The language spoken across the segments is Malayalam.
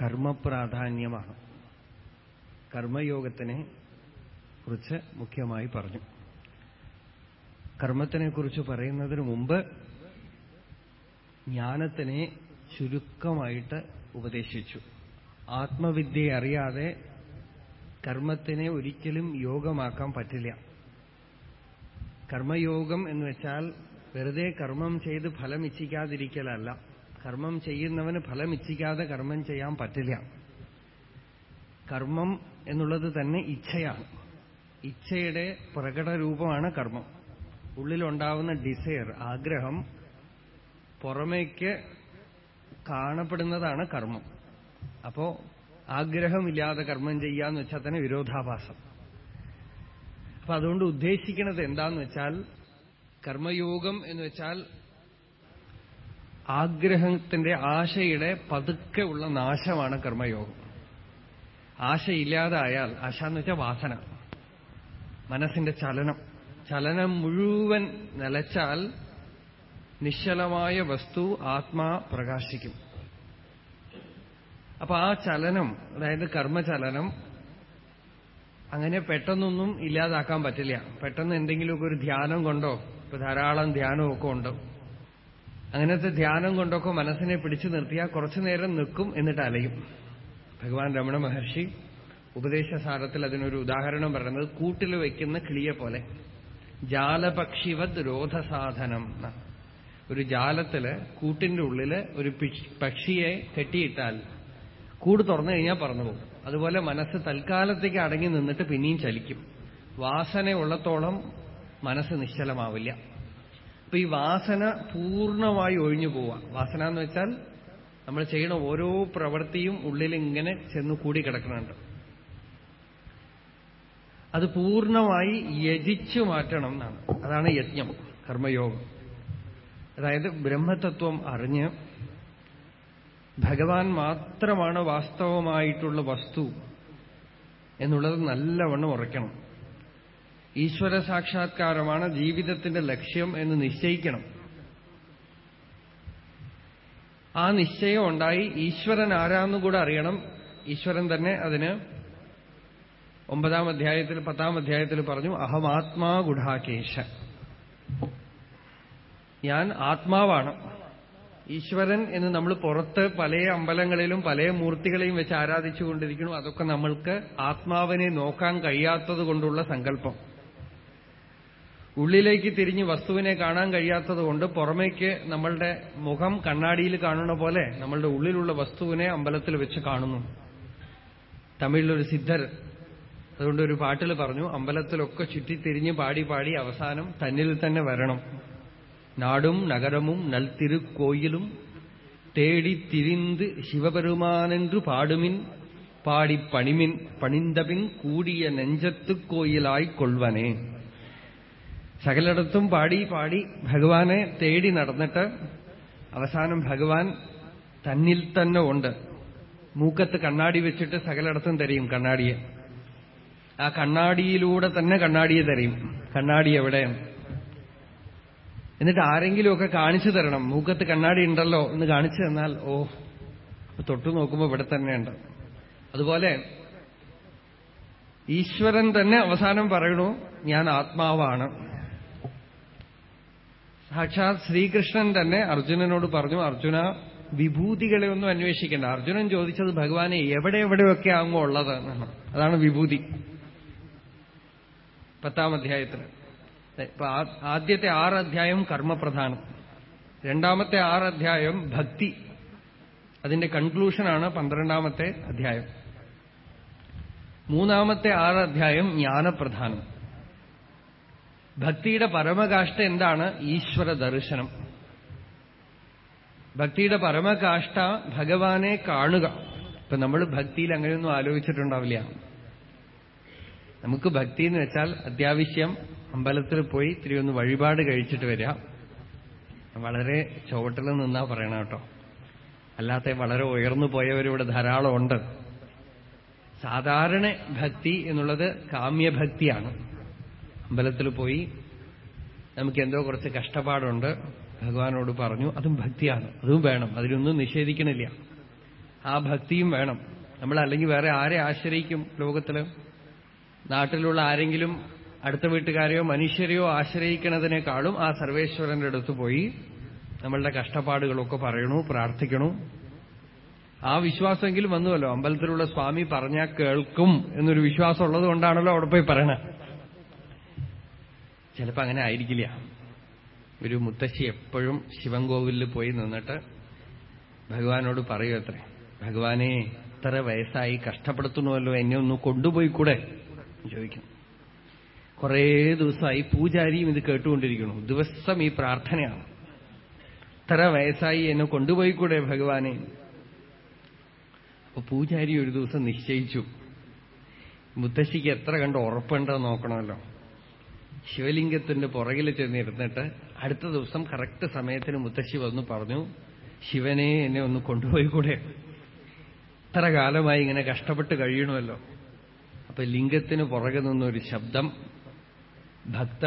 കർമ്മപ്രാധാന്യമാണ്. കർമ്മയോഗത്തിനെ കുറിച്ച് മുഖ്യമായി പറഞ്ഞു. കർമ്മത്തിനെക്കുറിച്ച് പറയുന്നതിന് മുമ്പ് ജ്ഞാനത്തിനെ ചുരുക്കമായിട്ട് ഉപദേശിച്ചു. ആത്മവിദ്യയെ അറിയാതെ കർമ്മത്തിനെ ഒരിക്കലും യോഗമാക്കാൻ പറ്റില്ല. കർമ്മയോഗം എന്ന് വെച്ചാൽ വെറുതെ കർമ്മം ചെയ്ത് ഫലം ഇച്ഛിക്കാതിരിക്കലല്ല. കർമ്മം ചെയ്യുന്നവന് ഫലം ഇച്ഛിക്കാതെ കർമ്മം ചെയ്യാൻ പറ്റില്ല. കർമ്മം എന്നുള്ളത് തന്നെ ഇച്ഛയാണ്. ഇച്ഛയുടെ പ്രകടരൂപമാണ് കർമ്മം. ഉള്ളിലുണ്ടാവുന്ന ഡിസയർ ആഗ്രഹം പുറമേക്ക് കാണപ്പെടുന്നതാണ് കർമ്മം. അപ്പോ ആഗ്രഹമില്ലാതെ കർമ്മം ചെയ്യാന്ന് വെച്ചാൽ തന്നെ വിരോധാഭാസം. അപ്പൊ അതുകൊണ്ട് ഉദ്ദേശിക്കുന്നത് എന്താന്ന് വെച്ചാൽ കർമ്മയോഗം എന്ന് വെച്ചാൽ ആഗ്രഹത്തിന്റെ ആശയുടെ പതുക്കെ ഉള്ള നാശമാണ് കർമ്മയോഗം. ആശയില്ലാതായാൽ ആശ എന്ന് വെച്ചാൽ വാസന. മനസ്സിന്റെ ചലനം. ചലനം മുഴുവൻ നിലച്ചാൽ നിശ്ചലമായ വസ്തു ആത്മാ പ്രകാശിക്കും. അപ്പൊ ആ ചലനം അതായത് കർമ്മചലനം അങ്ങനെ പെട്ടെന്നൊന്നും ഇല്ലാതാക്കാൻ പറ്റില്ല. പെട്ടെന്ന് എന്തെങ്കിലുമൊക്കെ ഒരു ധ്യാനം കൊണ്ടോ ഇപ്പൊ ധാരാളം ധ്യാനമൊക്കെ ഉണ്ട്. അങ്ങനത്തെ ധ്യാനം കൊണ്ടൊക്കെ മനസ്സിനെ പിടിച്ചു നിർത്തിയാൽ കുറച്ചു നേരം നിൽക്കും എന്നിട്ട് അലയും. ഭഗവാൻ രമണ മഹർഷി ഉപദേശസാരത്തിൽ അതിനൊരു ഉദാഹരണം പറയുന്നത് കൂട്ടിൽ വയ്ക്കുന്ന കിളിയെ പോലെ. ജാലപക്ഷിവത് രോധസാധനം ഒരു ജാലത്തിൽ കൂട്ടിന്റെ ഉള്ളിൽ ഒരു പക്ഷിയെ കെട്ടിയിട്ടാൽ കൂട് തുറന്നു കഴിഞ്ഞാൽ പറന്നു പോകും. അതുപോലെ മനസ്സ് തൽക്കാലത്തേക്ക് അടങ്ങി നിന്നിട്ട് പിന്നെയും ചലിക്കും. വാസന ഉള്ളത്തോളം മനസ്സ് നിശ്ചലമാവില്ല. അപ്പൊ ഈ വാസന പൂർണമായി ഒഴിഞ്ഞു പോവാ. വാസന എന്ന് വെച്ചാൽ നമ്മൾ ചെയ്യുന്ന ഓരോ പ്രവൃത്തിയും ഉള്ളിൽ ഇങ്ങനെ ചെന്ന് കൂടി കിടക്കുന്നുണ്ട്. അത് പൂർണമായി യജിച്ചു മാറ്റണം എന്നാണ്. അതാണ് യജ്ഞം കർമ്മയോഗം. അതായത് ബ്രഹ്മതത്വം അറിഞ്ഞ് ഭഗവാൻ മാത്രമാണ് വാസ്തവമായിട്ടുള്ള വസ്തു എന്നുള്ളത് നല്ലവണ്ണം ഉറയ്ക്കണം. ഈശ്വര സാക്ഷാത്കാരമാണ് ജീവിതത്തിന്റെ ലക്ഷ്യം എന്ന് നിശ്ചയിക്കണം. ആ നിശ്ചയം ഉണ്ടായി ഈശ്വരൻ ആരാന്നും കൂടെ അറിയണം. ഈശ്വരൻ തന്നെ അതിന് ഒമ്പതാം അധ്യായത്തിൽ പത്താം അധ്യായത്തിൽ പറഞ്ഞു അഹമാത്മാ ഗുഢാകേശ ഞാൻ ആത്മാവാണ്. ഈശ്വരൻ എന്ന് നമ്മൾ പുറത്ത് പല അമ്പലങ്ങളിലും പല മൂർത്തികളെയും വെച്ച് ആരാധിച്ചുകൊണ്ടിരിക്കുന്നു. അതൊക്കെ നമ്മൾക്ക് ആത്മാവിനെ നോക്കാൻ കഴിയാത്തത് കൊണ്ടുള്ള സങ്കല്പം. ഉള്ളിലേക്ക് തിരിഞ്ഞ് വസ്തുവിനെ കാണാൻ കഴിയാത്തതുകൊണ്ട് പുറമേക്ക് നമ്മളുടെ മുഖം കണ്ണാടിയിൽ കാണുന്ന പോലെ നമ്മളുടെ ഉള്ളിലുള്ള വസ്തുവിനെ അമ്പലത്തിൽ വെച്ച് കാണുന്നു. തമിഴിലൊരു സിദ്ധർ അതുകൊണ്ട് ഒരു പാട്ടിൽ പറഞ്ഞു അമ്പലത്തിലൊക്കെ ചുറ്റിത്തിരിഞ്ഞ് പാടി പാടി അവസാനം തന്നിൽ തന്നെ വരണം. നാടും നഗരമും നൽത്തിരുക്കോയിലും തേടി തിരിന്ത് ശിവപെരുമാനെன்று പാടുമിൻ? പാടി പണിമിൻ പണിന്തപിൻ കൂടിയ നെഞ്ചത്തുക്കോയിലായിക്കൊള്ളുവനേ കൊള്ളുവനേ പാടി പാടി ഭഗവാനെ തേടി നടന്നിട്ട് അവസാനം ഭഗവാൻ തന്നിൽ തന്നെ ഉണ്ട്. മൂക്കത്ത് കണ്ണാടി വെച്ചിട്ട് സകലടത്തും തരയും കണ്ണാടിയെ. ആ കണ്ണാടിയിലൂടെ തന്നെ കണ്ണാടിയെ തരയും. കണ്ണാടി എവിടെ? എന്നിട്ട് ആരെങ്കിലുമൊക്കെ കാണിച്ചു തരണം. മൂക്കത്ത് കണ്ണാടി ഉണ്ടല്ലോ എന്ന് കാണിച്ചു തന്നാൽ ഓ തൊട്ടു നോക്കുമ്പോൾ ഇവിടെ തന്നെയുണ്ട്. അതുപോലെ ഈശ്വരൻ തന്നെ അവസാനം പറയണു ഞാൻ ആത്മാവാണ്. സാക്ഷാത് ശ്രീകൃഷ്ണൻ തന്നെ അർജുനനോട് പറഞ്ഞു അർജുന വിഭൂതികളെ ഒന്നും അന്വേഷിക്കേണ്ട. അർജുനൻ ചോദിച്ചത് ഭഗവാനെ എവിടെ എവിടെയൊക്കെ ആകുമോ ഉള്ളത് എന്നാണ്. അതാണ് വിഭൂതി. പത്താം അധ്യായത്തിൽ ഇപ്പൊ ആദ്യത്തെ ആറ് അധ്യായം കർമ്മപ്രധാനം. രണ്ടാമത്തെ ആറ് അധ്യായം ഭക്തി. അതിന്റെ കൺക്ലൂഷനാണ് പന്ത്രണ്ടാമത്തെ അധ്യായം. മൂന്നാമത്തെ ആറ് അധ്യായം ജ്ഞാനപ്രധാനം. ഭക്തിയുടെ പരമകാഷ്ട എന്താണ്? ഈശ്വര ദർശനം. ഭക്തിയുടെ പരമകാഷ്ട ഭഗവാനെ കാണുക. ഇപ്പൊ നമ്മൾ ഭക്തിയിൽ അങ്ങനെയൊന്നും ആലോചിച്ചിട്ടുണ്ടാവില്ല. നമുക്ക് ഭക്തി എന്ന് വെച്ചാൽ അത്യാവശ്യം അമ്പലത്തിൽ പോയി ഇത്തിരി ഒന്ന് വഴിപാട് കഴിച്ചിട്ട് വരിക വളരെ ചുവട്ടിൽ നിന്നാ പറയണം കേട്ടോ. അല്ലാത്ത വളരെ ഉയർന്നു പോയവരിവിടെ ധാരാളം ഉണ്ട്. സാധാരണ ഭക്തി എന്നുള്ളത് കാമ്യഭക്തിയാണ്. അമ്പലത്തിൽ പോയി നമുക്ക് എന്തോ കുറച്ച് കഷ്ടപ്പാടുണ്ട്. ഭഗവാനോട് പറഞ്ഞു അതും ഭക്തിയാണ് അതും വേണം അതിലൊന്നും നിഷേധിക്കണില്ല. ആ ഭക്തിയും വേണം. നമ്മൾ അല്ലെങ്കിൽ വേറെ ആരെ ആശ്രയിക്കും ലോകത്തിൽ? നാട്ടിലുള്ള ആരെങ്കിലും അടുത്ത വീട്ടുകാരെയോ മനുഷ്യരെയോ ആശ്രയിക്കുന്നതിനേക്കാളും ആ സർവേശ്വരന്റെ അടുത്ത് പോയി നമ്മളുടെ കഷ്ടപ്പാടുകളൊക്കെ പറയണു പ്രാർത്ഥിക്കണു. ആ വിശ്വാസമെങ്കിലും വന്നുവല്ലോ. അമ്പലത്തിലുള്ള സ്വാമി പറഞ്ഞാൽ കേൾക്കും എന്നൊരു വിശ്വാസം ഉള്ളത് കൊണ്ടാണല്ലോ അവിടെ പോയി പറയണത് ചിലപ്പോ അങ്ങനെ ആയിരിക്കില്ല. ഒരു മുത്തശ്ശി എപ്പോഴും ശിവൻകോവിലിൽ പോയി നിന്നിട്ട് ഭഗവാനോട് പറയൂ അത്രേ ഭഗവാനെ ഇത്ര വയസ്സായി കഷ്ടപ്പെടുത്തണമല്ലോ എന്നെ ഒന്ന് കൊണ്ടുപോയി കൂടെ ചോദിക്കും. കുറേ ദിവസമായി പൂജാരിയും ഇത് കേട്ടുകൊണ്ടിരിക്കുന്നു. ദിവസം ഈ പ്രാർത്ഥനയാണ്. ഇത്ര വയസ്സായി എന്നെ കൊണ്ടുപോയി കൂടെ ഭഗവാനെ? അപ്പൊ പൂജാരി ഒരു ദിവസം നിശ്ചയിച്ചു. മുത്തശ്ശിക്ക് എത്ര കണ്ട് ഉറപ്പുണ്ടെന്ന് നോക്കണമല്ലോ. ശിവലിംഗത്തിന്റെ പുറകിൽ ചെന്നിരുന്നിട്ട് അടുത്ത ദിവസം കറക്റ്റ് സമയത്തിന് മുത്തശ്ശി വന്നു പറഞ്ഞു ശിവനെ എന്നെ ഒന്ന് കൊണ്ടുപോയി കൂടെ. ഇത്ര കാലമായി ഇങ്ങനെ കഷ്ടപ്പെട്ട് കഴിയണമല്ലോ. അപ്പൊ ലിംഗത്തിന് പുറകെ നിന്നൊരു ശബ്ദം ഭക്ത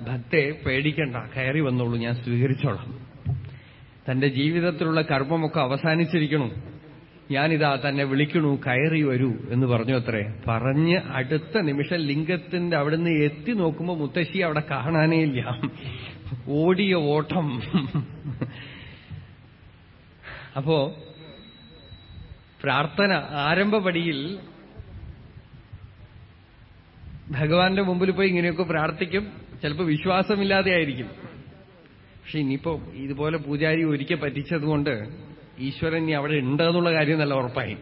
ഭക്തെ പേടിക്കണ്ട കയറി വന്നോളൂ ഞാൻ സ്വീകരിച്ചോളാം. തന്റെ ജീവിതത്തിലുള്ള കർമ്മമൊക്കെ അവസാനിച്ചിരിക്കണു. ഞാനിതാ തന്നെ വിളിക്കണു കയറി വരൂ എന്ന് പറഞ്ഞു അത്രേ. പറഞ്ഞ് അടുത്ത നിമിഷം ലിംഗത്തിന്റെ അവിടുന്ന് എത്തി നോക്കുമ്പോ മുത്തശ്ശി അവിടെ കാണാനേ ഇല്ല. ഓടിയ ഓട്ടം. അപ്പോ പ്രാർത്ഥന ആരംഭപടിയിൽ ഭഗവാന്റെ മുമ്പിൽ പോയി ഇങ്ങനെയൊക്കെ പ്രാർത്ഥിക്കും. ചിലപ്പോൾ വിശ്വാസമില്ലാതെ ആയിരിക്കും. പക്ഷെ ഇനിയിപ്പോ ഇതുപോലെ പൂജാരി ഒരിക്കൽ പറ്റിച്ചതുകൊണ്ട് ഈശ്വരൻ ഇനി അവിടെ ഉണ്ട് എന്നുള്ള കാര്യം നല്ല ഉറപ്പായി.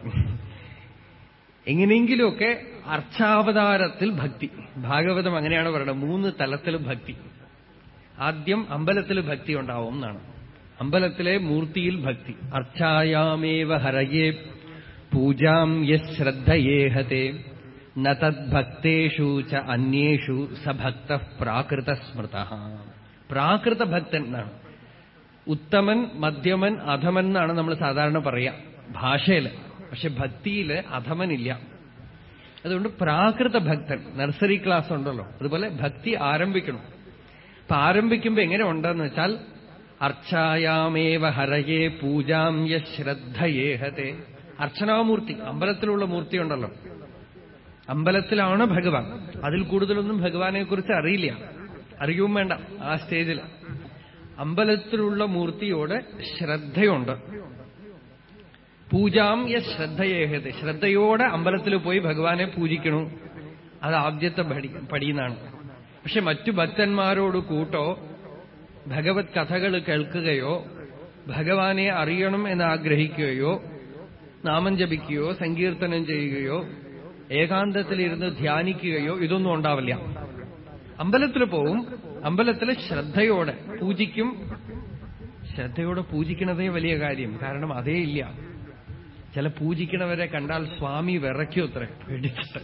എങ്ങനെയെങ്കിലുമൊക്കെ അർച്ചാവതാരത്തിൽ ഭക്തി. ഭാഗവതം അങ്ങനെയാണ് പറയുന്നത്. മൂന്ന് തലത്തിൽ ഭക്തി. ആദ്യം അമ്പലത്തിൽ ഭക്തി ഉണ്ടാവും എന്നാണ്. അമ്പലത്തിലെ മൂർത്തിയിൽ ഭക്തി. അർച്ചായാമേവ ഹരയേ പൂജാം യശ്രദ്ധയേഹത്തെ ന തദ്ഭക്തേഷു ച അന്യേഷു സഭക്ത പ്രാകൃത സ്മൃത. പ്രാകൃത ഭക്തൻ എന്നാണ്. ഉത്തമൻ മധ്യമൻ അധമൻ എന്നാണ് നമ്മൾ സാധാരണ പറയുക ഭാഷയിൽ പക്ഷെ ഭക്തിയിൽ അധമനില്ല. അതുകൊണ്ട് പ്രാകൃത ഭക്തൻ നഴ്സറി ക്ലാസ് ഉണ്ടല്ലോ. അതുപോലെ ഭക്തി ആരംഭിക്കണം. അപ്പൊ ആരംഭിക്കുമ്പോൾ എങ്ങനെ ഉണ്ടെന്ന് വെച്ചാൽ അർച്ചായാമേവ ഹരയേ പൂജാം യശ്രദ്ധയേഹത്തെ അർച്ചനാമൂർത്തി അമ്പലത്തിലുള്ള മൂർത്തി ഉണ്ടല്ലോ. അമ്പലത്തിലാണ് ഭഗവാൻ. അതിൽ കൂടുതലൊന്നും ഭഗവാനെ കുറിച്ച് അറിയില്ല. അറിയും വേണ്ട ആ സ്റ്റേജിൽ അമ്പലത്തിലുള്ള മൂർത്തിയോട് ശ്രദ്ധയുണ്ട്. പൂജാം യ ശ്രദ്ധയേഹത്. ശ്രദ്ധയോടെ അമ്പലത്തിൽ പോയി ഭഗവാനെ പൂജിക്കണു. അത് ആദ്യത്തെ പടി പടിയെന്നാണ്. പക്ഷെ മറ്റു ഭക്തന്മാരോട് കൂട്ടോ ഭഗവത് കഥകൾ കേൾക്കുകയോ ഭഗവാനെ അറിയണം എന്ന് ആഗ്രഹിക്കുകയോ നാമം ജപിക്കുകയോ സങ്കീർത്തനം ചെയ്യുകയോ ഏകാന്തത്തിലിരുന്ന് ധ്യാനിക്കുകയോ ഇതൊന്നും ഉണ്ടാവില്ല. അമ്പലത്തിൽ പോവും അമ്പലത്തിൽ ശ്രദ്ധയോടെ പൂജിക്കും. ശ്രദ്ധയോടെ പൂജിക്കണതേ വലിയ കാര്യം. കാരണം അതേ ഇല്ല. ചില പൂജിക്കണവരെ കണ്ടാൽ സ്വാമി വിറയ്ക്കുമത്രേ പേടിച്ചിട്ട്.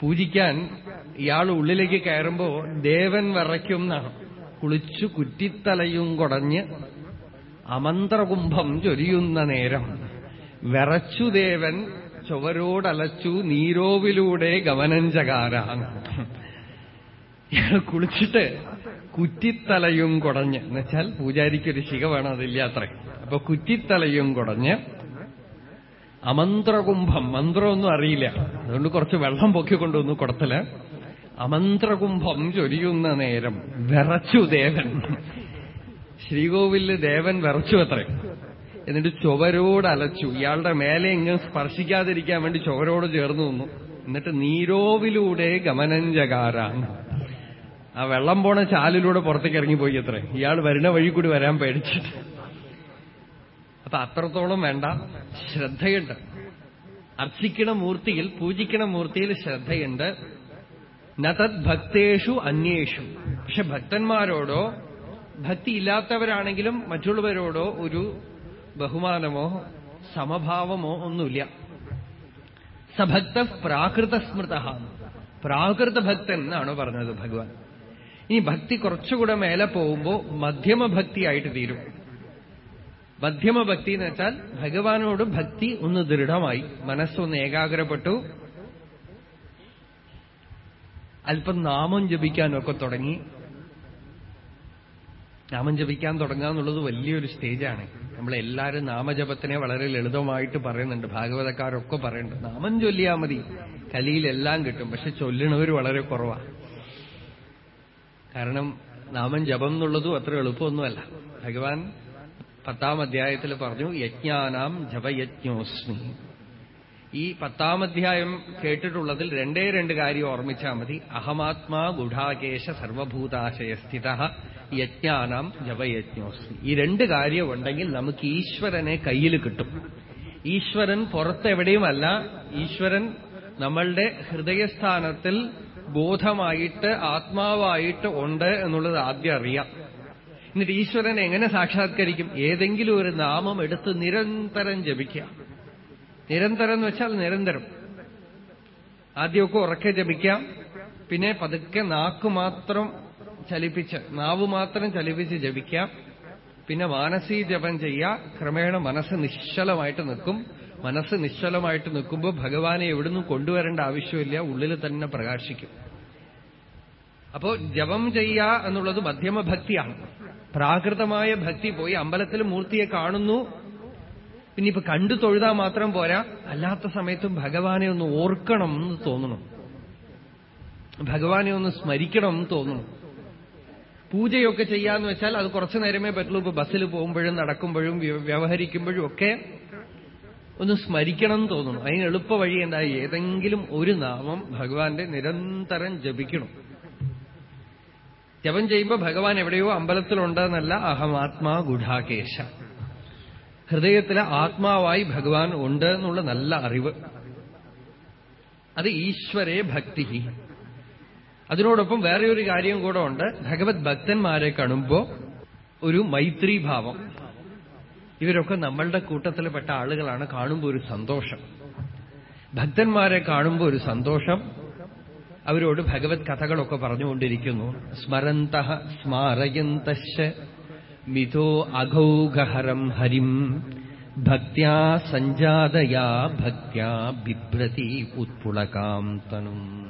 പൂജിക്കാൻ ഇയാൾ ഉള്ളിലേക്ക് കയറുമ്പോ ദേവൻ വിറയ്ക്കും എന്നാണ്. കുളിച്ചു കുറ്റിത്തലയും കുടഞ്ഞ് അമന്ത്രകുംഭം ചൊരിയുന്ന നേരം. വിറച്ചു ദേവൻ ചുവരോടലച്ചു നീരോവിലൂടെ ഗമനഞ്ചകാരാണ് ഇയാൾ കുളിച്ചിട്ട് കുറ്റിത്തലയും കുടഞ്ഞ്. എന്നുവെച്ചാൽ പൂജാരിക്കൊരു ശിഖ വേണം അതില്ലാത്ര അപ്പൊ കുറ്റിത്തലയും കുടഞ്ഞ് അമന്ത്രകുംഭം. മന്ത്രമൊന്നും അറിയില്ല. അതുകൊണ്ട് കുറച്ച് വെള്ളം പൊക്കിക്കൊണ്ടുവന്നു കുടത്തിൽ. അമന്ത്രകുംഭം ചൊരിയുന്ന നേരം വിറച്ചു ദേവൻ. ശ്രീകോവിലിൽ ദേവൻ വിറച്ചു അത്രേ. എന്നിട്ട് ചുവരോട് അലച്ചു. ഇയാളുടെ മേലെ ഇങ്ങനെ സ്പർശിക്കാതിരിക്കാൻ വേണ്ടി ചുവരോട് ചേർന്നു നിന്നു. എന്നിട്ട് നീരോവിലൂടെ ഗമനഞ്ചകാരാണ് ആ വെള്ളം പോണ ചാലിലൂടെ പുറത്തേക്ക് ഇറങ്ങിപ്പോയി അത്രേ. ഇയാൾ വരുന്ന വഴി കൂടി വരാൻ പേടിച്ചിട്ട്. അപ്പൊ അത്രത്തോളം വേണ്ട. ശ്രദ്ധയുണ്ട്. അർച്ചിക്കണ മൂർത്തിയിൽ പൂജിക്കണ മൂർത്തിയിൽ ശ്രദ്ധയുണ്ട്. നതത് ഭക്തേഷു അന്യേഷു. പക്ഷെ ഭക്തന്മാരോടോ ഭക്തി ഇല്ലാത്തവരാണെങ്കിലും മറ്റുള്ളവരോടോ ഒരു ബഹുമാനമോ സമഭാവമോ ഒന്നുമില്ല. സഭക്ത പ്രാകൃത സ്മൃത. പ്രാകൃത ഭക്തൻ എന്നാണ് പറഞ്ഞത് ഭഗവാൻ. ഇനി ഭക്തി കുറച്ചുകൂടെ മേലെ പോകുമ്പോ മധ്യമ ഭക്തിയായിട്ട് തീരും. മധ്യമ ഭക്തി എന്ന് വെച്ചാൽ ഭഗവാനോട് ഭക്തി ഒന്ന് ദൃഢമായി മനസ്സൊന്ന് ഏകാഗ്രപ്പെട്ടു. അല്പം നാമം ജപിക്കാനൊക്കെ തുടങ്ങി. നാമം ജപിക്കാൻ തുടങ്ങുക എന്നുള്ളത് വലിയൊരു സ്റ്റേജാണ്. നമ്മളെല്ലാവരും നാമജപത്തിനെ വളരെ ലളിതമായിട്ട് പറയുന്നുണ്ട്. ഭാഗവതക്കാരൊക്കെ പറയുന്നുണ്ട്. നാമം ചൊല്ലിയാൽ മതി. കലിയിലെല്ലാം കിട്ടും. പക്ഷെ ചൊല്ലണവർ വളരെ കുറവാണ് കാരണം നാമം ജപം എന്നുള്ളതും അത്ര എളുപ്പമൊന്നുമല്ല. ഭഗവാൻ പത്താം അധ്യായത്തിൽ പറഞ്ഞു യജ്ഞാനാം ജപയജ്ഞോസ്മി. ഈ പത്താം അധ്യായം കേട്ടിട്ടുള്ളതിൽ രണ്ടേ രണ്ട് കാര്യം ഓർമ്മിച്ചാൽ മതി. അഹമാത്മാ ഗുഢാകേശ സർവഭൂതാശയസ്ഥിത യജ്ഞാനാം ജപയജ്ഞോസ്മി. ഈ രണ്ട് കാര്യം ഉണ്ടെങ്കിൽ നമുക്ക് ഈശ്വരനെ കയ്യിൽ കിട്ടും. ഈശ്വരൻ പുറത്തെവിടെയുമല്ല. ഈശ്വരൻ നമ്മളുടെ ഹൃദയസ്ഥാനത്തിൽ ബോധമായിട്ട് ആത്മാവായിട്ട് ഉണ്ട് എന്നുള്ളത് ആദ്യം അറിയാം. എന്നിട്ട് ഈശ്വരനെ എങ്ങനെ സാക്ഷാത്കരിക്കും? ഏതെങ്കിലും ഒരു നാമം എടുത്ത് നിരന്തരം ജപിക്കുക. നിരന്തരം എന്ന് വെച്ചാൽ നിരന്തരം. ആദ്യമൊക്കെ ഉറക്കെ ജപിക്കാം. പിന്നെ പതുക്കെ നാക്ക് മാത്രം ചലിപ്പിച്ച് നാവ് മാത്രം ചലിപ്പിച്ച് ജപിക്കാം. പിന്നെ മാനസീ ജപം ചെയ്യുക. ക്രമേണ മനസ്സ് നിശ്ചലമായിട്ട് നിൽക്കും. മനസ്സ് നിശ്ചലമായിട്ട് നിൽക്കുമ്പോൾ ഭഗവാനെ എവിടുന്നും കൊണ്ടുവരേണ്ട ആവശ്യമില്ല. ഉള്ളിൽ തന്നെ പ്രകാശിക്കും. അപ്പോ ജപം ചെയ്യുക എന്നുള്ളത് മധ്യമ ഭക്തിയാണ് പ്രാകൃതമായ ഭക്തി പോയി അമ്പലത്തിൽ മൂർത്തിയെ കാണുന്നു. പിന്നെ ഇപ്പൊ കണ്ടു തൊഴുതാ മാത്രം പോരാ. അല്ലാത്ത സമയത്തും ഭഗവാനെ ഒന്ന് ഓർക്കണം എന്ന് തോന്നണം ഭഗവാനെ ഒന്ന് സ്മരിക്കണം എന്ന് തോന്നണം പൂജയൊക്കെ ചെയ്യാന്ന് വെച്ചാൽ അത് കുറച്ചു നേരമേ പറ്റുള്ളൂ. ഇപ്പൊ ബസ്സിൽ പോകുമ്പോഴും നടക്കുമ്പോഴും വ്യവഹരിക്കുമ്പോഴും ഒക്കെ ഒന്ന് സ്മരിക്കണം എന്ന് തോന്നണം അതിന് എളുപ്പ വഴി എന്താ? ഏതെങ്കിലും ഒരു നാമം ഭഗവാന്റെ നിരന്തരം ജപിക്കണം. ജപം ചെയ്യുമ്പോൾ ഭഗവാൻ എവിടെയോ അമ്പലത്തിലുണ്ടെന്നല്ല അഹം ആത്മാ ഗുഢാകേശ ഹൃദയത്തിലെ ആത്മാവായി ഭഗവാൻ ഉണ്ട് എന്നുള്ള നല്ല അറിവ്. അത് ഈശ്വരേ ഭക്തി. അതിനോടൊപ്പം വേറെ ഒരു കാര്യം കൂടെ ഉണ്ട്. ഭഗവത് ഭക്തന്മാരെ കാണുമ്പോ ഒരു മൈത്രീഭാവം. ഇവരൊക്കെ നമ്മളുടെ കൂട്ടത്തിൽപ്പെട്ട ആളുകളാണ്. കാണുമ്പോൾ ഒരു സന്തോഷം. ഭക്തന്മാരെ കാണുമ്പോൾ ഒരു സന്തോഷം. അവരോട് ഭഗവത് കഥകളൊക്കെ പറഞ്ഞുകൊണ്ടിരിക്കുന്നു. സ്മരന്ത സ്മാരയന്ത മിഥോ അഘൗഗഹരം ഹരിം. ഭക്യാ സഞ്ജാതയാ ഭക്യാ ബിഭ്രതി ഉത്പുളകാം തനും.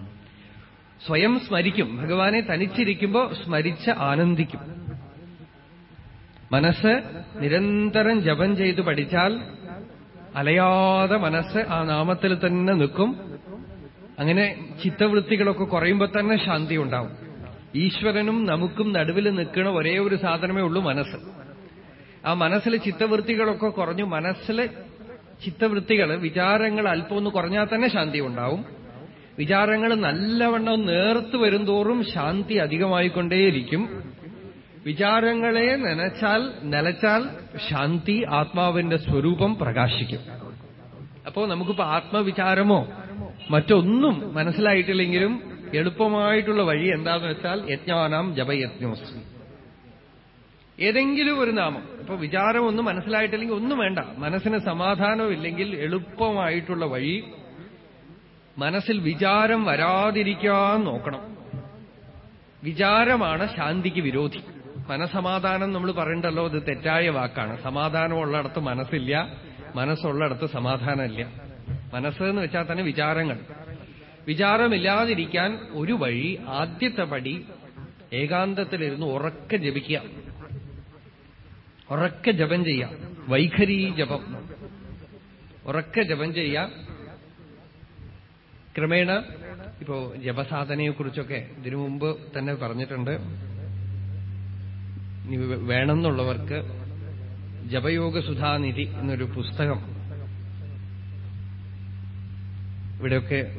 സ്വയം സ്മരിക്കും. ഭഗവാനെ തനിച്ചിരിക്കുമ്പോ സ്മരിച്ച് ആനന്ദിക്കും. മനസ്സ് നിരന്തരം ജപം ചെയ്തു പഠിച്ചാൽ അലയാതെ മനസ്സ് ആ നാമത്തിൽ തന്നെ നിൽക്കും. അങ്ങനെ ചിത്തവൃത്തികളൊക്കെ കുറയുമ്പോൾ തന്നെ ശാന്തി ഉണ്ടാവും. ഈശ്വരനും നമുക്കും നടുവിൽ നിൽക്കുന്ന ഒരേ ഒരു സാധനമേ ഉള്ളൂ മനസ്സ്. ആ മനസ്സിലെ ചിത്തവൃത്തികളൊക്കെ കുറഞ്ഞു മനസ്സിലെ ചിത്തവൃത്തികൾ വിചാരങ്ങൾ അല്പം ഒന്ന് കുറഞ്ഞാൽ തന്നെ ശാന്തി ഉണ്ടാവും. വിചാരങ്ങൾ നല്ലവണ്ണം നേർത്തു വരുംതോറും ശാന്തി അധികമായിക്കൊണ്ടേയിരിക്കും. വിചാരങ്ങളെ നനച്ചാൽ നിലച്ചാൽ ശാന്തി ആത്മാവിന്റെ സ്വരൂപം പ്രകാശിക്കും. അപ്പോ നമുക്കിപ്പോ ആത്മവിചാരമോ മറ്റൊന്നും മനസ്സിലായിട്ടില്ലെങ്കിലും എളുപ്പമായിട്ടുള്ള വഴി എന്താന്ന് വെച്ചാൽ യജ്ഞാനാം ജപയജ്ഞോസ്മി. ഏതെങ്കിലും ഒരു നാമം. ഇപ്പൊ വിചാരം ഒന്നും മനസ്സിലായിട്ടില്ലെങ്കിൽ ഒന്നും വേണ്ട. മനസ്സിന് സമാധാനം ഇല്ലെങ്കിൽ എളുപ്പമായിട്ടുള്ള വഴി മനസ്സിൽ വിചാരം വരാതിരിക്കാൻ നോക്കണം. വിചാരമാണ് ശാന്തിക്ക് വിരോധി. മനസമാധാനം നമ്മൾ പറയണ്ടല്ലോ അത് തെറ്റായ വാക്കാണ്. സമാധാനമുള്ളിടത്ത് മനസ്സില്ല മനസ്സുള്ളിടത്ത് സമാധാനമില്ല. മനസ്സ് എന്ന് വെച്ചാൽ തന്നെ വിചാരങ്ങൾ. വിചാരമില്ലാതിരിക്കാൻ ഒരു വഴി ആദ്യത്തെ പടി ഏകാന്തത്തിലിരുന്ന് ഉറക്കെ ജപിക്കുക. ഉറക്കെ ജപം ചെയ്യാം വൈഖരി ജപം. ഉറക്കെ ജപം ചെയ്യാം ക്രമേണ ഇപ്പോ ജപസാധനയെക്കുറിച്ചൊക്കെ ഇതിനു മുമ്പ് തന്നെ പറഞ്ഞിട്ടുണ്ട്. വേണമെന്നുള്ളവർക്ക് ജപയോഗ സുധാനിധി എന്നൊരു പുസ്തകം ഇവിടെയൊക്കെ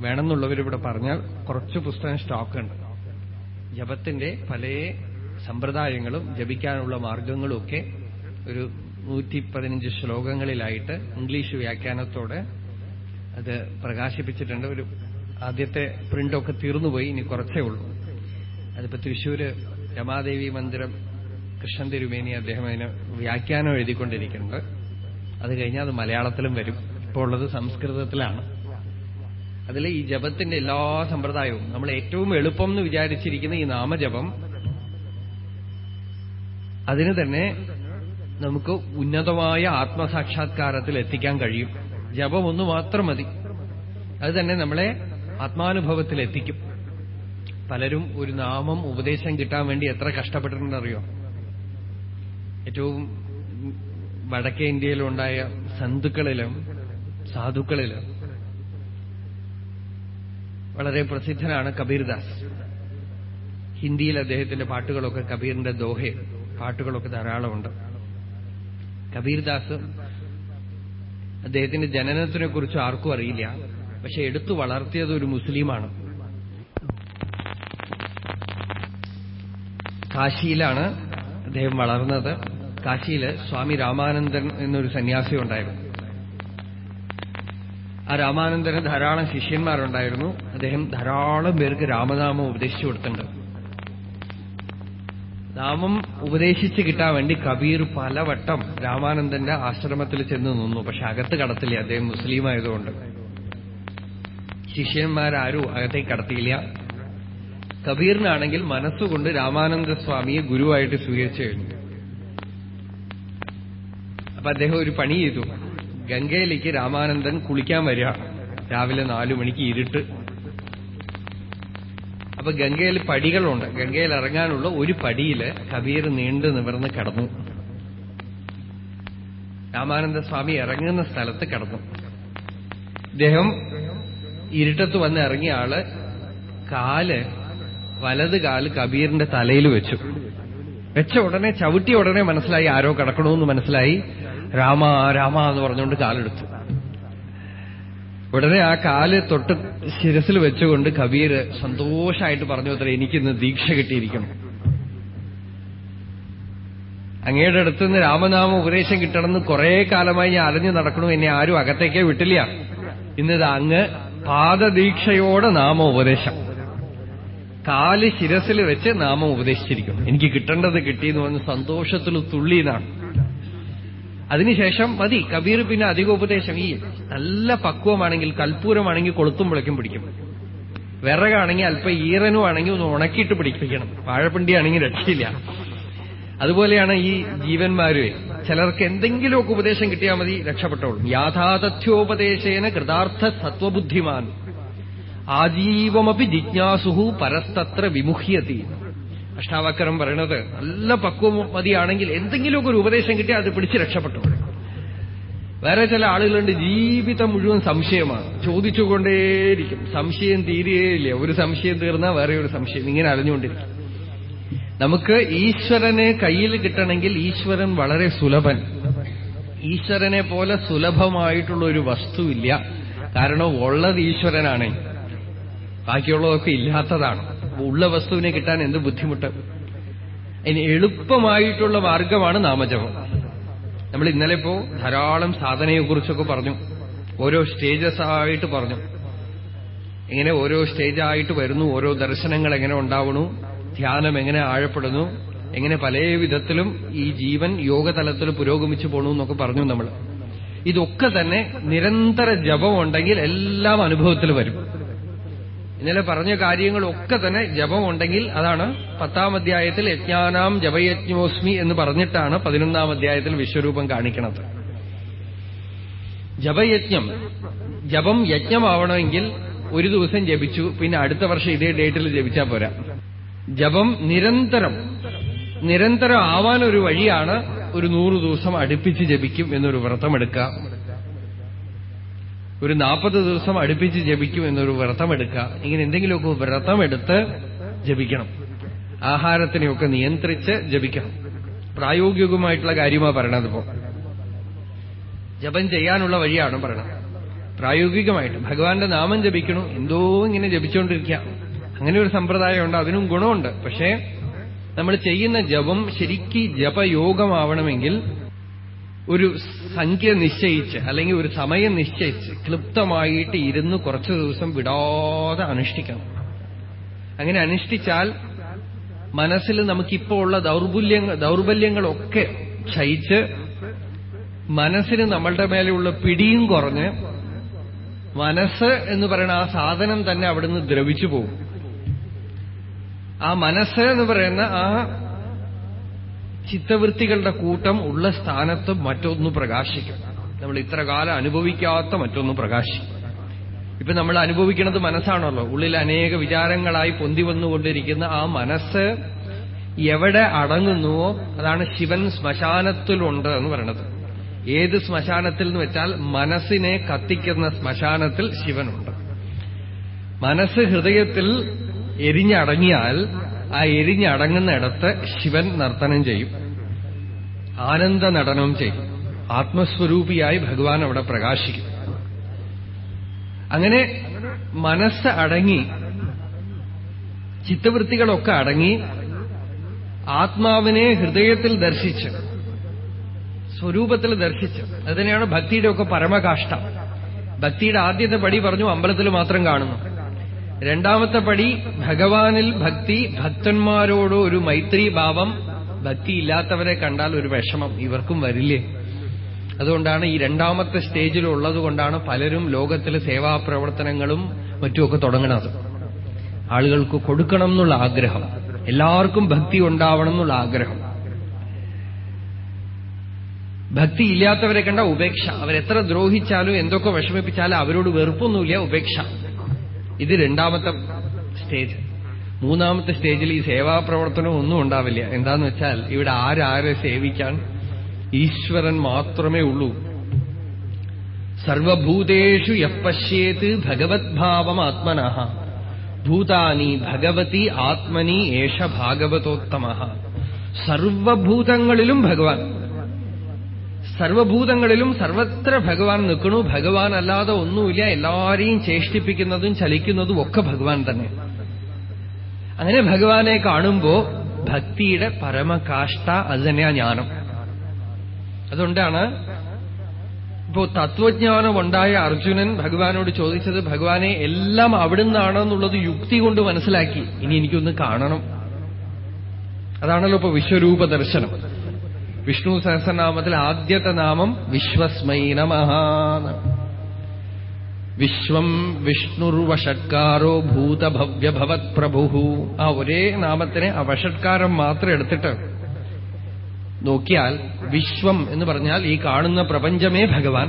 വേണമെന്നുള്ളവരിവിടെ പറഞ്ഞാൽ കുറച്ച് പുസ്തകം സ്റ്റോക്ക് ഉണ്ട് ജപത്തിന്റെ പല സമ്പ്രദായങ്ങളും ജപിക്കാനുള്ള മാർഗങ്ങളും ഒക്കെ ഒരു നൂറ്റി പതിനഞ്ച് ശ്ലോകങ്ങളിലായിട്ട് ഇംഗ്ലീഷ് വ്യാഖ്യാനത്തോടെ അത് പ്രകാശിപ്പിച്ചിട്ടുണ്ട്. ഒരു ആദ്യത്തെ പ്രിന്റൊക്കെ തീർന്നുപോയി ഇനി കുറച്ചേ ഉള്ളൂ. അതിപ്പോ തൃശ്ശൂര് രമാദേവി മന്ദിരം കൃഷ്ണൻ തിരുമേനി അദ്ദേഹം അതിന് വ്യാഖ്യാനം എഴുതിക്കൊണ്ടിരിക്കുന്നുണ്ട്. അത് കഴിഞ്ഞാൽ അത് മലയാളത്തിലും വരും. ഇപ്പോൾ ഉള്ളത് സംസ്കൃതത്തിലാണ്. അതിൽ ഈ ജപത്തിന്റെ എല്ലാ സമ്പ്രദായവും നമ്മൾ ഏറ്റവും എളുപ്പം എന്ന് വിചാരിച്ചിരിക്കുന്ന ഈ നാമജപം അതിന് തന്നെ നമുക്ക് ഉന്നതമായ ആത്മസാക്ഷാത്കാരത്തിൽ എത്തിക്കാൻ കഴിയും. ജപം ഒന്ന് മാത്രം മതി. അത് തന്നെ നമ്മളെ ആത്മാനുഭവത്തിൽ എത്തിക്കും. പലരും ഒരു നാമം ഉപദേശം കിട്ടാൻ വേണ്ടി എത്ര കഷ്ടപ്പെട്ടിട്ടുണ്ടെന്നറിയോ ഏറ്റവും വടക്കേ ഇന്ത്യയിലുണ്ടായ സന്തുക്കളിലും സാധുക്കളിലും. വളരെ പ്രസിദ്ധനാണ് കബീർദാസ് ഹിന്ദിയിൽ അദ്ദേഹത്തിന്റെ പാട്ടുകളൊക്കെ കബീറിന്റെ ദോഹ പാട്ടുകളൊക്കെ ധാരാളമുണ്ട്. കബീർദാസ് അദ്ദേഹത്തിന്റെ ജനനത്തിനെ കുറിച്ച് ആർക്കും അറിയില്ല. പക്ഷെ എടുത്തു വളർത്തിയത് ഒരു മുസ്ലിമാണ്. കാശിയിലാണ് അദ്ദേഹം വളർന്നത്. കാശിയിൽ സ്വാമി രാമാനന്ദൻ എന്നൊരു സന്യാസി ഉണ്ടായിരുന്നു. ആ രാമാനന്ദന് ധാരാളം ശിഷ്യന്മാരുണ്ടായിരുന്നു. അദ്ദേഹം ധാരാളം പേർക്ക് രാമനാമം ഉപദേശിച്ചു കൊടുത്തിട്ടുണ്ട്. നാമം ഉപദേശിച്ചു കിട്ടാൻ വേണ്ടി കബീർ പലവട്ടം രാമാനന്ദന്റെ ആശ്രമത്തിൽ ചെന്ന് നിന്നു. പക്ഷെ അകത്ത് കടത്തില്ല. അദ്ദേഹം മുസ്ലിം ആയതുകൊണ്ട്. ശിഷ്യന്മാരാരും അകത്തേക്ക് കടത്തിയില്ല. കബീറിനാണെങ്കിൽ മനസ്സുകൊണ്ട് രാമാനന്ദ സ്വാമിയെ ഗുരുവായിട്ട് സ്വീകരിച്ചു കഴിഞ്ഞു. അപ്പൊ അദ്ദേഹം ഒരു പണി ചെയ്തു. ഗംഗയിലേക്ക് രാമാനന്ദൻ കുളിക്കാൻ വരിക. രാവിലെ നാലു മണിക്ക് ഇരുട്ട്. അപ്പൊ ഗംഗയിൽ പടികളുണ്ട്. ഗംഗയിൽ ഇറങ്ങാനുള്ള ഒരു പടിയിൽ കബീർ നീണ്ടു നിവർന്ന് കിടന്നു. രാമാനന്ദ സ്വാമി ഇറങ്ങുന്ന സ്ഥലത്ത് കിടന്നു. ഇദ്ദേഹം ഇരുട്ടത്ത് വന്ന് ഇറങ്ങിയ ആൾ കാൽ വലത് കാൽ കബീറിന്റെ തലയിൽ വെച്ചു. വെച്ച ഉടനെ ചവിട്ടിയ ഉടനെ മനസ്സിലായി ആരോ കിടക്കണമെന്ന് മനസ്സിലായി. രാമ രാമ എന്ന് പറഞ്ഞുകൊണ്ട് കാലെടുത്തു. ഉടനെ ആ കാൽ തൊട്ട് ശിരസിൽ വെച്ചുകൊണ്ട് കബീർ സന്തോഷമായിട്ട് പറഞ്ഞു അത്ര എനിക്കിന്ന് ദീക്ഷ കിട്ടിയിരിക്കണം അങ്ങയുടെ അടുത്ത് നിന്ന് രാമനാമ ഉപദേശം കിട്ടണമെന്ന് കുറെ കാലമായി ഞാൻ അലഞ്ഞു നടക്കണു. എന്നെ ആരും അകത്തേക്കേ വിട്ടില്ല. ഇന്നത് അങ്ങ് പാദദീക്ഷയോടെ നാമ ഉപദേശം കാൽ ശിരസിൽ വെച്ച് നാമം ഉപദേശിച്ചിരിക്കണം എനിക്ക് കിട്ടേണ്ടത് കിട്ടിയെന്ന് പറഞ്ഞ് സന്തോഷത്തിൽ തുള്ളിയതാണ് അതിനുശേഷം മതി കബീർ പിന്നെ അധിക ഉപദേശം ഈ നല്ല പക്വമാണെങ്കിൽ കൽപ്പൂരമാണെങ്കിൽ കൊളുത്തും വിളക്കും പിടിക്കും. വിറകാണെങ്കിൽ അല്പം ഈറനുമാണെങ്കിൽ ഒന്ന് ഉണക്കിയിട്ട് പിടിപ്പിക്കണം. വാഴപ്പിണ്ടിയാണെങ്കിൽ രക്ഷയില്ല. അതുപോലെയാണ് ഈ ജീവന്മാര്. ചിലർക്ക് എന്തെങ്കിലുമൊക്കെ ഉപദേശം കിട്ടിയാൽ മതി രക്ഷപ്പെട്ടോളും. യാഥാതഥ്യോപദേശേന കൃതാർത്ഥ സത്വബുദ്ധിമാൻ ആജീവമപി ജിജ്ഞാസുഹു പരസ്തത്ര വിമുഹ്യതി. അഷ്ടാവക്കരം പറയണത് നല്ല പക്വമതിയാണെങ്കിൽ എന്തെങ്കിലുമൊക്കെ ഒരു ഉപദേശം കിട്ടിയാൽ അത് പിടിച്ച് രക്ഷപ്പെട്ടു. വേറെ ചില ആളുകളുണ്ട് ജീവിതം മുഴുവൻ സംശയമാണ്. ചോദിച്ചുകൊണ്ടേയിരിക്കും. സംശയം തീരുകയില്ല. ഒരു സംശയം തീർന്നാൽ വേറെ ഒരു സംശയം. ഇങ്ങനെ അലഞ്ഞുകൊണ്ടിരിക്കും. നമുക്ക് ഈശ്വരനെ കയ്യിൽ കിട്ടണമെങ്കിൽ ഈശ്വരൻ വളരെ സുലഭൻ. ഈശ്വരനെ പോലെ സുലഭമായിട്ടുള്ള ഒരു വസ്തുവില്ല. കാരണം ഉള്ളത് ഈശ്വരനാണ്. ബാക്കിയുള്ളതൊക്കെ ഇല്ലാത്തതാണ്. ഉള്ള വസ്തുവിനെ കിട്ടാൻ എന്ത് ബുദ്ധിമുട്ട്? ഇനി എളുപ്പമായിട്ടുള്ള മാർഗമാണ് നാമജപം. നമ്മൾ ഇന്നലെ ഇപ്പോ ധാരാളം സാധനയെക്കുറിച്ചൊക്കെ പറഞ്ഞു. ഓരോ സ്റ്റേജസ് ആയിട്ട് പറഞ്ഞു. എങ്ങനെ ഓരോ സ്റ്റേജായിട്ട് വരുന്നു ഓരോ ദർശനങ്ങൾ എങ്ങനെ ഉണ്ടാവണു ധ്യാനം എങ്ങനെ ആഴപ്പെടുന്നു എങ്ങനെ പല വിധത്തിലും ഈ ജീവൻ യോഗതലത്തിൽ പുരോഗമിച്ചു പോണു എന്നൊക്കെ പറഞ്ഞു നമ്മൾ. ഇതൊക്കെ തന്നെ നിരന്തര ജപം ഉണ്ടെങ്കിൽ എല്ലാം അനുഭവത്തിൽ വരും. ഇന്നലെ പറഞ്ഞ കാര്യങ്ങളൊക്കെ തന്നെ ജപം ഉണ്ടെങ്കിൽ അതാണ് പത്താം അധ്യായത്തിൽ യജ്ഞാനാം ജപയജ്ഞോസ്മി എന്ന് പറഞ്ഞിട്ടാണ് പതിനൊന്നാം അധ്യായത്തിൽ വിശ്വരൂപം കാണിക്കുന്നത് ജപയജ്ഞം ജപം യജ്ഞമാവണമെങ്കിൽ ഒരു ദിവസം ജപിച്ചു പിന്നെ അടുത്ത വർഷം ഇതേ ഡേറ്റിൽ ജപിച്ചാൽ പോരാ. ജപം നിരന്തരം നിരന്തരം ആവാനൊരു വഴിയാണ് ഒരു നൂറു ദിവസം അടുപ്പിച്ച് ജപിക്കും എന്നൊരു വ്രതമെടുക്കുക. ഒരു നാൽപ്പത് ദിവസം അടുപ്പിച്ച് ജപിക്കും എന്നൊരു വ്രതമെടുക്കുക ഇങ്ങനെ എന്തെങ്കിലുമൊക്കെ വ്രതമെടുത്ത് ജപിക്കണം. ആഹാരത്തിനെയൊക്കെ നിയന്ത്രിച്ച് ജപിക്കണം. പ്രായോഗികമായിട്ടുള്ള കാര്യമാണ് പറയണത് ഇപ്പോ. ജപം ചെയ്യാനുള്ള വഴിയാണ് പറയണത്. പ്രായോഗികമായിട്ട് ഭഗവാന്റെ നാമം ജപിക്കണു. എന്തോ ഇങ്ങനെ ജപിച്ചുകൊണ്ടിരിക്കുക അങ്ങനെ ഒരു സമ്പ്രദായമുണ്ട്. അതിനും ഗുണമുണ്ട്. പക്ഷേ നമ്മൾ ചെയ്യുന്ന ജപം ശരിക്ക് ജപയോഗമാവണമെങ്കിൽ ഒരു സംഖ്യ നിശ്ചയിച്ച് അല്ലെങ്കിൽ ഒരു സമയം നിശ്ചയിച്ച് ക്ലിപ്തമായിട്ട് ഇരുന്ന് കുറച്ചു ദിവസം വിടാതെ അനുഷ്ഠിക്കണം. അങ്ങനെ അനുഷ്ഠിച്ചാൽ മനസ്സിൽ നമുക്കിപ്പോ ഉള്ള ദൗർബല്യങ്ങൾ ദൗർബല്യങ്ങളൊക്കെ ക്ഷയിച്ച് മനസ്സിന് നമ്മളുടെ മേലെയുള്ള പിടിയും കുറഞ്ഞ് മനസ്സ് എന്ന് പറയുന്ന ആ സാധനം തന്നെ അവിടുന്ന് ദ്രവിച്ചു പോകും. ആ മനസ്സ് എന്ന് പറയുന്ന ആ ചിത്തവൃത്തികളുടെ കൂട്ടം ഉള്ള സ്ഥാനത്ത് മറ്റൊന്ന് പ്രകാശിക്കും. നമ്മൾ ഇത്ര കാലം അനുഭവിക്കാത്ത മറ്റൊന്ന് പ്രകാശിക്കും. ഇപ്പൊ നമ്മൾ അനുഭവിക്കുന്നത് മനസ്സാണല്ലോ. ഉള്ളിൽ അനേക വിചാരങ്ങളായി പൊന്തി വന്നുകൊണ്ടിരിക്കുന്ന ആ മനസ്സ് എവിടെ അടങ്ങുന്നുവോ അതാണ് ശിവൻ ശ്മശാനത്തിലുണ്ട് എന്ന് പറയണത്. ഏത് ശ്മശാനത്തിൽ എന്ന് വെച്ചാൽ മനസ്സിനെ കത്തിക്കുന്ന ശ്മശാനത്തിൽ ശിവനുണ്ട്. മനസ്സ് ഹൃദയത്തിൽ എരിഞ്ഞടങ്ങിയാൽ ആ എരിഞ്ഞടങ്ങുന്നിടത്ത് ശിവൻ നർത്തനം ചെയ്യും. ആനന്ദ നടനം ചെയ്യും ആത്മസ്വരൂപിയായി ഭഗവാൻ അവിടെ പ്രകാശിക്കും. അങ്ങനെ മനസ്സ് അടങ്ങി ചിത്തവൃത്തികളൊക്കെ അടങ്ങി ആത്മാവിനെ ഹൃദയത്തിൽ ദർശിച്ച് സ്വരൂപത്തിൽ ദർശിച്ച് അതിനെയാണ് ഭക്തിയുടെ ഒക്കെ പരമകാഷ്ട ഭക്തിയുടെ ആദ്യത്തെ പടി പറഞ്ഞു അമ്പലത്തിൽ മാത്രം കാണുന്നു. രണ്ടാമത്തെ പടി ഭഗവാനിൽ ഭക്തി ഭക്തന്മാരോട് ഒരു മൈത്രി ഭാവം ഭക്തിയില്ലാത്തവരെ കണ്ടാൽ ഒരു വിഷമം ഇവർക്കും വരില്ലേ? അതുകൊണ്ടാണ് ഈ രണ്ടാമത്തെ സ്റ്റേജിലുള്ളത് കൊണ്ടാണ് പലരും ലോകത്തിലെ സേവാപ്രവർത്തനങ്ങളും മറ്റുമൊക്കെ തുടങ്ങുന്നത് ആളുകൾക്ക് കൊടുക്കണം എന്നുള്ള ആഗ്രഹം എല്ലാവർക്കും ഭക്തി ഉണ്ടാവണം എന്നുള്ള ആഗ്രഹം. ഭക്തി ഇല്ലാത്തവരെ കണ്ട ഉപേക്ഷ. അവരെത്ര ദ്രോഹിച്ചാലും എന്തൊക്കെ വിഷമിപ്പിച്ചാലും അവരോട് വെറുപ്പൊന്നുമില്ല ഉപേക്ഷ. ഇത് രണ്ടാമത്തെ സ്റ്റേജ്. മൂന്നാമത്തെ സ്റ്റേജിൽ ഈ സേവാപ്രവർത്തനം ഒന്നും ഉണ്ടാവില്ല. എന്താന്ന് വെച്ചാൽ ഇവിടെ ആരാരെ സേവിക്കാൻ ഈശ്വരൻ മാത്രമേ ഉള്ളൂ. സർവഭൂതേഷു യപ്പശ്യേത് ഭഗവത്ഭാവമാത്മന ഭൂതാനി ഭഗവതി ആത്മനി ഏഷ ഭാഗവതോത്തമ സർവഭൂതങ്ങളിലും ഭഗവാൻ. സർവഭൂതങ്ങളിലും സർവത്ര ഭഗവാൻ നിൽക്കണു. ഭഗവാൻ അല്ലാതെ ഒന്നുമില്ല. എല്ലാരെയും ചേഷ്ടിപ്പിക്കുന്നതും ചലിക്കുന്നതും ഒക്കെ ഭഗവാൻ തന്നെ. അങ്ങനെ ഭഗവാനെ കാണുമ്പോ ഭക്തിയുടെ പരമകാഷ്ട അത് തന്നെയാ ജ്ഞാനം. അതുകൊണ്ടാണ് ഇപ്പോ തത്വജ്ഞാനം ഉണ്ടായ അർജുനൻ ഭഗവാനോട് ചോദിച്ചത് ഭഗവാനെ എല്ലാം അവിടുന്നാണെന്നുള്ളത് യുക്തി കൊണ്ട് മനസ്സിലാക്കി. ഇനി എനിക്കൊന്ന് കാണണം. അതാണല്ലോ ഇപ്പൊ വിശ്വരൂപ ദർശനം. വിഷ്ണു സഹസ്രനാമത്തിൽ ആദ്യത്തെ നാമം വിശ്വസ്മൈ വിശ്വം വിഷ്ണുർവഷട്കാരോ ഭൂതഭവ്യഭവത് പ്രഭു ആ ഒരേ നാമത്തിനെ ആ വഷട്കാരം മാത്രം എടുത്തിട്ട് നോക്കിയാൽ വിശ്വം എന്ന് പറഞ്ഞാൽ ഈ കാണുന്ന പ്രപഞ്ചമേ ഭഗവാൻ.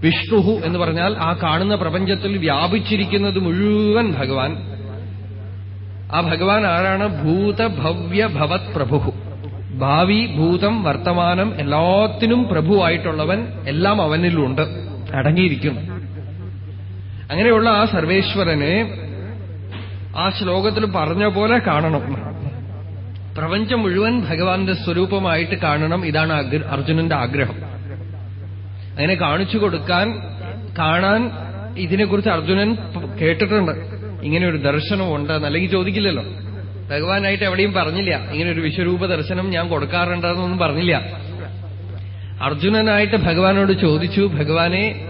വിഷ്ണു എന്ന് പറഞ്ഞാൽ ആ കാണുന്ന പ്രപഞ്ചത്തിൽ വ്യാപിച്ചിരിക്കുന്നത് മുഴുവൻ ഭഗവാൻ. ആ ഭഗവാൻ ആരാണ്? ഭൂതഭവ്യ ഭവത് പ്രഭു ഭാവി ഭൂതം വർത്തമാനം എല്ലാത്തിനും പ്രഭുവായിട്ടുള്ളവൻ എല്ലാം അവനിലുണ്ട്. അടങ്ങിയിരിക്കുന്നു. അങ്ങനെയുള്ള ആ സർവേശ്വരനെ ആ ശ്ലോകത്തിൽ പറഞ്ഞ പോലെ കാണണം. പ്രപഞ്ചം മുഴുവൻ ഭഗവാന്റെ സ്വരൂപമായിട്ട് കാണണം ഇതാണ് അർജുനന്റെ ആഗ്രഹം. അങ്ങനെ കാണിച്ചു കൊടുക്കാൻ കാണാൻ ഇതിനെക്കുറിച്ച് അർജുനൻ കേട്ടിട്ടുണ്ട്. ഇങ്ങനെ ഒരു ദർശനം ഉണ്ട് അല്ലെങ്കിൽ ചോദിക്കില്ലല്ലോ. ഭഗവാനായിട്ട് എവിടെയും പറഞ്ഞില്ല. ഇങ്ങനെ ഒരു വിശ്വരൂപ ദർശനം ഞാൻ കൊടുക്കാറുണ്ടെന്നൊന്നും പറഞ്ഞില്ല. അർജുനനായിട്ട് ഭഗവാനോട് ചോദിച്ചു ഭഗവാനെ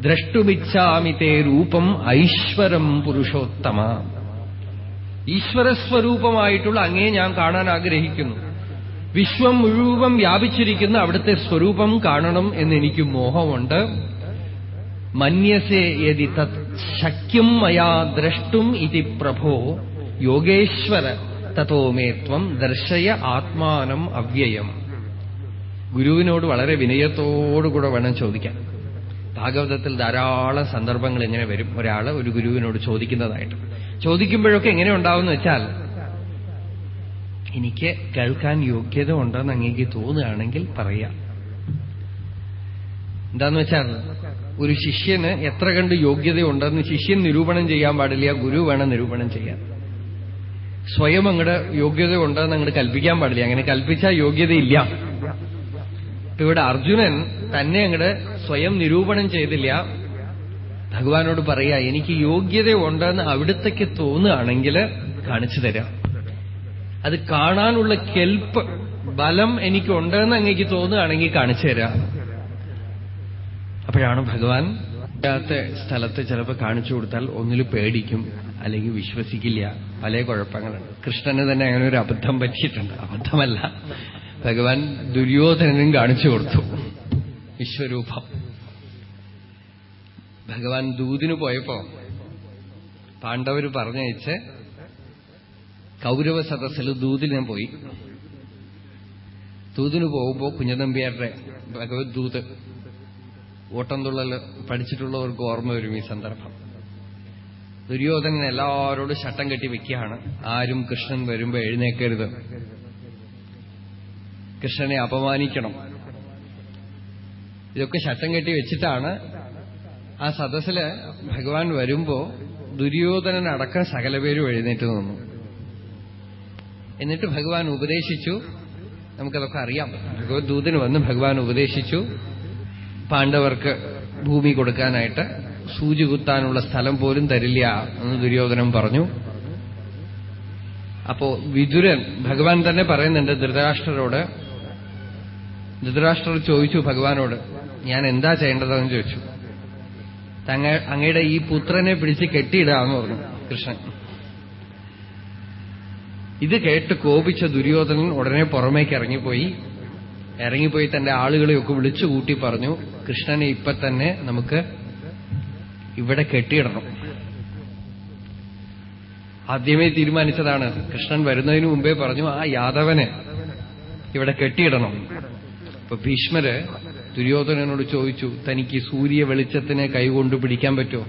ദ്രഷ്ടുമിച്ഛാമിതേ രൂപം ഐശ്വരം പുരുഷോത്തമ ഈശ്വരസ്വരൂപമായിട്ടുള്ള അങ്ങേ ഞാൻ കാണാൻ ആഗ്രഹിക്കുന്നു. വിശ്വം മുഴുവൻ വ്യാപിച്ചിരിക്കുന്ന അവിടുത്തെ സ്വരൂപം കാണണം എന്നെനിക്ക് മോഹമുണ്ട്. മന്യസേ യതി തത് ശക്യം മയാ ദ്രഷ്ടും ഇതി പ്രഭോ യോഗേശ്വര തത്തോമേത്വം ദർശയ ആത്മാനം അവ്യയം. ഗുരുവിനോട് വളരെ വിനയത്തോടുകൂടെ വേണം ചോദിക്കാൻ. ഭാഗവതത്തിൽ ധാരാളം സന്ദർഭങ്ങൾ ഇങ്ങനെ വരും. ഒരാൾ ഒരു ഗുരുവിനോട് ചോദിക്കുന്നതായിട്ട്. ചോദിക്കുമ്പോഴൊക്കെ എങ്ങനെ ഉണ്ടാവുമെന്ന് വെച്ചാൽ എനിക്ക് കേൾക്കാൻ യോഗ്യത ഉണ്ടെന്ന് അങ്ങേക്ക് തോന്നുകയാണെങ്കിൽ പറയാം. എന്താന്ന് വെച്ചാൽ ഒരു ശിഷ്യന് എത്ര കണ്ട് യോഗ്യതയുണ്ടെന്ന് ശിഷ്യൻ നിരൂപണം ചെയ്യാൻ പാടില്ല ഗുരു വേണം നിരൂപണം ചെയ്യാൻ. സ്വയം അങ്ങടെ യോഗ്യത ഉണ്ടെന്ന് അങ്ങോട്ട് കൽപ്പിക്കാൻ പാടില്ല. അങ്ങനെ കൽപ്പിച്ചാൽ യോഗ്യതയില്ല. ഇവിടെ അർജുനൻ തന്നെ അങ്ങോട്ട് സ്വയം നിരൂപണം ചെയ്തില്ല. ഭഗവാനോട് പറയാ എനിക്ക് യോഗ്യത ഉണ്ടെന്ന് അവിടുത്തേക്ക് തോന്നുകയാണെങ്കിൽ കാണിച്ചു തരാം. അത് കാണാനുള്ള കെൽപ്പ് ബലം എനിക്കുണ്ടെന്ന് അങ്ങേക്ക് തോന്നുകയാണെങ്കിൽ കാണിച്ചു തരാം. അപ്പോഴാണ് ഭഗവാൻ ഇല്ലാത്ത സ്ഥലത്ത് ചിലപ്പോൾ കാണിച്ചു കൊടുത്താൽ ഒന്നിൽ പേടിക്കും അല്ലെങ്കിൽ വിശ്വസിക്കില്ല. പല കുഴപ്പങ്ങളുണ്ട്. കൃഷ്ണന് തന്നെ അങ്ങനെ ഒരു അബദ്ധം പറ്റിയിട്ടുണ്ട്. അബദ്ധമല്ല. ഭഗവാൻ ദുര്യോധനനും കാണിച്ചു കൊടുത്തു. വിശ്വരൂപം. ഭഗവാൻ ദൂതിന് പോയപ്പോ പാണ്ഡവര് പറഞ്ഞയച്ച് കൗരവ സദസ്സിൽ ദൂതിന് പോയി. ദൂതിന് പോകുമ്പോ കുഞ്ഞനമ്പിയാരുടെ ഭഗവത് ദൂത് ഓട്ടംതുള്ളൽ പഠിച്ചിട്ടുള്ളവർക്ക് ഓർമ്മ വരും ഈ സന്ദർഭം. ദുര്യോധനൻ എല്ലാവരോടും ശട്ടം കെട്ടി വെക്കുകയാണ്. ആരും കൃഷ്ണൻ വരുമ്പോ എഴുന്നേക്കരുത്. കൃഷ്ണനെ അപമാനിക്കണം. ഇതൊക്കെ ശട്ടം കെട്ടി വെച്ചിട്ടാണ് ആ സദസ്സിൽ ഭഗവാൻ വരുമ്പോ ദുര്യോധനനടക്കം സകല പേരും എഴുന്നേറ്റ് നിന്നു. എന്നിട്ട് ഭഗവാൻ ഉപദേശിച്ചു. നമുക്കതൊക്കെ അറിയാം. ഭഗവത്ദൂതന് വന്ന് ഭഗവാൻ ഉപദേശിച്ചു. പാണ്ഡവർക്ക് ഭൂമി കൊടുക്കാനായിട്ട് സൂചി കുത്താനുള്ള സ്ഥലം പോലും തരില്ല എന്ന് ദുര്യോധനൻ പറഞ്ഞു. അപ്പോ വിദുരൻ ഭഗവാൻ തന്നെ പറയുന്നുണ്ട് ധൃതരാഷ്ട്രരോട്. ധൃതരാഷ്ട്രർ ചോദിച്ചു ഭഗവാനോട് ഞാൻ എന്താ ചെയ്യേണ്ടതെന്ന് ചോദിച്ചു. തങ്ങ അങ്ങയുടെ ഈ പുത്രനെ പിടിച്ച് കെട്ടിയിടാന്ന് പറഞ്ഞു കൃഷ്ണൻ. ഇത് കേട്ട് കോപിച്ച ദുര്യോധനൻ ഉടനെ പുറമേക്ക് ഇറങ്ങിപ്പോയി. ഇറങ്ങിപ്പോയി തന്റെ ആളുകളെയൊക്കെ വിളിച്ചു കൂട്ടി പറഞ്ഞു കൃഷ്ണനെ ഇപ്പൊ തന്നെ നമുക്ക് ഇവിടെ കെട്ടിയിടണം. ആദ്യമേ തീരുമാനിച്ചതാണ്. കൃഷ്ണൻ വരുന്നതിന് മുമ്പേ പറഞ്ഞു ആ യാദവനെ ഇവിടെ കെട്ടിയിടണം. ഇപ്പൊ ഭീഷ്മര് ദുര്യോധനനോട് ചോദിച്ചു തനിക്ക് സൂര്യ വെളിച്ചത്തിനെ കൈകൊണ്ട് പിടിക്കാൻ പറ്റുമോ?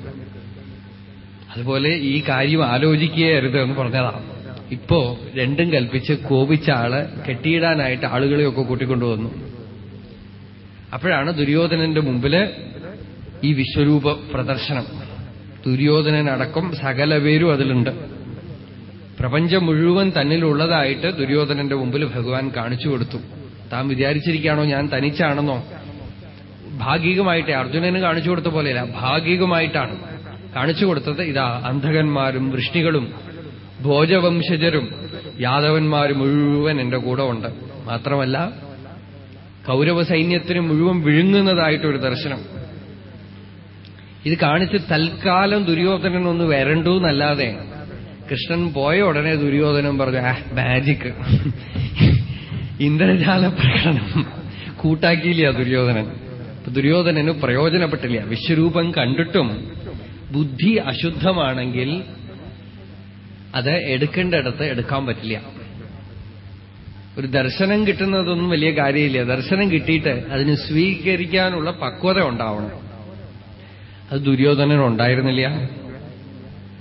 അതുപോലെ ഈ കാര്യം ആലോചിക്കുകയരുത് എന്ന് പറഞ്ഞതാണ് ഇപ്പോ രണ്ടും കൽപ്പിച്ച് കോപിച്ച ആൾ കെട്ടിയിടാനായിട്ട് ആളുകളെയൊക്കെ കൂട്ടിക്കൊണ്ടുവന്നു. അപ്പോഴാണ് ദുര്യോധനന്റെ മുമ്പിൽ ഈ വിശ്വരൂപ പ്രദർശനം. ദുര്യോധനനടക്കം സകല പേരും അതിലുണ്ട്. പ്രപഞ്ചം മുഴുവൻ തന്നിലുള്ളതായിട്ട് ദുര്യോധനന്റെ മുമ്പിൽ ഭഗവാൻ കാണിച്ചു കൊടുത്തു. താൻ വിചാരിച്ചിരിക്കുകയാണോ ഞാൻ തനിച്ചാണെന്നോ? ഭാഗികമായിട്ടേ അർജുനന് കാണിച്ചു കൊടുത്ത പോലെയല്ല ഭാഗികമായിട്ടാണ്. കാണിച്ചു കൊടുത്തത് ഇതാ അന്ധകന്മാരും വൃഷ്ണികളും ഭോജവംശജരും യാദവന്മാരും മുഴുവൻ എന്റെ കൂടെ ഉണ്ട്. മാത്രമല്ല കൗരവ സൈന്യത്തിന് മുഴുവൻ വിഴുങ്ങുന്നതായിട്ടൊരു ദർശനം. ഇത് കാണിച്ച് തൽക്കാലം ദുര്യോധനൻ ഒന്ന് വരണ്ടു എന്നല്ലാതെ കൃഷ്ണൻ പോയ ഉടനെ ദുര്യോധനം പറഞ്ഞു ആ മാജിക് ഇന്ദ്രജാല പ്രകടനം കൂട്ടാക്കിയില്ല ദുര്യോധനൻ. ദുര്യോധനന് പ്രയോജനപ്പെട്ടില്ല. വിശ്വരൂപം കണ്ടിട്ടും ബുദ്ധി അശുദ്ധമാണെങ്കിൽ അത് എടുക്കേണ്ടിടത്ത് എടുക്കാൻ പറ്റില്ല. ഒരു ദർശനം കിട്ടുന്നതൊന്നും വലിയ കാര്യമില്ല. ദർശനം കിട്ടിയിട്ട് അതിന് സ്വീകരിക്കാനുള്ള പക്വത ഉണ്ടാവണം. അത് ദുര്യോധനൻ ഉണ്ടായിരുന്നില്ല.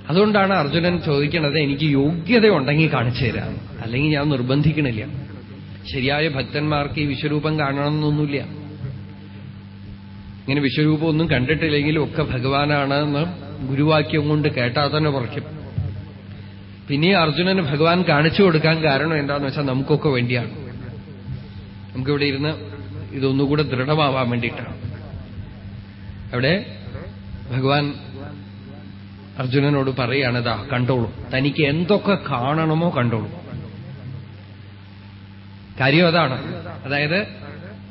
അതുകൊണ്ടാണ് അർജുനൻ ചോദിക്കുന്നത് എനിക്ക് യോഗ്യത ഉണ്ടെങ്കിൽ കാണിച്ചു തരാം. അല്ലെങ്കിൽ ഞാൻ നിർബന്ധിക്കണില്ല. ശരിയായ ഭക്തന്മാർക്ക് ഈ വിശ്വരൂപം കാണണമെന്നൊന്നുമില്ല. ഇങ്ങനെ വിശ്വരൂപം ഒന്നും കണ്ടിട്ടില്ലെങ്കിലും ഒക്കെ ഭഗവാനാണ് എന്ന് ഗുരുവാക്യം കൊണ്ട് കേട്ടാൽ തന്നെ പറയ്ക്കും പിന്നെ അർജുനന് ഭഗവാൻ കാണിച്ചു കൊടുക്കാൻ കാരണം എന്താന്ന് വെച്ചാൽ നമുക്കൊക്കെ വേണ്ടിയാണ്. നമുക്കിവിടെ ഇരുന്ന് ഇതൊന്നുകൂടെ ദൃഢമാവാൻ വേണ്ടിയിട്ടാണ്. അവിടെ ഭഗവാൻ അർജുനനോട് പറയുകയാണിതാ കണ്ടോളൂ. തനിക്ക് എന്തൊക്കെ കാണണമോ കണ്ടോളൂ. കാര്യം അതാണ്. അതായത്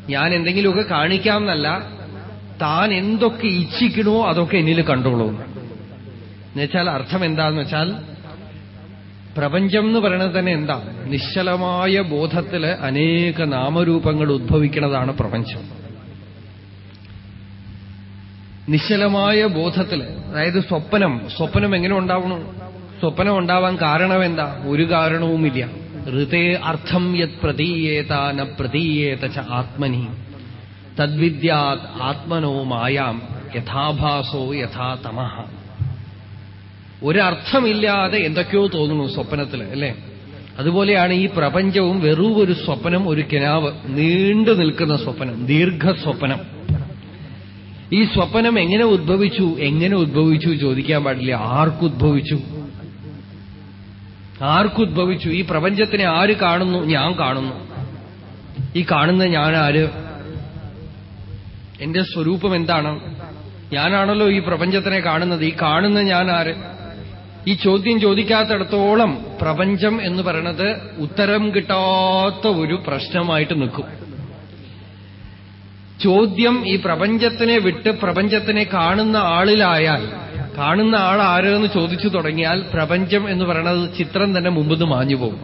ഞാൻ എന്തെങ്കിലുമൊക്കെ കാണിക്കാം എന്നല്ല താൻ എന്തൊക്കെ ഇച്ഛിക്കണോ അതൊക്കെ എന്നിൽ കണ്ടോളൂ. എന്നുവെച്ചാൽ അർത്ഥം എന്താന്ന് വെച്ചാൽ പ്രപഞ്ചം എന്ന് പറയുന്നത് തന്നെ എന്താ? നിശ്ചലമായ ബോധത്തിൽ അനേക നാമരൂപങ്ങൾ ഉദ്ഭവിക്കുന്നതാണ് പ്രപഞ്ചം. നിശ്ചലമായ ബോധത്തിൽ അതായത് സ്വപ്നം സ്വപ്നം എങ്ങനെ ഉണ്ടാവണു? സ്വപ്നം ഉണ്ടാവാൻ കാരണം എന്താ? ഒരു കാരണവുമില്ല. ഋതേ അർത്ഥം യത് പ്രതീയേത ന പ്രതീയേത ച ആത്മനി. തദ്വിദ്യാത് ആത്മനോ മായാം യഥാഭാസോ യഥാ തമഹ. ഒരർത്ഥമില്ലാതെ എന്തൊക്കെയോ തോന്നുന്നു സ്വപ്നത്തിൽ അല്ലേ? അതുപോലെയാണ് ഈ പ്രപഞ്ചവും വെറും ഒരു സ്വപ്നം ഒരു കിനാവ് നീണ്ടു നിൽക്കുന്ന സ്വപ്നം ദീർഘസ്വപ്നം. ഈ സ്വപ്നം എങ്ങനെ ഉദ്ഭവിച്ചു എങ്ങനെ ഉദ്ഭവിച്ചു ചോദിക്കാൻ പാടില്ല. ആർക്കുദ്ഭവിച്ചു? ആർക്കുദ്ഭവിച്ചു? ഈ പ്രപഞ്ചത്തിനെ ആര് കാണുന്നു? ഞാൻ കാണുന്നു. ഈ കാണുന്ന ഞാൻ ആര്? എന്റെ സ്വരൂപം എന്താണ്? ഞാനാണല്ലോ ഈ പ്രപഞ്ചത്തിനെ കാണുന്നത്. ഈ കാണുന്ന ഞാൻ ആര്? ഈ ചോദ്യം ചോദിക്കാത്തിടത്തോളം പ്രപഞ്ചം എന്ന് പറയുന്നത് ഉത്തരം കിട്ടാത്ത ഒരു പ്രശ്നമായിട്ട് നിൽക്കും. ചോദ്യം ഈ പ്രപഞ്ചത്തിനെ വിട്ട് പ്രപഞ്ചത്തിനെ കാണുന്ന ആളിലായാൽ കാണുന്ന ആൾ ആരെന്ന് ചോദിച്ചു തുടങ്ങിയാൽ പ്രപഞ്ചം എന്ന് പറയുന്നത് ചിത്രം തന്നെ മുമ്പ് മാഞ്ഞു പോകും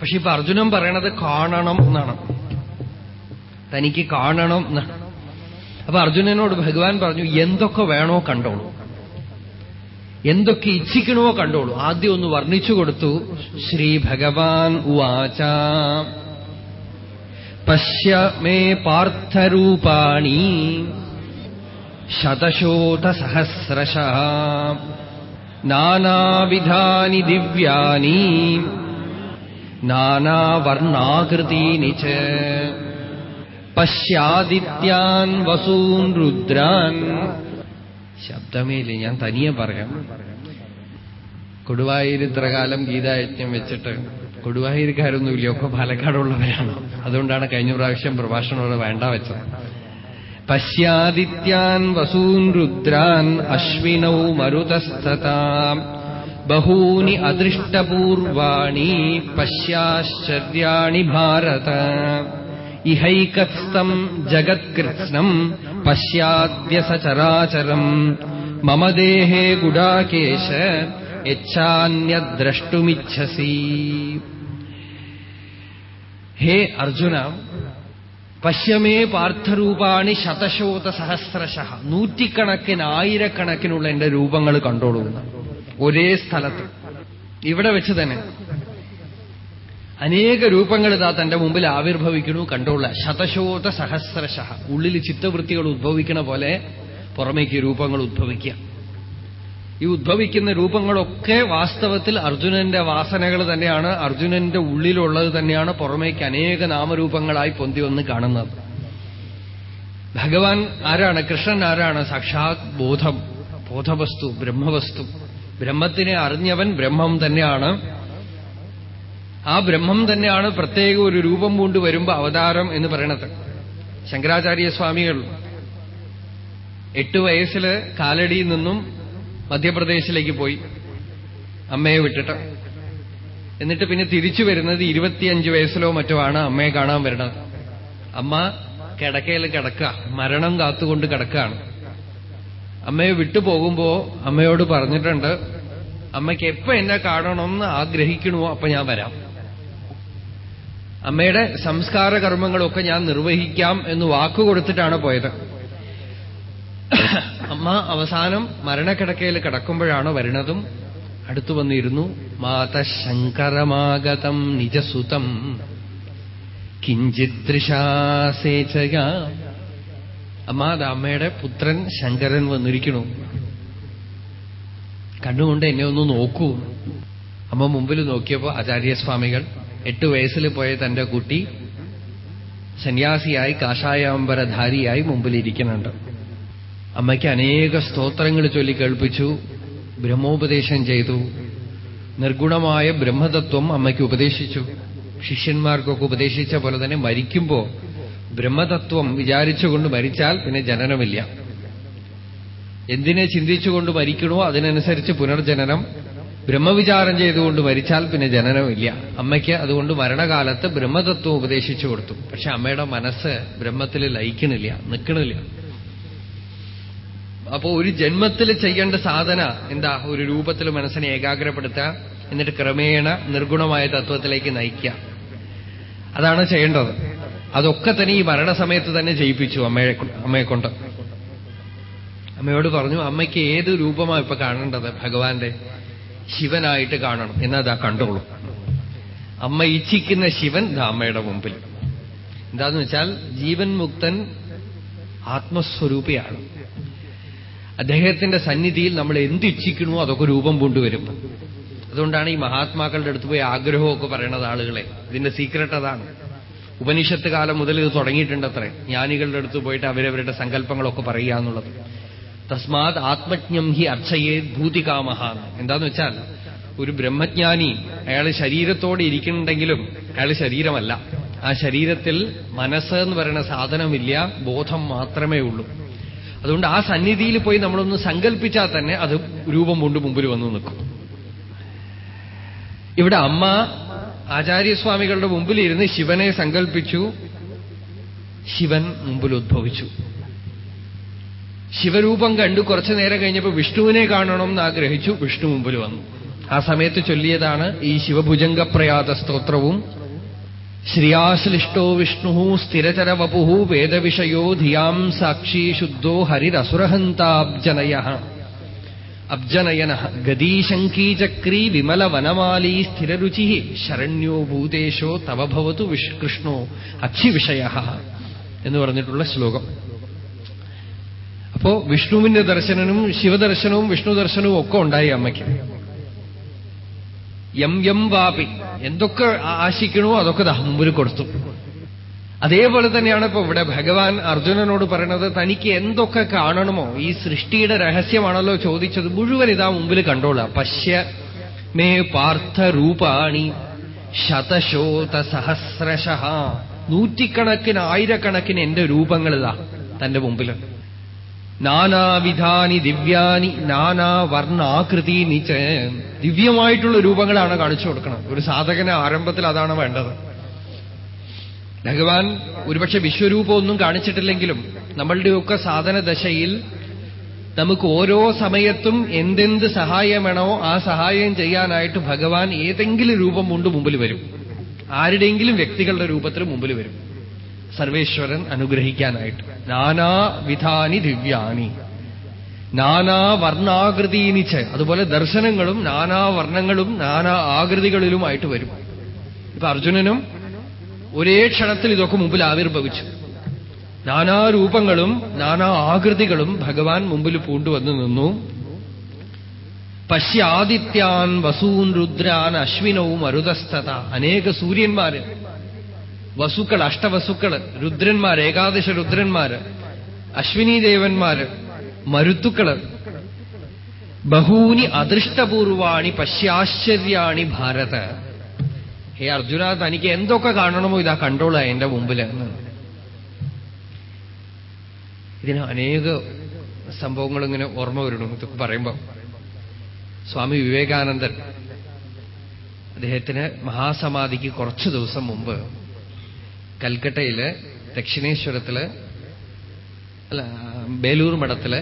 പക്ഷെ ഇപ്പൊ അർജുനൻ പറയണത് കാണണം എന്നാണ്. തനിക്ക് കാണണം എന്നാണ് അപ്പൊ അർജുനനോട് ഭഗവാൻ പറഞ്ഞു എന്തൊക്കെ വേണോ കണ്ടോളൂ. എന്തൊക്കെ ഇച്ഛിക്കണമോ കണ്ടോളൂ. ആദ്യം ഒന്ന് വർണിച്ചു കൊടുത്തു. ശ്രീ ഭഗവാൻ ഉവാച. പശ്യ മേ പാർത്ഥരൂപാണി ശതശോതസഹസ്രശ. നാനാവിധാനി ദിവ്യാനി. നാനാവർണാകൃതീനി ച. പശ്യാദിത്യാൻ വസൂൻ രുദ്രാൻ. ശബ്ദമേലേ ഞാൻ തനിയെ പറയാം. കൊടുവായൂർ ഇത്ര കാലം ഗീതായജ്ഞം വെച്ചിട്ട് കൊടുവായൂർക്കാരൊന്നുമില്ല ഒക്കെ പാലക്കാടുള്ളവരാണ്. അതുകൊണ്ടാണ് കഴിഞ്ഞ പ്രാവശ്യം പ്രഭാഷണോട് വേണ്ട വെച്ചത്. പശ്യാദിത്യാൻ വസൂൻ രുദ്രാൻ അശ്വിനൗ മരുതസ്തതാം ബഹൂനി അദൃഷ്ടപൂർവാണി പശ്യാശ്ചര്യാണി ഭാരത. ഇഹൈകസ്ഥം ജഗത്കൃത്സ്നം പശ്യാദ്യ സചരാചരം മമ ദേഹേ ഗുഡാകേശ യച്ഛാന്യദ്രഷ്ടുമിച്ഛസി. ഹേ അർജുന പശ്യമേ പാർത്ഥരൂപാണി ശതശോത സഹസ്രശ നൂറ്റിക്കണക്കിന് ആയിരക്കണക്കിനുള്ള എന്റെ രൂപങ്ങൾ കണ്ടോളൂ. ഒരേ സ്ഥലത്ത്. ഇവിടെ വെച്ച് തന്നെ. അനേക രൂപങ്ങൾ ഇതാ തന്റെ മുമ്പിൽ ആവിർഭവിക്കണു കണ്ടോള. ശതശോത സഹസ്രശഹ. ഉള്ളിൽ ചിത്തവൃത്തികൾ ഉദ്ഭവിക്കണ പോലെ പുറമേക്ക് രൂപങ്ങൾ ഉദ്ഭവിക്കുക. ഈ ഉദ്ഭവിക്കുന്ന രൂപങ്ങളൊക്കെ വാസ്തവത്തിൽ അർജുനന്റെ വാസനകൾ തന്നെയാണ്. അർജുനന്റെ ഉള്ളിലുള്ളത് തന്നെയാണ് പുറമേക്ക് അനേക നാമരൂപങ്ങളായി പൊന്തി വന്ന് കാണുന്നത്. ഭഗവാൻ ആരാണ്? കൃഷ്ണൻ ആരാണ്? സാക്ഷാത് ബോധം. ബോധവസ്തു ബ്രഹ്മവസ്തു. ബ്രഹ്മത്തിനെ അറിഞ്ഞവൻ ബ്രഹ്മം തന്നെയാണ്. ആ ബ്രഹ്മം തന്നെയാണ് പ്രത്യേക ഒരു രൂപം കൊണ്ട് വരുമ്പോ അവതാരം എന്ന് പറയണത്. ശങ്കരാചാര്യസ്വാമികൾ എട്ട് വയസ്സിൽ കാലടിയിൽ നിന്നും മധ്യപ്രദേശിലേക്ക് പോയി അമ്മയെ വിട്ടിട്ട്. എന്നിട്ട് പിന്നെ തിരിച്ചു വരുന്നത് ഇരുപത്തിയഞ്ച് വയസ്സിലോ മറ്റോ ആണ് അമ്മയെ കാണാൻ വരുന്നത് അമ്മ കിടക്കയിൽ കിടക്കുക മരണം കാത്തുകൊണ്ട് കിടക്കുകയാണ്. അമ്മയെ വിട്ടുപോകുമ്പോ അമ്മയോട് പറഞ്ഞിട്ടുണ്ട് അമ്മയ്ക്ക് എപ്പോ എന്നെ കാണണമെന്ന് ആഗ്രഹിക്കണമോ അപ്പൊ ഞാൻ വരാം. അമ്മയുടെ സംസ്കാര കർമ്മങ്ങളൊക്കെ ഞാൻ നിർവഹിക്കാം എന്ന് വാക്കു കൊടുത്തിട്ടാണ് പോയത്. അമ്മ അവസാനം മരണക്കിടക്കയിൽ കിടക്കുമ്പോഴാണ് വരുന്നതും അടുത്തു വന്നിരുന്നു. മാതശങ്കരമാഗതം നിജസുതം. കിഞ്ചിദൃശാസേചക അമ്മ അത് അമ്മയുടെ പുത്രൻ ശങ്കരൻ വന്നിരിക്കണു കണ്ണുകൊണ്ട് എന്നെ ഒന്ന് നോക്കൂ. അമ്മ മുമ്പിൽ നോക്കിയപ്പോ ആചാര്യസ്വാമികൾ എട്ടു വയസ്സിൽ പോയ തന്റെ കുട്ടി സന്യാസിയായി കാഷായാംബരധാരിയായി മുമ്പിലിരിക്കുന്നുണ്ട്. അമ്മയ്ക്ക് അനേക സ്തോത്രങ്ങൾ ചൊല്ലി കേൾപ്പിച്ചു ബ്രഹ്മോപദേശം ചെയ്തു. നിർഗുണമായ ബ്രഹ്മതത്വം അമ്മയ്ക്ക് ഉപദേശിച്ചു. ശിഷ്യന്മാർക്കൊക്കെ ഉപദേശിച്ച പോലെ തന്നെ മരിക്കുമ്പോ ബ്രഹ്മതത്വം വിചാരിച്ചുകൊണ്ട് മരിച്ചാൽ പിന്നെ ജനനമില്ല. എന്തിനെ ചിന്തിച്ചുകൊണ്ട് മരിക്കണോ അതിനനുസരിച്ച് പുനർജനനം ബ്രഹ്മവിചാരം ചെയ്തുകൊണ്ട് മരിച്ചാൽ പിന്നെ ജനനമില്ല. അമ്മയ്ക്ക് അതുകൊണ്ട് മരണകാലത്ത് ബ്രഹ്മതത്വം ഉപദേശിച്ചു കൊടുത്തു. പക്ഷെ അമ്മയുടെ മനസ്സ് ബ്രഹ്മത്തിൽ ലയിക്കണില്ല നിൽക്കണില്ല അപ്പോ ഒരു ജന്മത്തിൽ ചെയ്യേണ്ട സാധന എന്താ? ഒരു രൂപത്തിൽ മനസ്സിനെ ഏകാഗ്രപ്പെടുത്തുക എന്നിട്ട് ക്രമേണ നിർഗുണമായ തത്വത്തിലേക്ക് നയിക്കുക. അതാണ് ചെയ്യേണ്ടത്. അതൊക്കെ തന്നെ ഈ മരണസമയത്ത് തന്നെ ചെയ്യിപ്പിച്ചു അമ്മയെ അമ്മയെ കൊണ്ട്. അമ്മയോട് പറഞ്ഞു അമ്മയ്ക്ക് ഏത് രൂപമാണ് ഇപ്പൊ കാണേണ്ടത് ഭഗവാന്റെ? ശിവനായിട്ട് കാണണം. എന്നതാ കണ്ടോളൂ. അമ്മ ഇച്ഛിക്കുന്ന ശിവൻ അമ്മയുടെ മുമ്പിൽ. എന്താന്ന് വെച്ചാൽ ജീവൻ മുക്തൻ ആത്മസ്വരൂപിയാണ്. അദ്ദേഹത്തിന്റെ സന്നിധിയിൽ നമ്മൾ എന്തിച്ഛിക്കണമോ അതൊക്കെ രൂപം കൊണ്ടുവരും അതുകൊണ്ടാണ് ഈ മഹാത്മാക്കളുടെ അടുത്ത് പോയി ആഗ്രഹമൊക്കെ പറയണത് ആളുകളെ. ഇതിന്റെ സീക്രട്ട് അതാണ്. ഉപനിഷത്ത് കാലം മുതൽ ഇത് തുടങ്ങിയിട്ടുണ്ട് അത്രേ ജ്ഞാനികളുടെ അടുത്ത് പോയിട്ട് അവരവരുടെ സങ്കല്പങ്ങളൊക്കെ പറയുക എന്നുള്ളത്. തസ്മാത് ആത്മജ്ഞം ഹി അർച്ചയേ ഭൂതികാമഹ. എന്താന്ന് വെച്ചാൽ ഒരു ബ്രഹ്മജ്ഞാനി അയാൾ ശരീരത്തോടെ ഇരിക്കുന്നുണ്ടെങ്കിലും അയാൾ ശരീരമല്ല. ആ ശരീരത്തിൽ മനസ്സ് എന്ന് പറയുന്ന സാധനമില്ല ബോധം മാത്രമേ ഉള്ളൂ. അതുകൊണ്ട് ആ സന്നിധിയിൽ പോയി നമ്മളൊന്ന് സങ്കല്പിച്ചാൽ തന്നെ അത് രൂപം കൊണ്ട് മുമ്പിൽ വന്നു നിൽക്കും. ഇവിടെ അമ്മ ആചാര്യസ്വാമികളുടെ മുമ്പിൽ ഇരുന്ന് ശിവനെ സങ്കല്പിച്ചു ശിവൻ മുമ്പിൽ ഉദ്ഭവിച്ചു. ശിവരൂപം കണ്ടു കുറച്ചു നേരം കഴിഞ്ഞപ്പോൾ വിഷ്ണുവിനെ കാണണം എന്ന് ആഗ്രഹിച്ചു വിഷ്ണു മുമ്പിൽ വന്നു. ആ സമയത്ത് ചൊല്ലിയതാണ് ഈ ശിവഭുജംഗപ്രയാത സ്തോത്രവും. ശ്രിയാശ്ലിഷ്ടോ വിഷ്ണു സ്ഥിരചര വപു വേദവിഷയോ ധിയാം സാക്ഷി ശുദ്ധോ ഹരിരസുരഹന്താബ്ജനയ. അബ്ജനയന. ഗതീശങ്കീചക്രീ വിമല വനമാലീ സ്ഥിരരുചി. ശരണ്യോ ഭൂതേശോ തവ ഭവതു കൃഷ്ണോ അക്ഷിവിഷയ എന്ന് പറഞ്ഞിട്ടുള്ള ശ്ലോകം. അപ്പോ വിഷ്ണുവിന്റെ ദർശനനും ശിവദർശനവും വിഷ്ണു ദർശനവും ഒക്കെ ഉണ്ടായി അമ്മയ്ക്ക്. എം എം വാപി. എന്തൊക്കെ ആശിക്കണോ അതൊക്കെ ദാ മുമ്പിൽ കൊടുത്തു. അതേപോലെ തന്നെയാണ് ഇപ്പൊ ഇവിടെ ഭഗവാൻ അർജുനനോട് പറയണത് തനിക്ക് എന്തൊക്കെ കാണണമോ ഈ സൃഷ്ടിയുടെ രഹസ്യമാണല്ലോ ചോദിച്ചത് മുഴുവൻ ഇതാ മുമ്പിൽ കണ്ടോളാം. പശ്യ മേ പാർത്ഥ പാർത്ഥരൂപാണി ശതശോത സഹസ്രശ നൂറ്റിക്കണക്കിന് ആയിരക്കണക്കിന് എന്റെ രൂപങ്ങളിതാ തന്റെ മുമ്പിൽ നാനാവിധാനി ദിവ്യാനി നാനാ വർണാകൃതി ച. ദിവ്യമായിട്ടുള്ള രൂപങ്ങളാണ് കാണിച്ചു കൊടുക്കണം. ഒരു സാധകന് ആരംഭത്തിൽ അതാണ് വേണ്ടത്. ഭഗവാൻ ഒരുപക്ഷെ വിശ്വരൂപമൊന്നും കാണിച്ചിട്ടില്ലെങ്കിലും നമ്മളുടെയൊക്കെ സാധന ദശയിൽ നമുക്ക് ഓരോ സമയത്തും എന്തെന്ത് സഹായം വേണോ ആ സഹായം ചെയ്യാനായിട്ട് ഭഗവാൻ ഏതെങ്കിലും രൂപം കൊണ്ട് മുമ്പിൽ വരും. ആരുടെയെങ്കിലും വ്യക്തികളുടെ രൂപത്തിൽ മുമ്പിൽ വരും. സർവേശ്വരൻ അനുഗ്രഹിക്കാനായിട്ട്. നാനാവിധാനി ദിവ്യാനി. നാനാവർണാകൃതീനിച്ച് അതുപോലെ ദർശനങ്ങളും നാനാവർണങ്ങളും നാനാ ആകൃതികളിലുമായിട്ട് വരും. ഇപ്പൊ അർജുനനും ഒരേ ക്ഷണത്തിൽ ഇതൊക്കെ മുമ്പിൽ ആവിർഭവിച്ചു. നാനാരൂപങ്ങളും നാനാ ആകൃതികളും ഭഗവാൻ മുമ്പിൽ പൂണ്ടുവന്ന് നിന്നു. പശ്യാദിത്യാൻ വസൂൻ രുദ്രാൻ അശ്വിനവും മരുതസ്ഥത. അനേക സൂര്യന്മാര് വസുക്കൾ അഷ്ടവസുക്കൾ രുദ്രന്മാർ ഏകാദശ രുദ്രന്മാര് അശ്വിനി ദേവന്മാര് മരുത്തുക്കൾ. ബഹൂനി അദൃഷ്ടപൂർവാണി പശ്യാശ്ചര്യാണി ഭാരത. ഹേ അർജുന തനിക്ക് എന്തൊക്കെ കാണണമോ ഇതാ കണ്ടോളാ എന്റെ മുമ്പിൽ ഇതിന് അനേക സംഭവങ്ങൾ ഇങ്ങനെ ഓർമ്മ വരണം ഇതൊക്കെ പറയുമ്പോ. സ്വാമി വിവേകാനന്ദൻ അദ്ദേഹത്തിന് മഹാസമാധിക്ക് കുറച്ചു ദിവസം മുമ്പ് കൽക്കട്ടയിൽ ദക്ഷിണേശ്വരത്തിൽ അല്ല ബേലൂർ മഠത്തിൽ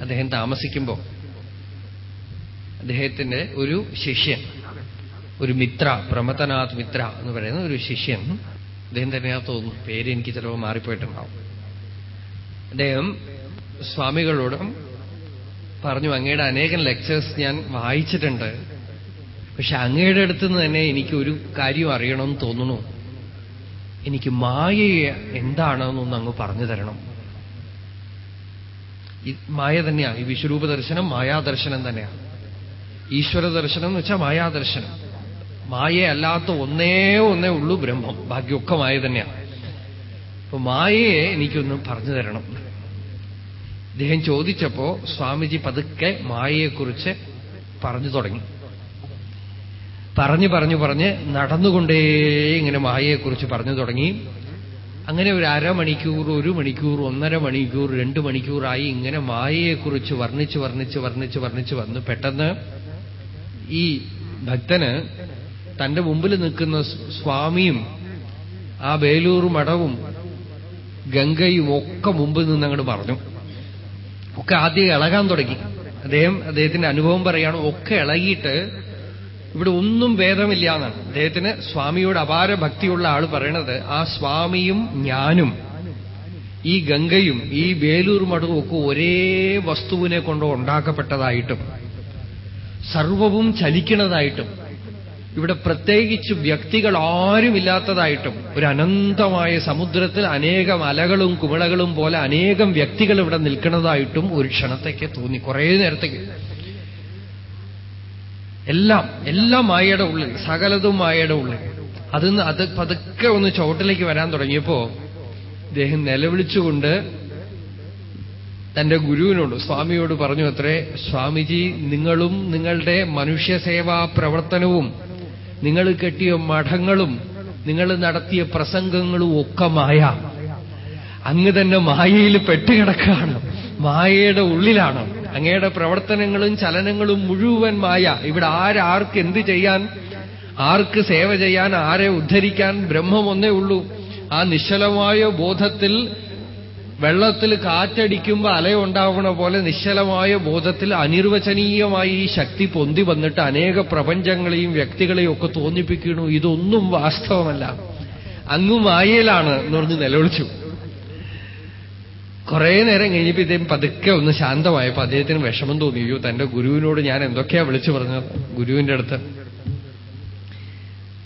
അദ്ദേഹം താമസിക്കുമ്പോ അദ്ദേഹത്തിന്റെ ഒരു ശിഷ്യൻ ഒരു മിത്ര പ്രമതനാഥ് മിത്ര എന്ന് പറയുന്ന ഒരു ശിഷ്യൻ അദ്ദേഹം തന്നെയാ തോന്നുന്നു. പേര് എനിക്ക് ചിലപ്പോൾ മാറിപ്പോയിട്ടുണ്ടാവും. അദ്ദേഹം സ്വാമികളോടും പറഞ്ഞു അങ്ങയുടെ അനേകം ലെക്ചേഴ്സ് ഞാൻ വായിച്ചിട്ടുണ്ട്. പക്ഷെ അങ്ങയുടെ അടുത്ത് നിന്ന് തന്നെ എനിക്ക് ഒരു കാര്യം അറിയണമെന്ന് തോന്നുന്നു. എനിക്ക് മായയെ എന്താണെന്നൊന്ന് അങ്ങ് പറഞ്ഞു തരണം. മായ തന്നെയാണ്. ഈ വിശ്വരൂപ ദർശനം മായാദർശനം തന്നെയാണ്. ഈശ്വര ദർശനം എന്ന് വെച്ചാൽ മായാദർശനം മായയല്ലാത്ത ഒന്നേ ഒന്നേ ഉള്ളൂ ബ്രഹ്മം. ബാക്കിയൊക്കെ മായ തന്നെയാണ്. അപ്പൊ മായയെ എനിക്കൊന്ന് പറഞ്ഞു തരണം. അദ്ദേഹം ചോദിച്ചപ്പോ സ്വാമിജി പതുക്കെ മായയെക്കുറിച്ച് പറഞ്ഞു തുടങ്ങി. പറഞ്ഞു പറഞ്ഞു പറഞ്ഞ് നടന്നുകൊണ്ടേ ഇങ്ങനെ മായയെക്കുറിച്ച് പറഞ്ഞു തുടങ്ങി. അങ്ങനെ ഒരു അരമണിക്കൂർ ഒരു മണിക്കൂർ ഒന്നര മണിക്കൂർ രണ്ട് മണിക്കൂറായി ഇങ്ങനെ മായയെക്കുറിച്ച് വർണിച്ച് വർണിച്ച് വർണിച്ച് വർണിച്ച് വന്നു പെട്ടെന്ന് ഈ ഭക്തന് തന്റെ മുമ്പിൽ നിൽക്കുന്ന സ്വാമിയും ആ ബേലൂർ മഠവും ഗംഗയും ഒക്കെ മുമ്പിൽ നിന്ന് അങ്ങോട്ട് പറഞ്ഞു ഒക്കെ ആദ്യം ഇളകാൻ തുടങ്ങി. അദ്ദേഹം അദ്ദേഹത്തിന്റെ അനുഭവം പറയാണ് ഒക്കെ ഇളകിയിട്ട് ഇവിടെ ഒന്നും ഭേദമില്ല എന്നാണ് അദ്ദേഹത്തിന് സ്വാമിയോട് അപാര ഭക്തിയുള്ള ആൾ പറയണത് ആ സ്വാമിയും ഞാനും ഈ ഗംഗയും ഈ വേലൂർ മഠവും ഒക്കെ ഒരേ വസ്തുവിനെ കൊണ്ട് ഉണ്ടാക്കപ്പെട്ടതായിട്ടും സർവവും ചലിക്കണതായിട്ടും ഇവിടെ പ്രത്യേകിച്ച് വ്യക്തികൾ ആരുമില്ലാത്തതായിട്ടും ഒരു അനന്തമായ സമുദ്രത്തിൽ അനേകം അലകളും കുമിളകളും പോലെ അനേകം വ്യക്തികൾ ഇവിടെ നിൽക്കുന്നതായിട്ടും ഒരു ക്ഷണത്തേക്ക് തോന്നി. കുറേ നേരത്തേക്ക് എല്ലാം എല്ലാം മായയുടെ ഉള്ളിൽ സകലതും മായയുടെ ഉള്ളിൽ. അതിന്ന് അത് പതുക്കെ ഒന്ന് ചോട്ടിലേക്ക് വരാൻ തുടങ്ങിയപ്പോ ഇദ്ദേഹം നിലവിളിച്ചുകൊണ്ട് തന്റെ ഗുരുവിനോട് സ്വാമിയോട് പറഞ്ഞു അത്രേ സ്വാമിജി നിങ്ങളും നിങ്ങളുടെ മനുഷ്യസേവാ പ്രവർത്തനവും നിങ്ങൾ കെട്ടിയ മഠങ്ങളും നിങ്ങൾ നടത്തിയ പ്രസംഗങ്ങളും ഒക്കെ മായ. അങ്ങ് തന്നെ മായയിൽ പെട്ടുകിടക്കുകയാണ്. മായയുടെ ഉള്ളിലാണ്. അങ്ങയുടെ പ്രവർത്തനങ്ങളും ചലനങ്ങളും മുഴുവൻ മായ ഇവിടെ ആരാർക്ക് എന്ത് ചെയ്യാൻ ആർക്ക് സേവ ചെയ്യാൻ ആരെ ഉദ്ധരിക്കാൻ ബ്രഹ്മം ഒന്നേ ഉള്ളൂ. ആ നിശ്ചലമായ ബോധത്തിൽ വെള്ളത്തിൽ കാറ്റടിക്കുമ്പോ അലയുണ്ടാവണ പോലെ നിശ്ചലമായ ബോധത്തിൽ അനിർവചനീയമായി ഈ ശക്തി പൊന്തി വന്നിട്ട് അനേക പ്രപഞ്ചങ്ങളെയും വ്യക്തികളെയും ഒക്കെ തോന്നിപ്പിക്കുന്നു. ഇതൊന്നും വാസ്തവമല്ല. അങ്ങും മായയിലാണ് എന്ന് പറഞ്ഞ് നിലവിളിച്ചു. കുറെ നേരം കഴിഞ്ഞപ്പോ ഇദ്ദേഹം പതുക്കെ ഒന്ന് ശാന്തമായപ്പോ അദ്ദേഹത്തിന് വിഷമം തോന്നി. അയ്യോ തന്റെ ഗുരുവിനോട് ഞാൻ എന്തൊക്കെയാ വിളിച്ചു പറഞ്ഞത്? ഗുരുവിന്റെ അടുത്ത്.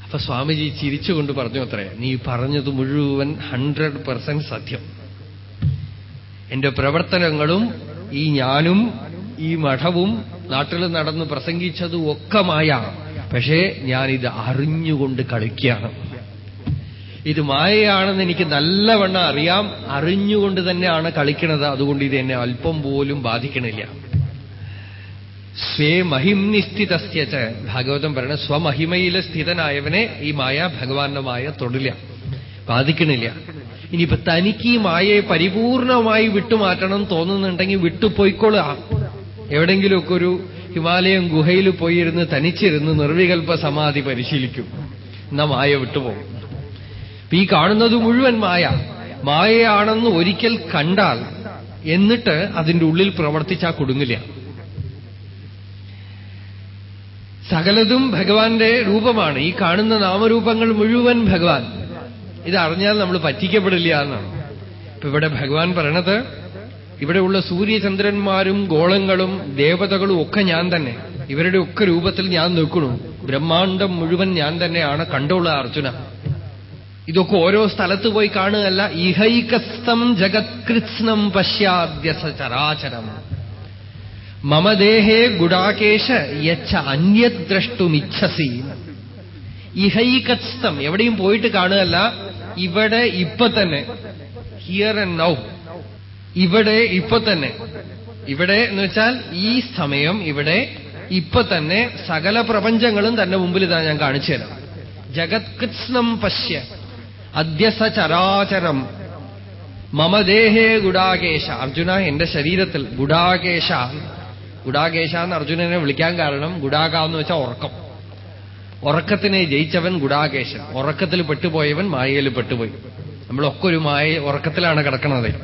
അപ്പൊ സ്വാമിജി ചിരിച്ചുകൊണ്ട് പറഞ്ഞു അത്രേ നീ പറഞ്ഞത് മുഴുവൻ ഹൺഡ്രഡ് പെർസെന്റ് സത്യം. എന്റെ പ്രവർത്തനങ്ങളും ഈ ഞാനും ഈ മഠവും നാട്ടിൽ നടന്ന് പ്രസംഗിച്ചതും ഒക്കെ മായ. പക്ഷേ ഞാനിത് അറിഞ്ഞുകൊണ്ട് കളിക്കുകയാണ്. ഇത് മായയാണെന്ന് എനിക്ക് നല്ലവണ്ണം അറിയാം. അറിഞ്ഞുകൊണ്ട് തന്നെയാണ് കളിക്കുന്നത് അതുകൊണ്ട് ഇത് എന്നെ അല്പം പോലും ബാധിക്കണില്ല. സ്വേ മഹിംനിസ്ഥിതസ്യച്ച് ഭാഗവതം പറയണ സ്വമഹിമയിലെ സ്ഥിതനായവനെ ഈ മായ ഭഗവാന്റെ മായ തൊടില്ല. ബാധിക്കണില്ല. ഇനിയിപ്പൊ തനിക്ക് ഈ മായയെ പരിപൂർണമായി വിട്ടുമാറ്റണം തോന്നുന്നുണ്ടെങ്കിൽ വിട്ടുപോയിക്കൊള്ളുക എവിടെങ്കിലുമൊക്കെ ഒരു ഹിമാലയം ഗുഹയിൽ പോയിരുന്ന് തനിച്ചിരുന്ന് നിർവികൽപ്പ സമാധി പരിശീലിക്കും. എന്നാ മായ വിട്ടുപോകും. ഈ കാണുന്നത് മുഴുവൻ മായ മായയാണെന്ന് ഒരിക്കൽ കണ്ടാൽ എന്നിട്ട് അതിന്റെ ഉള്ളിൽ പ്രവർത്തിച്ചാൽ കൊടുങ്ങില്ല. സകലതും ഭഗവാന്റെ രൂപമാണ്. ഈ കാണുന്ന നാമരൂപങ്ങൾ മുഴുവൻ ഭഗവാൻ. ഇതറിഞ്ഞാൽ നമ്മൾ പറ്റിക്കപ്പെടില്ല എന്നാണ്. ഇപ്പൊ ഇവിടെ ഭഗവാൻ പറയണത് ഇവിടെയുള്ള സൂര്യചന്ദ്രന്മാരും ഗോളങ്ങളും ദേവതകളും ഒക്കെ ഞാൻ തന്നെ. ഇവരുടെ ഒക്കെ രൂപത്തിൽ ഞാൻ നിൽക്കുന്നു. ബ്രഹ്മാണ്ടം മുഴുവൻ ഞാൻ തന്നെയാണ് കണ്ടുള്ള അർജുന. ഇതൊക്കെ ഓരോ സ്ഥലത്ത് പോയി കാണുകയല്ല. ഇഹൈകസ്തം ജഗത്കൃത്സ്നം പശ്യാദ്യ മമദേഹേ മമ ദേഹേ ഗുഡാകേശ യച്ച അന്യദ്രഷ്ടുമിച്ഛസി ഇഹൈകസ്തം എവിടെയും പോയിട്ട് കാണുകയല്ല. ഇവിടെ ഇപ്പൊ തന്നെ. ഹിയർ ആൻഡ് നൗ ഇവിടെ ഇപ്പൊ തന്നെ. ഇവിടെ എന്ന് വെച്ചാൽ ഈ സമയം ഇവിടെ ഇപ്പൊ തന്നെ. സകല പ്രപഞ്ചങ്ങളും തന്റെ മുമ്പിൽ ഇതാ ഞാൻ കാണിച്ചു തരാം ജഗത്കൃത്സ്നം പശ്യ. അദ്യസ ചരാചരം മമദേഹേ ഗുഡാകേശ. അർജുന എന്റെ ശരീരത്തിൽ ഗുഡാകേശ. ഗുഡാകേശ എന്ന് അർജുനനെ വിളിക്കാൻ കാരണം ഗുഡാക എന്ന് വെച്ചാൽ ഉറക്കം. ഉറക്കത്തിനെ ജയിച്ചവൻ ഗുഡാകേശൻ ഉറക്കത്തിൽ പെട്ടുപോയവൻ മായയിൽ പെട്ടുപോയി. നമ്മളൊക്കെ ഒരു മായ ഉറക്കത്തിലാണ് കിടക്കുന്നത്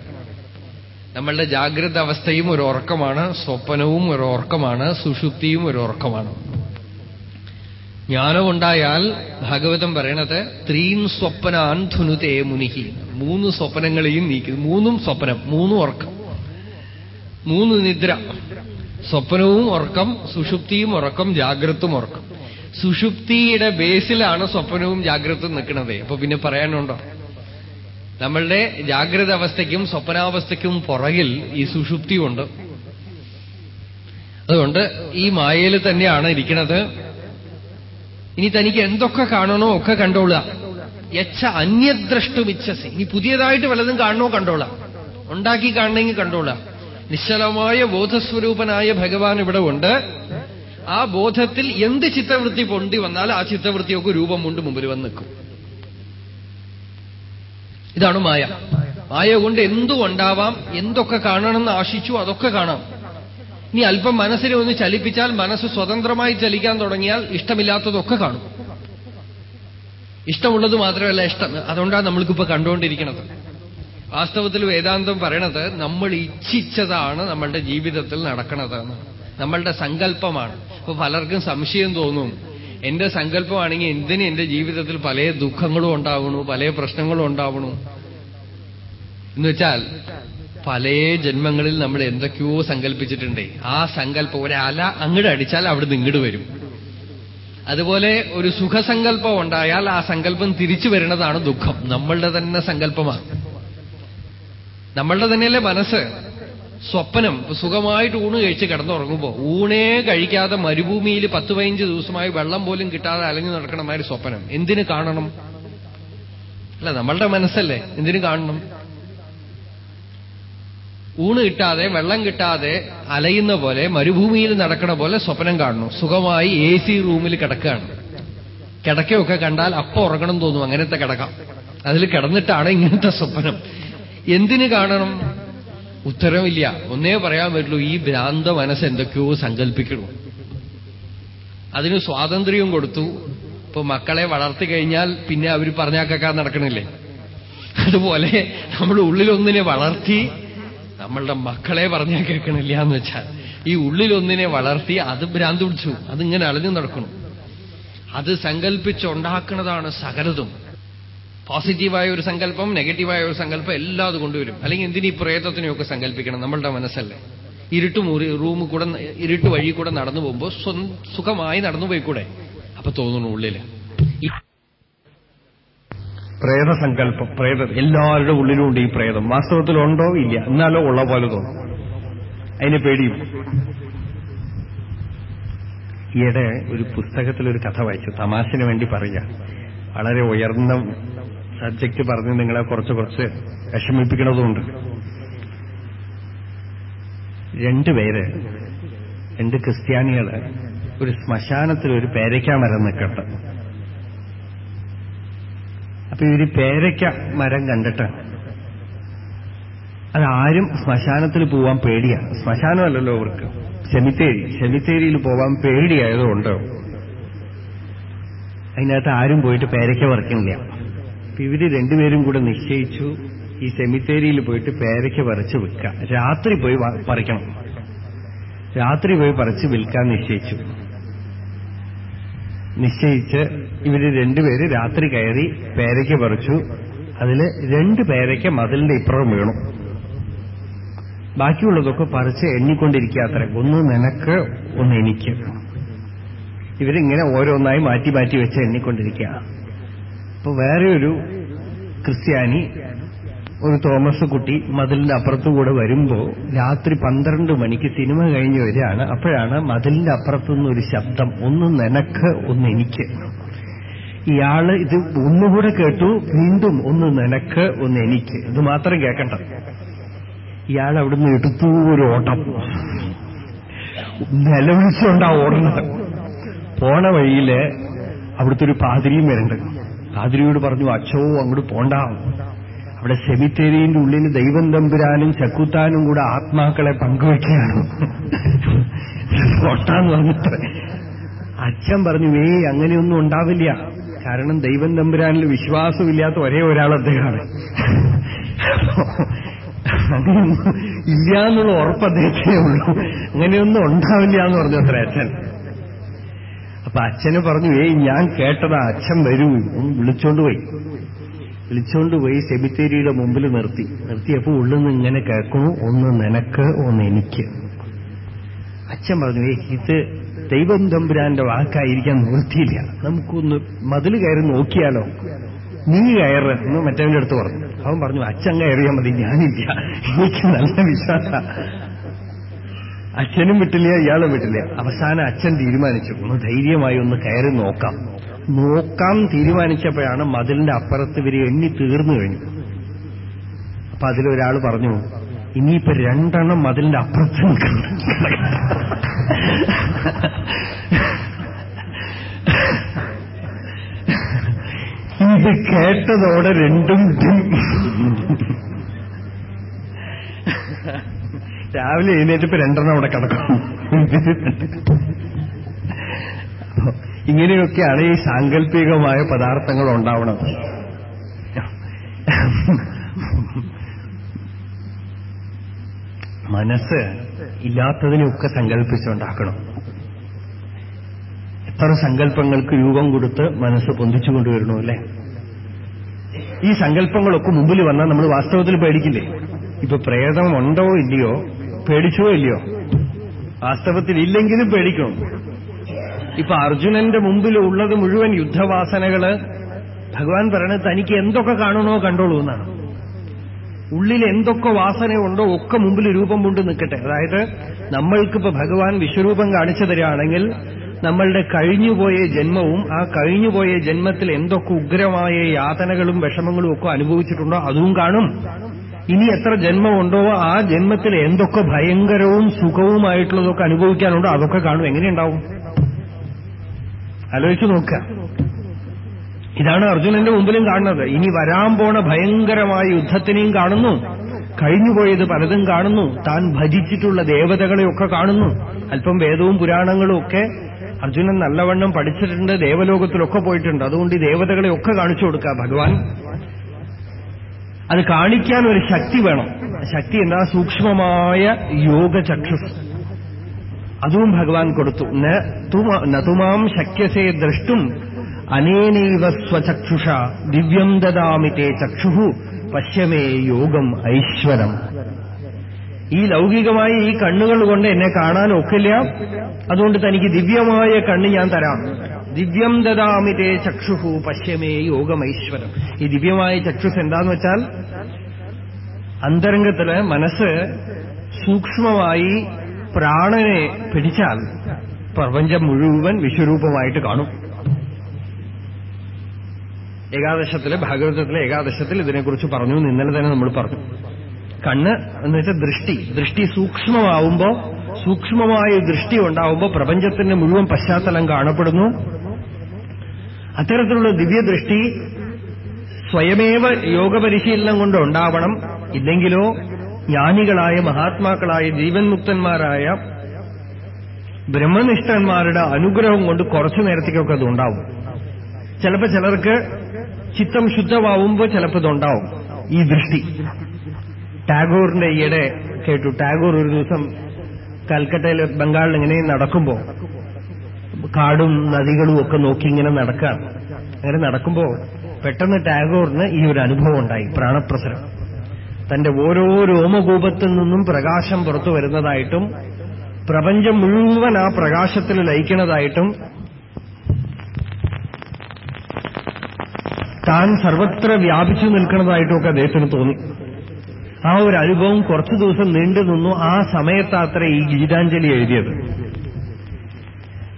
നമ്മളുടെ ജാഗ്രത അവസ്ഥയും ഒരു ഉറക്കമാണ്. സ്വപ്നവും ഒരു ഉറക്കമാണ്. സുഷുപ്തിയും ഒരു ഉറക്കമാണ്. ജ്ഞാനമുണ്ടായാൽ ഭാഗവതം പറയണത് ത്രീൻ സ്വപ്നാൻ ധുനുതേ മുനിഹി. മൂന്ന് സ്വപ്നങ്ങളെയും നീക്കി. മൂന്നും സ്വപ്നം മൂന്നും ഉറക്കം. മൂന്ന് നിദ്ര. സ്വപ്നവും ഉറക്കം സുഷുപ്തിയും ഉറക്കം ജാഗ്രതും ഉറക്കം. സുഷുപ്തിയുടെ ബേസിലാണ് സ്വപ്നവും ജാഗ്രതും നിൽക്കുന്നത് അപ്പൊ പിന്നെ പറയാനുണ്ടോ? നമ്മളുടെ ജാഗ്രത അവസ്ഥയ്ക്കും സ്വപ്നാവസ്ഥയ്ക്കും പുറകിൽ ഈ സുഷുപ്തിയുണ്ട്. അതുകൊണ്ട് ഈ മായയിൽ തന്നെയാണ് ഇരിക്കുന്നത് ഇനി തനിക്ക് എന്തൊക്കെ കാണണോ ഒക്കെ കണ്ടോളുക. യച്ച അന്യദ്രഷ്ടുമിച്ഛസി ഇനി പുതിയതായിട്ട് വല്ലതും കാണണോ കണ്ടോളാം. ഉണ്ടാക്കി കാണണമെങ്കിൽ കണ്ടോളാം. നിശ്ചലമായ ബോധസ്വരൂപനായ ഭഗവാൻ ഇവിടെ ഉണ്ട്. ആ ബോധത്തിൽ എന്ത് ചിത്തവൃത്തി പൊണ്ടി വന്നാൽ ആ ചിത്തവൃത്തിയൊക്കെ രൂപം കൊണ്ട് മുമ്പിൽ വന്ന് നിൽക്കും. ഇതാണ് മായ. മായ കൊണ്ട് എന്തും ഉണ്ടാവാം എന്തൊക്കെ കാണണമെന്ന് ആശിച്ചു അതൊക്കെ കാണാം. ഇനി അല്പം മനസ്സിനെ ഒന്ന് ചലിപ്പിച്ചാൽ മനസ്സ് സ്വതന്ത്രമായി ചലിക്കാൻ തുടങ്ങിയാൽ ഇഷ്ടമില്ലാത്തതൊക്കെ കാണും. ഇഷ്ടമുള്ളത് മാത്രമല്ല ഇഷ്ടം. അതുകൊണ്ടാണ് നമ്മൾക്കിപ്പോ കണ്ടുകൊണ്ടിരിക്കുന്നത്. വാസ്തവത്തിൽ വേദാന്തം പറയണത് നമ്മൾ ഇച്ഛിച്ചതാണ് നമ്മളുടെ ജീവിതത്തിൽ നടക്കണത് നമ്മളുടെ സങ്കല്പമാണ്. അപ്പൊ പലർക്കും സംശയം തോന്നും. എന്റെ സങ്കല്പമാണെങ്കിൽ എന്തിന് എന്റെ ജീവിതത്തിൽ പല ദുഃഖങ്ങളും ഉണ്ടാവണു പല പ്രശ്നങ്ങളും ഉണ്ടാവണു എന്നുവെച്ചാൽ പല ജന്മങ്ങളിൽ നമ്മൾ എന്തൊക്കെയോ സങ്കല്പിച്ചിട്ടുണ്ട്. ആ സങ്കല്പം ഒരല അങ്ങോട്ട് അടിച്ചാൽ അവിടെ ഇങ്ങോട്ട് വരും. അതുപോലെ ഒരു സുഖസങ്കല്പം ഉണ്ടായാൽ ആ സങ്കല്പം തിരിച്ചു വരുന്നതാണ് ദുഃഖം. നമ്മളുടെ തന്നെ സങ്കല്പമാണ്. നമ്മളുടെ തന്നെയല്ലേ മനസ്സ്? സ്വപ്നം സുഖമായിട്ട് ഊണ് കഴിച്ച് കിടന്നുറങ്ങുമ്പോ ഊണേ കഴിക്കാതെ മരുഭൂമിയിൽ പത്ത് പതിനഞ്ച് ദിവസമായി വെള്ളം പോലും കിട്ടാതെ അലഞ്ഞു നടക്കണ സ്വപ്നം. എന്തിനു കാണണം? അല്ല നമ്മളുടെ മനസ്സല്ലേ? എന്തിനു കാണണം? ഊണ് കിട്ടാതെ വെള്ളം കിട്ടാതെ അലയുന്ന പോലെ മരുഭൂമിയിൽ നടക്കണ പോലെ സ്വപ്നം കാണുന്നു. സുഖമായി എ സി റൂമിൽ കിടക്കുകയാണ്. കിടക്കയൊക്കെ കണ്ടാൽ അപ്പൊ ഉറങ്ങണം തോന്നും. അങ്ങനത്തെ കിടക്കാം. അതിൽ കിടന്നിട്ടാണ് ഇങ്ങനത്തെ സ്വപ്നം. എന്തിനു കാണണം? ഉത്തരവില്ല. ഒന്നേ പറയാൻ പറ്റുള്ളൂ ഈ ഭ്രാന്ത മനസ്സ് എന്തൊക്കെയോ സങ്കല്പിക്കണു അതിന് സ്വാതന്ത്ര്യം കൊടുത്തു. ഇപ്പൊ മക്കളെ വളർത്തി കഴിഞ്ഞാൽ പിന്നെ അവർ പറഞ്ഞാക്കാൻ നടക്കണില്ലേ? അതുപോലെ നമ്മുടെ ഉള്ളിലൊന്നിനെ വളർത്തി നമ്മളുടെ മക്കളെ പറഞ്ഞാൽ കേൾക്കണില്ല എന്ന് വെച്ചാൽ ഈ ഉള്ളിലൊന്നിനെ വളർത്തി അത് ഭ്രാന്ത് പിടിച്ചു. അതിങ്ങനെ അളഞ്ഞു നടക്കണം അത് സങ്കല്പിച്ചുണ്ടാക്കുന്നതാണ് സകലതും. പോസിറ്റീവായ ഒരു സങ്കല്പം നെഗറ്റീവായ ഒരു സങ്കല്പം എല്ലാം അത് കൊണ്ടുവരും. അല്ലെങ്കിൽ ഈ പ്രേതത്തിനെയൊക്കെ സങ്കല്പിക്കണം നമ്മളുടെ മനസ്സല്ലേ? ഇരുട്ട് മുറി റൂം കൂടെ ഇരുട്ട് വഴി കൂടെ നടന്നു പോകുമ്പോൾ സുഖമായി നടന്നു പോയിക്കൂടെ? അപ്പൊ തോന്നുന്നു ഉള്ളിൽ. പ്രേതസങ്കല്പം പ്രേതം എല്ലാവരുടെ ഉള്ളിലും ഉണ്ട് ഈ പ്രേതം. വാസ്തവത്തിലുണ്ടോ ഇല്ല. എന്നാലോ ഉള്ള പോലെ തോന്നും. അതിന് പേടിയും. ഈയിടെ ഒരു പുസ്തകത്തിൽ ഒരു കഥ വായിച്ചു. തമാശന് വേണ്ടി പറയുക. വളരെ ഉയർന്ന സബ്ജക്റ്റ് പറഞ്ഞ് നിങ്ങളെ കുറച്ച് കുറച്ച് വിഷമിപ്പിക്കണതുണ്ട് രണ്ടുപേര് രണ്ട് ക്രിസ്ത്യാനികൾ ഒരു ശ്മശാനത്തിൽ ഒരു പേരയ്ക്ക മരം നിൽക്കട്ടെ അപ്പൊ ഇവർ പേരയ്ക്ക മരം കണ്ടിട്ട് അതാരും ശ്മശാനത്തിൽ പോവാൻ പേടിയാ. ശ്മശാനമല്ലല്ലോ അവർക്ക്. സെമിത്തേരി സെമിത്തേരിയിൽ പോവാൻ പേടിയായതുകൊണ്ട് അതിനകത്ത് ആരും പോയിട്ട് പേരയ്ക്ക പറിക്കുന്നില്ല. അപ്പൊ ഇവർ രണ്ടുപേരും കൂടെ നിശ്ചയിച്ചു ഈ സെമിത്തേരിയിൽ പോയിട്ട് പേരയ്ക്ക പറിച്ച് വിൽക്കാം. രാത്രി പോയി പറിക്കണം. രാത്രി പോയി പറിച്ച് വിൽക്കാൻ നിശ്ചയിച്ചു. നിശ്ചയിച്ച് ഇവർ രണ്ടുപേര് രാത്രി കയറി പേരയ്ക്ക് പറിച്ചു. അതിൽ രണ്ട് പേരയ്ക്ക മതിലിന്റെ ഇപ്പുറം വീണു. ബാക്കിയുള്ളതൊക്കെ പറിച്ച് എണ്ണിക്കൊണ്ടിരിക്കുക അത്ര ഒന്ന് നിനക്ക് ഒന്ന് എനിക്ക്. ഇവരിങ്ങനെ ഓരോന്നായി മാറ്റി മാറ്റി വെച്ച് എണ്ണിക്കൊണ്ടിരിക്കുക അപ്പൊ വേറെ ഒരു ക്രിസ്ത്യാനി ഒരു തോമസ് കുട്ടി മതിലിന്റെ അപ്പുറത്തുകൂടെ വരുമ്പോ രാത്രി പന്ത്രണ്ട് മണിക്ക് സിനിമ കഴിഞ്ഞ് വരികയാണ്. അപ്പോഴാണ് മതിലിന്റെ അപ്പുറത്തുനിന്നൊരു ശബ്ദം. ഒന്ന് നിനക്ക് ഒന്ന് എനിക്ക്. ഇയാൾ ഇത് ഒന്നുകൂടെ കേട്ടു വീണ്ടും ഒന്ന് നിനക്ക് ഒന്ന് എനിക്ക്. ഇത് മാത്രം കേൾക്കണ്ട ഇയാൾ അവിടുന്ന് എടുത്തു ഒരു ഓട്ടം. നിലവിളിച്ചുകൊണ്ടാ ഓടുന്നത്. പോണ വഴിയിൽ അവിടുത്തെ ഒരു പാതിരിയും വരുന്നുണ്ട്. പാതിരിയോട് പറഞ്ഞു അച്ഛോ അങ്ങോട്ട് പോണ്ട. അവിടെ സെമിത്തേരിന്റെ ഉള്ളിൽ ദൈവം തമ്പുരാനും ചക്കുത്താനും കൂടെ ആത്മാക്കളെ പങ്കുവെക്കുകയാണ്. പൊട്ടാന്ന് പറഞ്ഞിട്ട്. അച്ഛൻ പറഞ്ഞു ഏയ് അങ്ങനെയൊന്നും ഉണ്ടാവില്ല. കാരണം ദൈവം തമ്പുരാനിൽ വിശ്വാസമില്ലാത്ത ഒരേ ഒരാൾ അദ്ദേഹമാണ്. അങ്ങനെയൊന്നും ഇല്ല എന്നുള്ള ഉറപ്പ് അദ്ദേഹത്തിനേ ഉള്ളൂ. അങ്ങനെയൊന്നും ഉണ്ടാവില്ല എന്ന് പറഞ്ഞു അത്ര അച്ഛൻ. അപ്പൊ അച്ഛന് പറഞ്ഞു ഏയ് ഞാൻ കേട്ടതാ അച്ഛൻ വരൂ. ഒന്ന് വിളിച്ചോണ്ട് പോയി. വിളിച്ചോണ്ട് പോയി സെമിത്തേരിയുടെ മുമ്പിൽ നിർത്തി. നിർത്തിയപ്പോ ഉള്ളിൽ നിന്ന് ഇങ്ങനെ കേൾക്കുന്നു ഒന്ന് നിനക്ക് ഒന്ന് എനിക്ക്. അച്ഛൻ പറഞ്ഞു ഏ ഇത് ദൈവം തമ്പുരാന്റെ വാക്കായിരിക്കാൻ നിവൃത്തിയില്ല. നമുക്കൊന്ന് മതിൽ കയറി നോക്കിയാലോ? നീ കയറ് എന്ന് മറ്റവന്റെ അടുത്ത് പറഞ്ഞു. അവൻ പറഞ്ഞു അച്ഛൻ കയറിയാൽ മതി ഞാനില്ല. എനിക്ക് നല്ല വിശ്വാസ. അച്ഛനും വിട്ടില്ല ഇയാളും വിട്ടില്ല. അവസാനം അച്ഛൻ തീരുമാനിച്ചു ഒന്ന് ധൈര്യമായി ഒന്ന് കയറി നോക്കാം. നോക്കാം തീരുമാനിച്ചപ്പോഴാണ് മതിലിന്റെ അപ്പുറത്ത് ഇവർ എണ്ണി തീർന്നു കഴിഞ്ഞു. അപ്പൊ അതിലൊരാൾ പറഞ്ഞു ഇനിയിപ്പോ രണ്ടെണ്ണം അതിന്റെ അപ്പുറത്ത് ഇത് കേട്ടതോടെ രണ്ടും രാവിലെ എഴുന്നേറ്റപ്പോ രണ്ടെണ്ണം അവിടെ കിടക്കും. ഇങ്ങനെയൊക്കെയാണ് ഈ സാങ്കല്പികമായ പദാർത്ഥങ്ങൾ ഉണ്ടാവണത്. മനസ്സ് ഇല്ലാത്തതിനെയൊക്കെ സങ്കല്പിച്ചുണ്ടാക്കണം എത്ര സങ്കല്പങ്ങൾക്ക് രൂപം കൊടുത്ത് മനസ്സ് പൊന്തിച്ചു കൊണ്ടുവരണു അല്ലേ? ഈ സങ്കല്പങ്ങളൊക്കെ മുമ്പിൽ വന്നാൽ നമ്മൾ വാസ്തവത്തിൽ പേടിക്കില്ലേ? ഇപ്പൊ പ്രേതം ഉണ്ടോ ഇല്ലയോ? പേടിച്ചോ ഇല്ലയോ? വാസ്തവത്തിൽ ഇല്ലെങ്കിലും പേടിക്കണം ഇപ്പൊ അർജുനന്റെ മുമ്പിൽ ഉള്ളത് മുഴുവൻ യുദ്ധവാസനകൾ ഭഗവാൻ പറയണത് തനിക്ക് എന്തൊക്കെ കാണണോ കണ്ടോളൂ എന്നാണ്. ഉള്ളിൽ എന്തൊക്കെ വാസനയുണ്ടോ ഒക്കെ മുമ്പിൽ രൂപം കൊണ്ട് നിൽക്കട്ടെ. അതായത് നമ്മൾക്കിപ്പോ ഭഗവാൻ വിശ്വരൂപം കാണിച്ചു തരികയാണെങ്കിൽ നമ്മളുടെ കഴിഞ്ഞുപോയ ജന്മവും ആ കഴിഞ്ഞുപോയ ജന്മത്തിൽ എന്തൊക്കെ ഉഗ്രമായ യാതനകളും വിഷമങ്ങളും ഒക്കെ അനുഭവിച്ചിട്ടുണ്ടോ അതും കാണും. ഇനി എത്ര ജന്മമുണ്ടോ ആ ജന്മത്തിൽ എന്തൊക്കെ ഭയങ്കരവും സുഖവുമായിട്ടുള്ളതൊക്കെ അനുഭവിക്കാനുണ്ടോ അതൊക്കെ കാണും. എങ്ങനെയുണ്ടാവും? ആലോചിച്ചു നോക്കുക. ഇതാണ് അർജുനന്റെ മുമ്പിലും കാണുന്നത്. ഇനി വരാൻ പോണ ഭയങ്കരമായ യുദ്ധത്തിനെയും കാണുന്നു. കഴിഞ്ഞുപോയത് പലതും കാണുന്നു. താൻ ഭജിച്ചിട്ടുള്ള ദേവതകളെയൊക്കെ കാണുന്നു. അല്പം വേദവും പുരാണങ്ങളും ഒക്കെ അർജുനൻ നല്ലവണ്ണം പഠിച്ചിട്ടുണ്ട്. ദേവലോകത്തിലൊക്കെ പോയിട്ടുണ്ട്. അതുകൊണ്ട് ഈ ദേവതകളെയൊക്കെ കാണിച്ചു കൊടുക്കുക ഭഗവാൻ അത് കാണിക്കാൻ ഒരു ശക്തി വേണം. ശക്തി എന്താ? സൂക്ഷ്മമായ യോഗചക്ഷുസ് അതും ഭഗവാൻ കൊടുത്തു. നതുമാം ശക്യസേ ദ്രഷ്ടും അനേനൈവ സ്വചക്ഷുഷ ദിവ്യം ദദാമി തേ ചക്ഷു പശ്യമേ യോഗം ഐശ്വരം. ഈ ലൗകികമായ ഈ കണ്ണുകൾ കൊണ്ട് എന്നെ കാണാൻ ഒക്കില്ല. അതുകൊണ്ട് തനിക്ക് ദിവ്യമായ കണ്ണ് ഞാൻ തരാം. ദിവ്യം ദദാമി തേ ചക്ഷുഹു പശ്യമേ യോഗമൈശ്വരം ഈ ദിവ്യമായ ചക്ഷുസ് എന്താന്ന് വെച്ചാൽ അന്തരംഗത്തിൽ മനസ്സ് സൂക്ഷ്മമായി പ്രാണനെ പിടിച്ചാൽ പ്രപഞ്ചം മുഴുവൻ വിശ്വരൂപമായിട്ട് കാണും. ഏകാദശത്തിൽ ഭാഗവതത്തിലെ ഏകാദശത്തിൽ ഇതിനെക്കുറിച്ച് പറഞ്ഞു ഇന്നലെ തന്നെ നമ്മൾ പറഞ്ഞു. കണ്ണ് എന്ന് വെച്ചാൽ ദൃഷ്ടി. ദൃഷ്ടി സൂക്ഷ്മമാവുമ്പോ സൂക്ഷ്മമായ ദൃഷ്ടി ഉണ്ടാവുമ്പോൾ പ്രപഞ്ചത്തിന്റെ മുഴുവൻ പശ്ചാത്തലം കാണപ്പെടുന്നു. അത്തരത്തിലുള്ള ദിവ്യദൃഷ്ടി സ്വയമേവ യോഗപരിശീലനം കൊണ്ട് ഉണ്ടാവണം. ഇല്ലെങ്കിലോ ജ്ഞാനികളായ മഹാത്മാക്കളായ ജീവൻ മുക്തന്മാരായ ബ്രഹ്മനിഷ്ഠന്മാരുടെ അനുഗ്രഹം കൊണ്ട് കുറച്ചു നേരത്തേക്കൊക്കെ അത് ഉണ്ടാവും. ചിലപ്പോ ചിലർക്ക് ചിത്തം ശുദ്ധമാവുമ്പോ ചിലപ്പോൾ ഇതുണ്ടാവും. ഈ ദൃഷ്ടി. ടാഗോറിന്റെ ഈയിടെ കേട്ടു. ടാഗോർ ഒരു ദിവസം കൽക്കട്ടയിൽ ബംഗാളിൽ ഇങ്ങനെ നടക്കുമ്പോ കാടും നദികളും ഒക്കെ നോക്കി ഇങ്ങനെ നടക്കുകയാണ് അങ്ങനെ നടക്കുമ്പോ പെട്ടെന്ന് ടാഗോറിന് ഈ ഒരു അനുഭവം ഉണ്ടായി. പ്രാണപ്രസരം. തന്റെ ഓരോ രോമകൂപത്തിൽ നിന്നും പ്രകാശം പുറത്തു വരുന്നതായിട്ടും പ്രപഞ്ചം മുഴുവൻ ആ പ്രകാശത്തിൽ ലയിക്കുന്നതായിട്ടും താൻ സർവത്ര വ്യാപിച്ചു നിൽക്കുന്നതായിട്ടുമൊക്കെ അദ്ദേഹത്തിന് തോന്നി. ആ ഒരു അനുഭവം കുറച്ചു ദിവസം നീണ്ടു നിന്നു ആ സമയത്താത്ര ഈ ഗീതാഞ്ജലി എഴുതിയത്.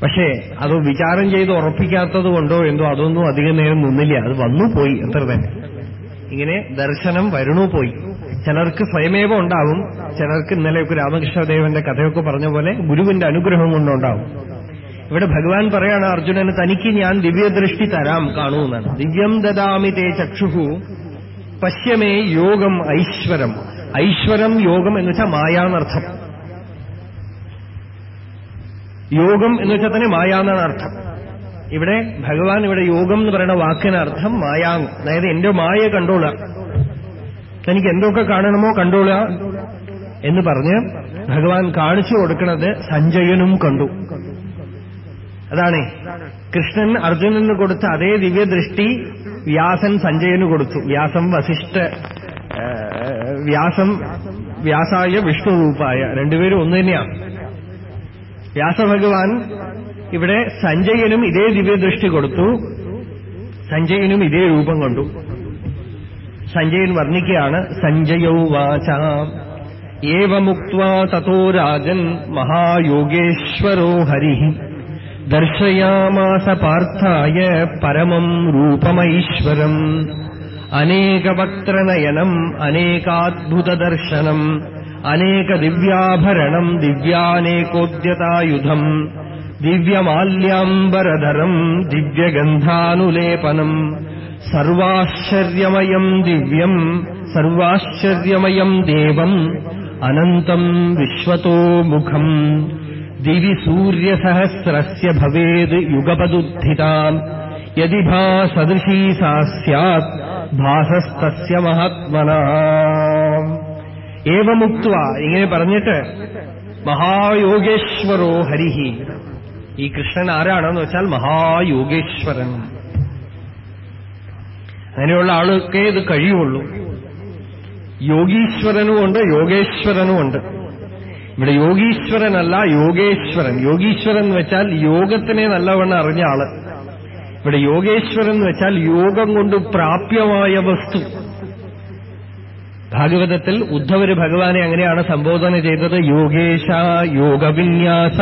പക്ഷേ അത് വിചാരം ചെയ്ത് ഉറപ്പിക്കാത്തത് കൊണ്ടോ എന്തോ അതൊന്നും അധികം നേരം നിന്നില്ല. അത് വന്നു പോയി അത്ര തന്നെ. ഇങ്ങനെ ദർശനം വരണു പോയി. ചിലർക്ക് സ്വയമേവ ഉണ്ടാവും. ചിലർക്ക് ഇന്നലെയൊക്കെ രാമകൃഷ്ണദേവന്റെ കഥയൊക്കെ പറഞ്ഞ പോലെ ഗുരുവിന്റെ അനുഗ്രഹം കൊണ്ടുണ്ടാവും. ഇവിടെ ഭഗവാൻ പറയാണ് അർജുനന് തനിക്ക് ഞാൻ ദിവ്യദൃഷ്ടി തരാം കാണൂ എന്നാണ്. ദിവ്യം ദദാമി തേ ചക്ഷുഹു പശ്യമേ യോഗം ഐശ്വരം. ഐശ്വരം യോഗം എന്ന് വെച്ചാൽ മായാന്നർത്ഥം. യോഗം എന്ന് വെച്ചാൽ തന്നെ മായ എന്നാണ് അർത്ഥം. ഇവിടെ ഭഗവാൻ ഇവിടെ യോഗം എന്ന് പറയുന്ന വാക്കിനർത്ഥം മായാ അതായത് എന്റെ മായ കണ്ടോളുക തനിക്ക് എന്തൊക്കെ കാണണമോ കണ്ടോളുക എന്ന് പറഞ്ഞ് ഭഗവാൻ കാണിച്ചു കൊടുക്കുന്നത് സഞ്ജയനും കണ്ടു. അതാണ്. കൃഷ്ണൻ അർജുനന് കൊടുത്ത അതേ ദിവ്യദൃഷ്ടി വ്യാസൻ സഞ്ജയന് കൊടുത്തു. വ്യാസം വസിഷ്ഠ വ്യാസം വ്യാസായ വിഷ്ണുരൂപായ. രണ്ടുപേരും ഒന്ന് തന്നെയാണ് വ്യാസഭഗവാൻ ഇവിടെ സഞ്ജയനും ഇതേ ദിവ്യദൃഷ്ടി കൊടുത്തു. സഞ്ജയനും ഇതേ രൂപം കണ്ടു. സഞ്ജയൻ വർണിക്കുകയാണ് സഞ്ജയൗ വാച. ഏവമുക്വാ തോ രാജൻ മഹായോഗേശ്വരോ ഹരി. दर्शयामास पार्थाय परमम् रूपमैश्वरम्. अनेकवक्त्रनयनम् अनेकाद्भुतदर्शनम् अनेकदिव्याभरणम् दिव्यानेकोद्यतायुधम् दिव्यमाल्याम्बरधरम् दिव्यगन्धानुलेपनम्. सर्वाश्चर्यमयम् दिव्यम् सर्वाश्चर्यमयम् देवम् अनन्तम् विश्वतोमुखम्. ദിവി സൂര്യസഹസ്രസ്യ ഭവേത് യുഗപദുദ്ധിതാം. യതി ഭാസദൃശീ സാ സ്യാത് ഭാസസ്തസ്യ മഹാത്മന. ഏവമുക്വ ഇങ്ങനെ പറഞ്ഞിട്ട് മഹായോഗേശ്വരോ ഹരിഹി. ഈ കൃഷ്ണൻ ആരാണെന്ന് വെച്ചാൽ മഹായോഗേശ്വരൻ. അങ്ങനെയുള്ള ആളൊക്കെ ഇത് കഴിയുള്ളൂ. യോഗീശ്വരനുമുണ്ട് യോഗേശ്വരനുമുണ്ട്. ഇവിടെ യോഗീശ്വരനല്ല യോഗേശ്വരൻ. യോഗീശ്വരൻ എന്ന് വെച്ചാൽ യോഗത്തിനെ നല്ലവണ്ണം അറിഞ്ഞ ആൾ. ഇവിടെ യോഗേശ്വരൻ എന്ന് വെച്ചാൽ യോഗം കൊണ്ട് പ്രാപ്യമായ വസ്തു. ഭാഗവതത്തിൽ ഉദ്ധവര് ഭഗവാനെ അങ്ങനെയാണ് സംബോധന ചെയ്തത്. യോഗേശ യോഗവിന്യാസ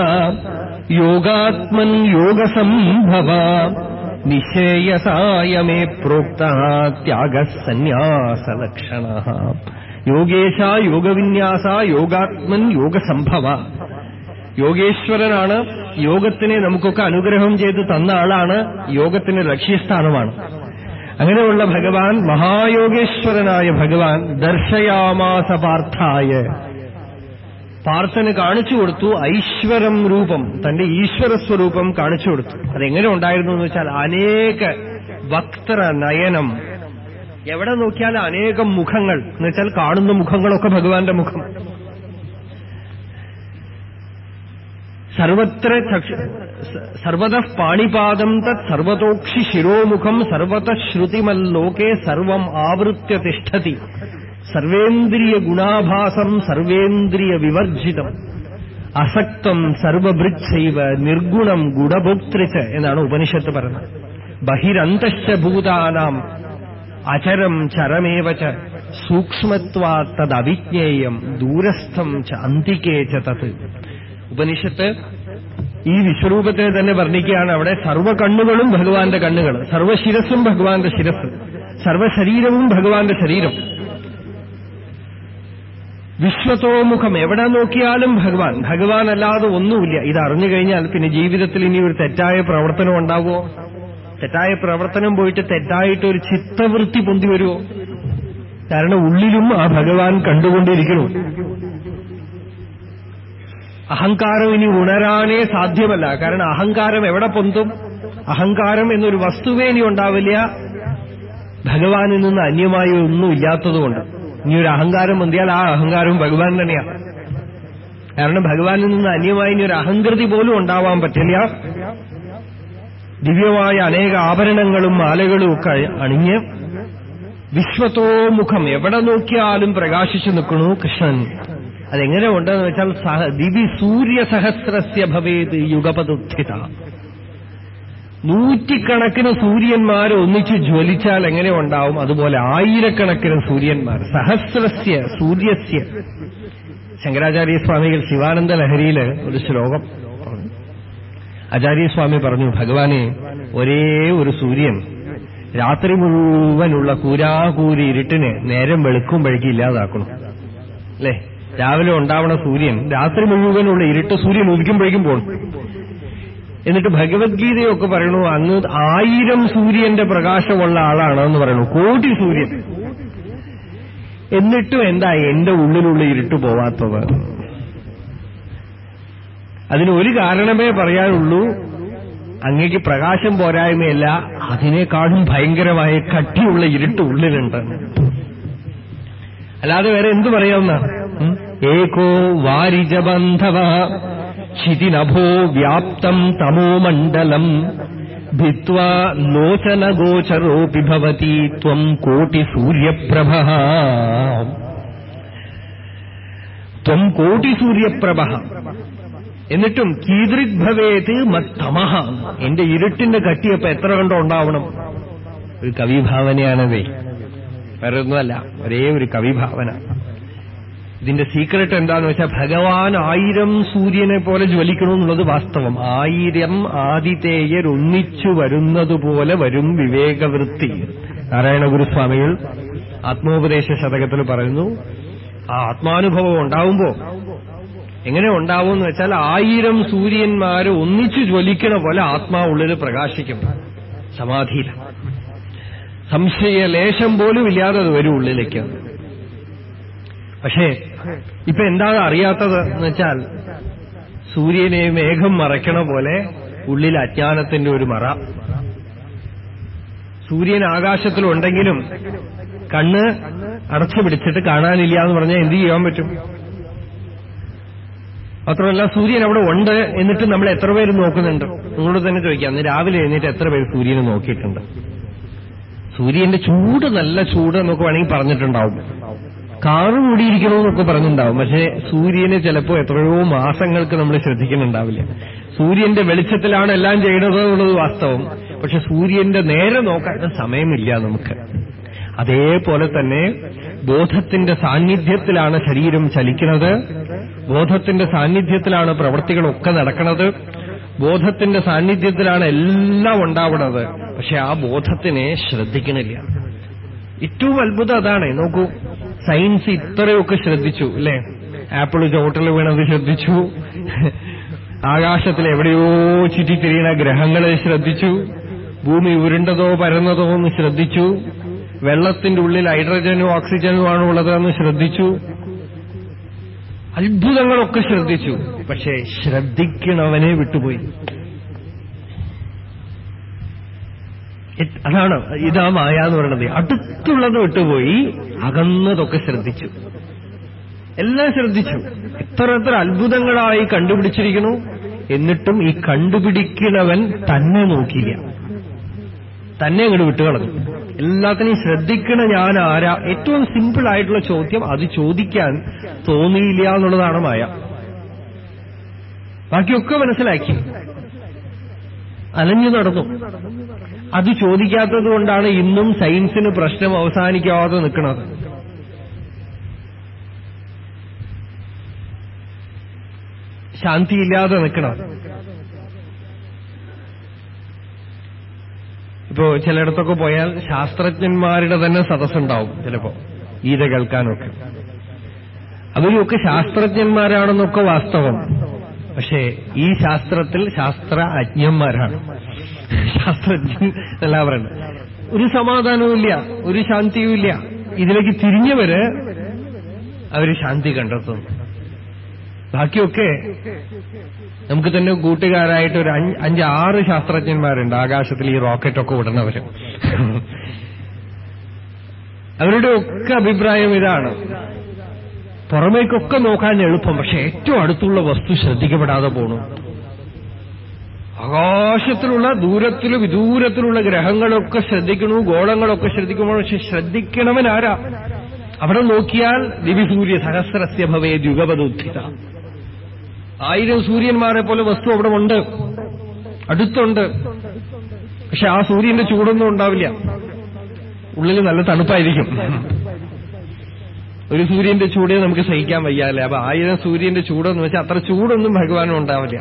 യോഗാത്മൻ യോഗസംഭവ നിശേയസായമേ പ്രോക്ത ത്യാഗസന്യാസലക്ഷണ. യോഗേശ യോഗവിന്യാസ യോഗാത്മൻ യോഗസംഭവ. യോഗേശ്വരനാണ്. യോഗത്തിനെ നമുക്കൊക്കെ അനുഗ്രഹം ചെയ്ത് തന്ന ആളാണ്. യോഗത്തിന് ലക്ഷ്യസ്ഥാനമാണ്. അങ്ങനെയുള്ള ഭഗവാൻ മഹായോഗേശ്വരനായ ഭഗവാൻ ദർശയാമാസ പാർത്ഥായ. പാർത്ഥന് കാണിച്ചു കൊടുത്തു ഐശ്വരം രൂപം. തന്റെ ഈശ്വര സ്വരൂപം കാണിച്ചു കൊടുത്തു. അതെങ്ങനെ ഉണ്ടായിരുന്നു എന്ന് വെച്ചാൽ അനേക വക്ത്ര നയനം എവിടെ നോക്കിയാലും അനേകം മുഖങ്ങൾ എന്ന് വെച്ചാൽ കാണുന്ന മുഖങ്ങളൊക്കെ ഭഗവാന്റെ മുഖം. സർവത്ര സർവത പാണിപാദം തത് സർവതോക്ഷി ശിരോമുഖം സർവത ശ്രുതിമല്ലോകെ സർവം ആവൃത്യ തിഷ്ഠതി. സർവേന്ദ്രിയ ഗുണാഭാസം സർവേന്ദ്രിയ വിവർജിതം. അസക്തം സർവഭൃച്ഛൈവ നിർഗുണം ഗുണഭോക്തൃച്ച് എന്നാണ് ഉപനിഷത്ത് പറയുന്നത്. ബഹിരന്തശ്ച ഭൂതാനാം അചരം ചരമേവ തദവിജ്ഞേയം ദൂരസ്ഥം ച അന്തികേ ച തത്. ഉപനിഷത്ത് ഈ വിശ്വരൂപത്തെ തന്നെ വർണിക്കുകയാണ്. അവിടെ സർവ കണ്ണുകളും ഭഗവാന്റെ കണ്ണുകൾ സർവശിരസും ഭഗവാന്റെ ശിരസ് സർവശരീരവും ഭഗവാന്റെ ശരീരം. വിശ്വതോമുഖം എവിടെ നോക്കിയാലും ഭഗവാൻ അല്ലാതെ ഒന്നുമില്ല. ഇത് അറിഞ്ഞു കഴിഞ്ഞാൽ പിന്നെ ജീവിതത്തിൽ ഇനി ഒരു തെറ്റായ പ്രവർത്തനം ഉണ്ടാകുമോ തെറ്റായ പ്രവർത്തനം പോയിട്ട് തെറ്റായിട്ട് ഒരു ചിത്തവൃത്തി പൊന്തി വരുമോ കാരണം ഉള്ളിലും ആ ഭഗവാൻ കണ്ടുകൊണ്ടിരിക്കണു അഹങ്കാരം ഇനി ഉണരാനേ സാധ്യമല്ല. കാരണം അഹങ്കാരം എവിടെ പൊന്തും? അഹങ്കാരം എന്നൊരു വസ്തുവേ ഇനി ഉണ്ടാവില്ല. ഭഗവാനിൽ നിന്ന് അന്യമായി ഒന്നും ഇല്ലാത്തതുകൊണ്ട്. ഇനി ഒരു അഹങ്കാരം പൊന്തിയാൽ ആ അഹങ്കാരവും ഭഗവാൻ തന്നെയാണ് കാരണം ഭഗവാനിൽ നിന്ന് അന്യമായി ഇനി ഒരു അഹങ്കൃതി പോലും ഉണ്ടാവാൻ പറ്റില്ല. ദിവ്യമായ അനേക ആഭരണങ്ങളും മാലകളും ഒക്കെ അണിഞ്ഞ് വിശ്വത്തോമുഖം എവിടെ നോക്കിയാലും പ്രകാശിച്ചു നിൽക്കണു കൃഷ്ണൻ. അതെങ്ങനെ ഉണ്ടെന്ന് വെച്ചാൽ സഹ ദിവി സൂര്യസഹസ്രസ്യ ഭവേത് യുഗപതുദ്ധിത നൂറ്റിക്കണക്കിന് സൂര്യന്മാർ ഒന്നിച്ച് ജ്വലിച്ചാൽ എങ്ങനെ ഉണ്ടാവും? അതുപോലെ ആയിരക്കണക്കിന് സൂര്യന്മാർ സഹസ്രസ്യ സൂര്യസ്യ. ശങ്കരാചാര്യസ്വാമികൾ ശിവാനന്ദ ലഹരിയിൽ ഒരു ശ്ലോകം ആചാര്യസ്വാമി പറഞ്ഞു ഭഗവാനെ ഒരേ ഒരു സൂര്യൻ രാത്രി മുഴുവനുള്ള കൂരാകൂരി ഇരുട്ടിനെ നേരം വെളുക്കുമ്പോഴേക്ക് ഇല്ലാതാക്കണം. അല്ലേ? രാവിലെ ഉണ്ടാവണ സൂര്യൻ രാത്രി മുഴുവനുള്ള ഇരുട്ട് സൂര്യൻ ഉദിക്കുമ്പോഴേക്കും പോകണം എന്നിട്ട് ഭഗവത്ഗീതയൊക്കെ പറയണു അന്ന് ആയിരം സൂര്യന്റെ പ്രകാശമുള്ള ആളാണ് എന്ന് പറയണു കോടി സൂര്യൻ. എന്നിട്ടും എന്താ എന്റെ ഉള്ളിലുള്ള ഇരുട്ട് പോവാത്തത്? അതിന് ഒരു കാരണമേ പറയാനുള്ളൂ. അങ്ങേക്ക് പ്രകാശം പോരായ്മയല്ല അതിനേക്കാളും ഭയങ്കരമായ കട്ടിയുള്ള ഇരുട്ട് ഉള്ളിലുണ്ട്. അല്ലാതെ വേറെ എന്തു പറയാവുന്ന? ഏകോ വാരിജബന്ധവ ക്ഷിതിനഭോ വ്യാപ്തം തമോമണ്ഡലം ഭിത്വാ ലോചനഗോചരോപി ഭവതി ത്വം കോട്ടി സൂര്യപ്രഭ. ത്വം കോട്ടി സൂര്യപ്രഭ. എന്നിട്ടും കീദൃക് ഭവേത് മത്തമഹ എന്റെ ഇരുട്ടിന്റെ കട്ടിയപ്പോ എത്ര കണ്ടോ ഉണ്ടാവണം. ഒരു കവിഭാവനയാണതേ. വേറെ ഒന്നുമല്ല ഒരേ ഒരു കവിഭാവന. ഇതിന്റെ സീക്രട്ട് എന്താന്ന് വെച്ചാൽ ഭഗവാൻ ആയിരം സൂര്യനെ പോലെ ജ്വലിക്കണമെന്നുള്ളത് വാസ്തവം. ആയിരം ആദിതേയർ ഒന്നിച്ചു വരുന്നതുപോലെ വരും വിവേകവൃത്തി. നാരായണ ഗുരുസ്വാമികൾ ആത്മോപദേശ ശതകത്തിൽ പറയുന്നു ആ ആത്മാനുഭവം ഉണ്ടാവുമ്പോ എങ്ങനെ ഉണ്ടാവും എന്ന് വെച്ചാൽ ആയിരം സൂര്യന്മാര് ഒന്നിച്ചു ജ്വലിക്കണ പോലെ ആത്മാവുള്ളിൽ പ്രകാശിക്കും. സമാധിയിൽ സംശയലേശം പോലും ഇല്ലാതെ അത് വരും ഉള്ളിലേക്ക്. പക്ഷേ ഇപ്പൊ എന്താണ് അറിയാത്തത് എന്ന് വെച്ചാൽ സൂര്യനെ മേഘം മറയ്ക്കണ പോലെ ഉള്ളിൽ അജ്ഞാനത്തിന്റെ ഒരു മറ. സൂര്യൻ ആകാശത്തിലുണ്ടെങ്കിലും കണ്ണ് അടച്ചു പിടിച്ചിട്ട് കാണാനില്ല എന്ന് പറഞ്ഞാൽ എന്ത് ചെയ്യാൻ പറ്റും? മാത്രമല്ല സൂര്യൻ അവിടെ ഉണ്ട് എന്നിട്ട് നമ്മൾ എത്ര പേര് നോക്കുന്നുണ്ട്? നിങ്ങളോട് തന്നെ ചോദിക്കാം അന്ന് രാവിലെ എഴുന്നേറ്റ് എത്ര പേര് സൂര്യനെ നോക്കിയിട്ടുണ്ട്? സൂര്യന്റെ ചൂട് നല്ല ചൂട് എന്നൊക്കെ വേണമെങ്കിൽ പറഞ്ഞിട്ടുണ്ടാവും. കാറ് മൂടിയിരിക്കണമെന്നൊക്കെ പറഞ്ഞിട്ടുണ്ടാവും. പക്ഷേ സൂര്യനെ ചിലപ്പോൾ എത്രയോ മാസങ്ങൾക്ക് നമ്മൾ ശ്രദ്ധിക്കുന്നുണ്ടാവില്ല. സൂര്യന്റെ വെളിച്ചത്തിലാണ് എല്ലാം ചെയ്യണത് എന്നുള്ളത് വാസ്തവം. പക്ഷെ സൂര്യന്റെ നേരെ നോക്കാൻ സമയമില്ല നമുക്ക്. അതേപോലെ തന്നെ ബോധത്തിന്റെ സാന്നിധ്യത്തിലാണ് ശരീരം ചലിക്കുന്നത്. ബോധത്തിന്റെ സാന്നിധ്യത്തിലാണ് പ്രവൃത്തികളൊക്കെ നടക്കുന്നത് ബോധത്തിന്റെ സാന്നിധ്യത്തിലാണ് എല്ലാം ഉണ്ടാവുന്നത് പക്ഷെ ആ ബോധത്തിനെ ശ്രദ്ധിക്കണില്ല. ഏറ്റവും അത്ഭുതം അതാണ്. നോക്കൂ സയൻസ് ഇത്രയൊക്കെ ശ്രദ്ധിച്ചു അല്ലേ? ആപ്പിൾ ചോട്ടിൽ വീണത് ശ്രദ്ധിച്ചു. ആകാശത്തിൽ എവിടെയോ ചുറ്റിത്തിരിയണ ഗ്രഹങ്ങളെ ശ്രദ്ധിച്ചു. ഭൂമി ഉരുണ്ടതോ പരന്നതോ എന്ന് ശ്രദ്ധിച്ചു. വെള്ളത്തിന്റെ ഉള്ളിൽ ഹൈഡ്രജനും ഓക്സിജനും ആണ് ഉള്ളതെന്ന് ശ്രദ്ധിച്ചു. അത്ഭുതങ്ങളൊക്കെ ശ്രദ്ധിച്ചു. പക്ഷേ ശ്രദ്ധിക്കണവനെ വിട്ടുപോയി. അതാണ് ഇതാ മായ എന്ന് പറയുന്നത് അടുത്തുള്ളത് വിട്ടുപോയി അകന്നതൊക്കെ ശ്രദ്ധിച്ചു. എല്ലാം ശ്രദ്ധിച്ചു. എത്ര എത്ര അത്ഭുതങ്ങളായി കണ്ടുപിടിച്ചിരിക്കുന്നു. എന്നിട്ടും ഈ കണ്ടുപിടിക്കണവൻ തന്നെ നോക്കിയില്ല. തന്നെ അങ്ങോട്ട് വിട്ടുകളഞ്ഞു. എല്ലാത്തിനെയും ശ്രദ്ധിക്കണ ഞാൻ ആരാ ഏറ്റവും സിമ്പിൾ ആയിട്ടുള്ള ചോദ്യം അത് ചോദിക്കാൻ തോന്നിയില്ല എന്നുള്ളതാണ് മായ. ബാക്കിയൊക്കെ മനസ്സിലാക്കി. അലഞ്ഞു നടന്നു. അത് ചോദിക്കാത്തത് കൊണ്ടാണ് ഇന്നും സയൻസിന് പ്രശ്നം അവസാനിക്കാതെ നിൽക്കുന്നത് ശാന്തിയില്ലാതെ നിൽക്കണം. ഇപ്പോ ചിലയിടത്തൊക്കെ പോയാൽ ശാസ്ത്രജ്ഞന്മാരുടെ തന്നെ സദസ്സുണ്ടാവും ചിലപ്പോ ഗീത കേൾക്കാനൊക്കെ. അവരൊക്കെ ശാസ്ത്രജ്ഞന്മാരാണെന്നൊക്കെ വാസ്തവം. പക്ഷേ ഈ ശാസ്ത്രത്തിൽ ശാസ്ത്ര അജ്ഞന്മാരാണ് ശാസ്ത്രജ്ഞൻ എല്ലാം പറയുന്നത് ഒരു സമാധാനവുമില്ല ഒരു ശാന്തിയുമില്ല ഇതിലേക്ക് തിരിഞ്ഞവര് അവർ ശാന്തി കണ്ടെത്തുന്നു. ബാക്കിയൊക്കെ നമുക്ക് തന്നെ കൂട്ടുകാരായിട്ട് ഒരു അഞ്ച് ആറ് ശാസ്ത്രജ്ഞന്മാരുണ്ട്. ആകാശത്തിൽ ഈ റോക്കറ്റൊക്കെ വിടുന്നവർ അവരുടെ ഒക്കെ അഭിപ്രായം ഇതാണ്. പുറമേക്കൊക്കെ നോക്കാൻ എളുപ്പം പക്ഷെ ഏറ്റവും അടുത്തുള്ള വസ്തു ശ്രദ്ധിക്കപ്പെടാതെ പോണു. ആകാശത്തിലുള്ള ദൂരത്തിലും വിദൂരത്തിലുള്ള ഗ്രഹങ്ങളൊക്കെ ശ്രദ്ധിക്കണു ഗോളങ്ങളൊക്കെ ശ്രദ്ധിക്കുമ്പോൾ പക്ഷെ ശ്രദ്ധിക്കണവനാരാ? അവിടെ നോക്കിയാൽ ദിവിസൂര്യ സഹസ്രസ്യ ഭവേ ആയിരം സൂര്യന്മാരെ പോലെ വസ്തു അവിടെ ഉണ്ട്. അടുത്തുണ്ട്. പക്ഷെ ആ സൂര്യന്റെ ചൂടൊന്നും ഉണ്ടാവില്ല. ഉള്ളിൽ നല്ല തണുപ്പായിരിക്കും. ഒരു സൂര്യന്റെ ചൂടേ നമുക്ക് സഹിക്കാൻ വയ്യാല്ലേ? അപ്പൊ ആയിരം സൂര്യന്റെ ചൂടെന്ന് വെച്ചാൽ അത്ര ചൂടൊന്നും ഭഗവാനും ഉണ്ടാവില്ല.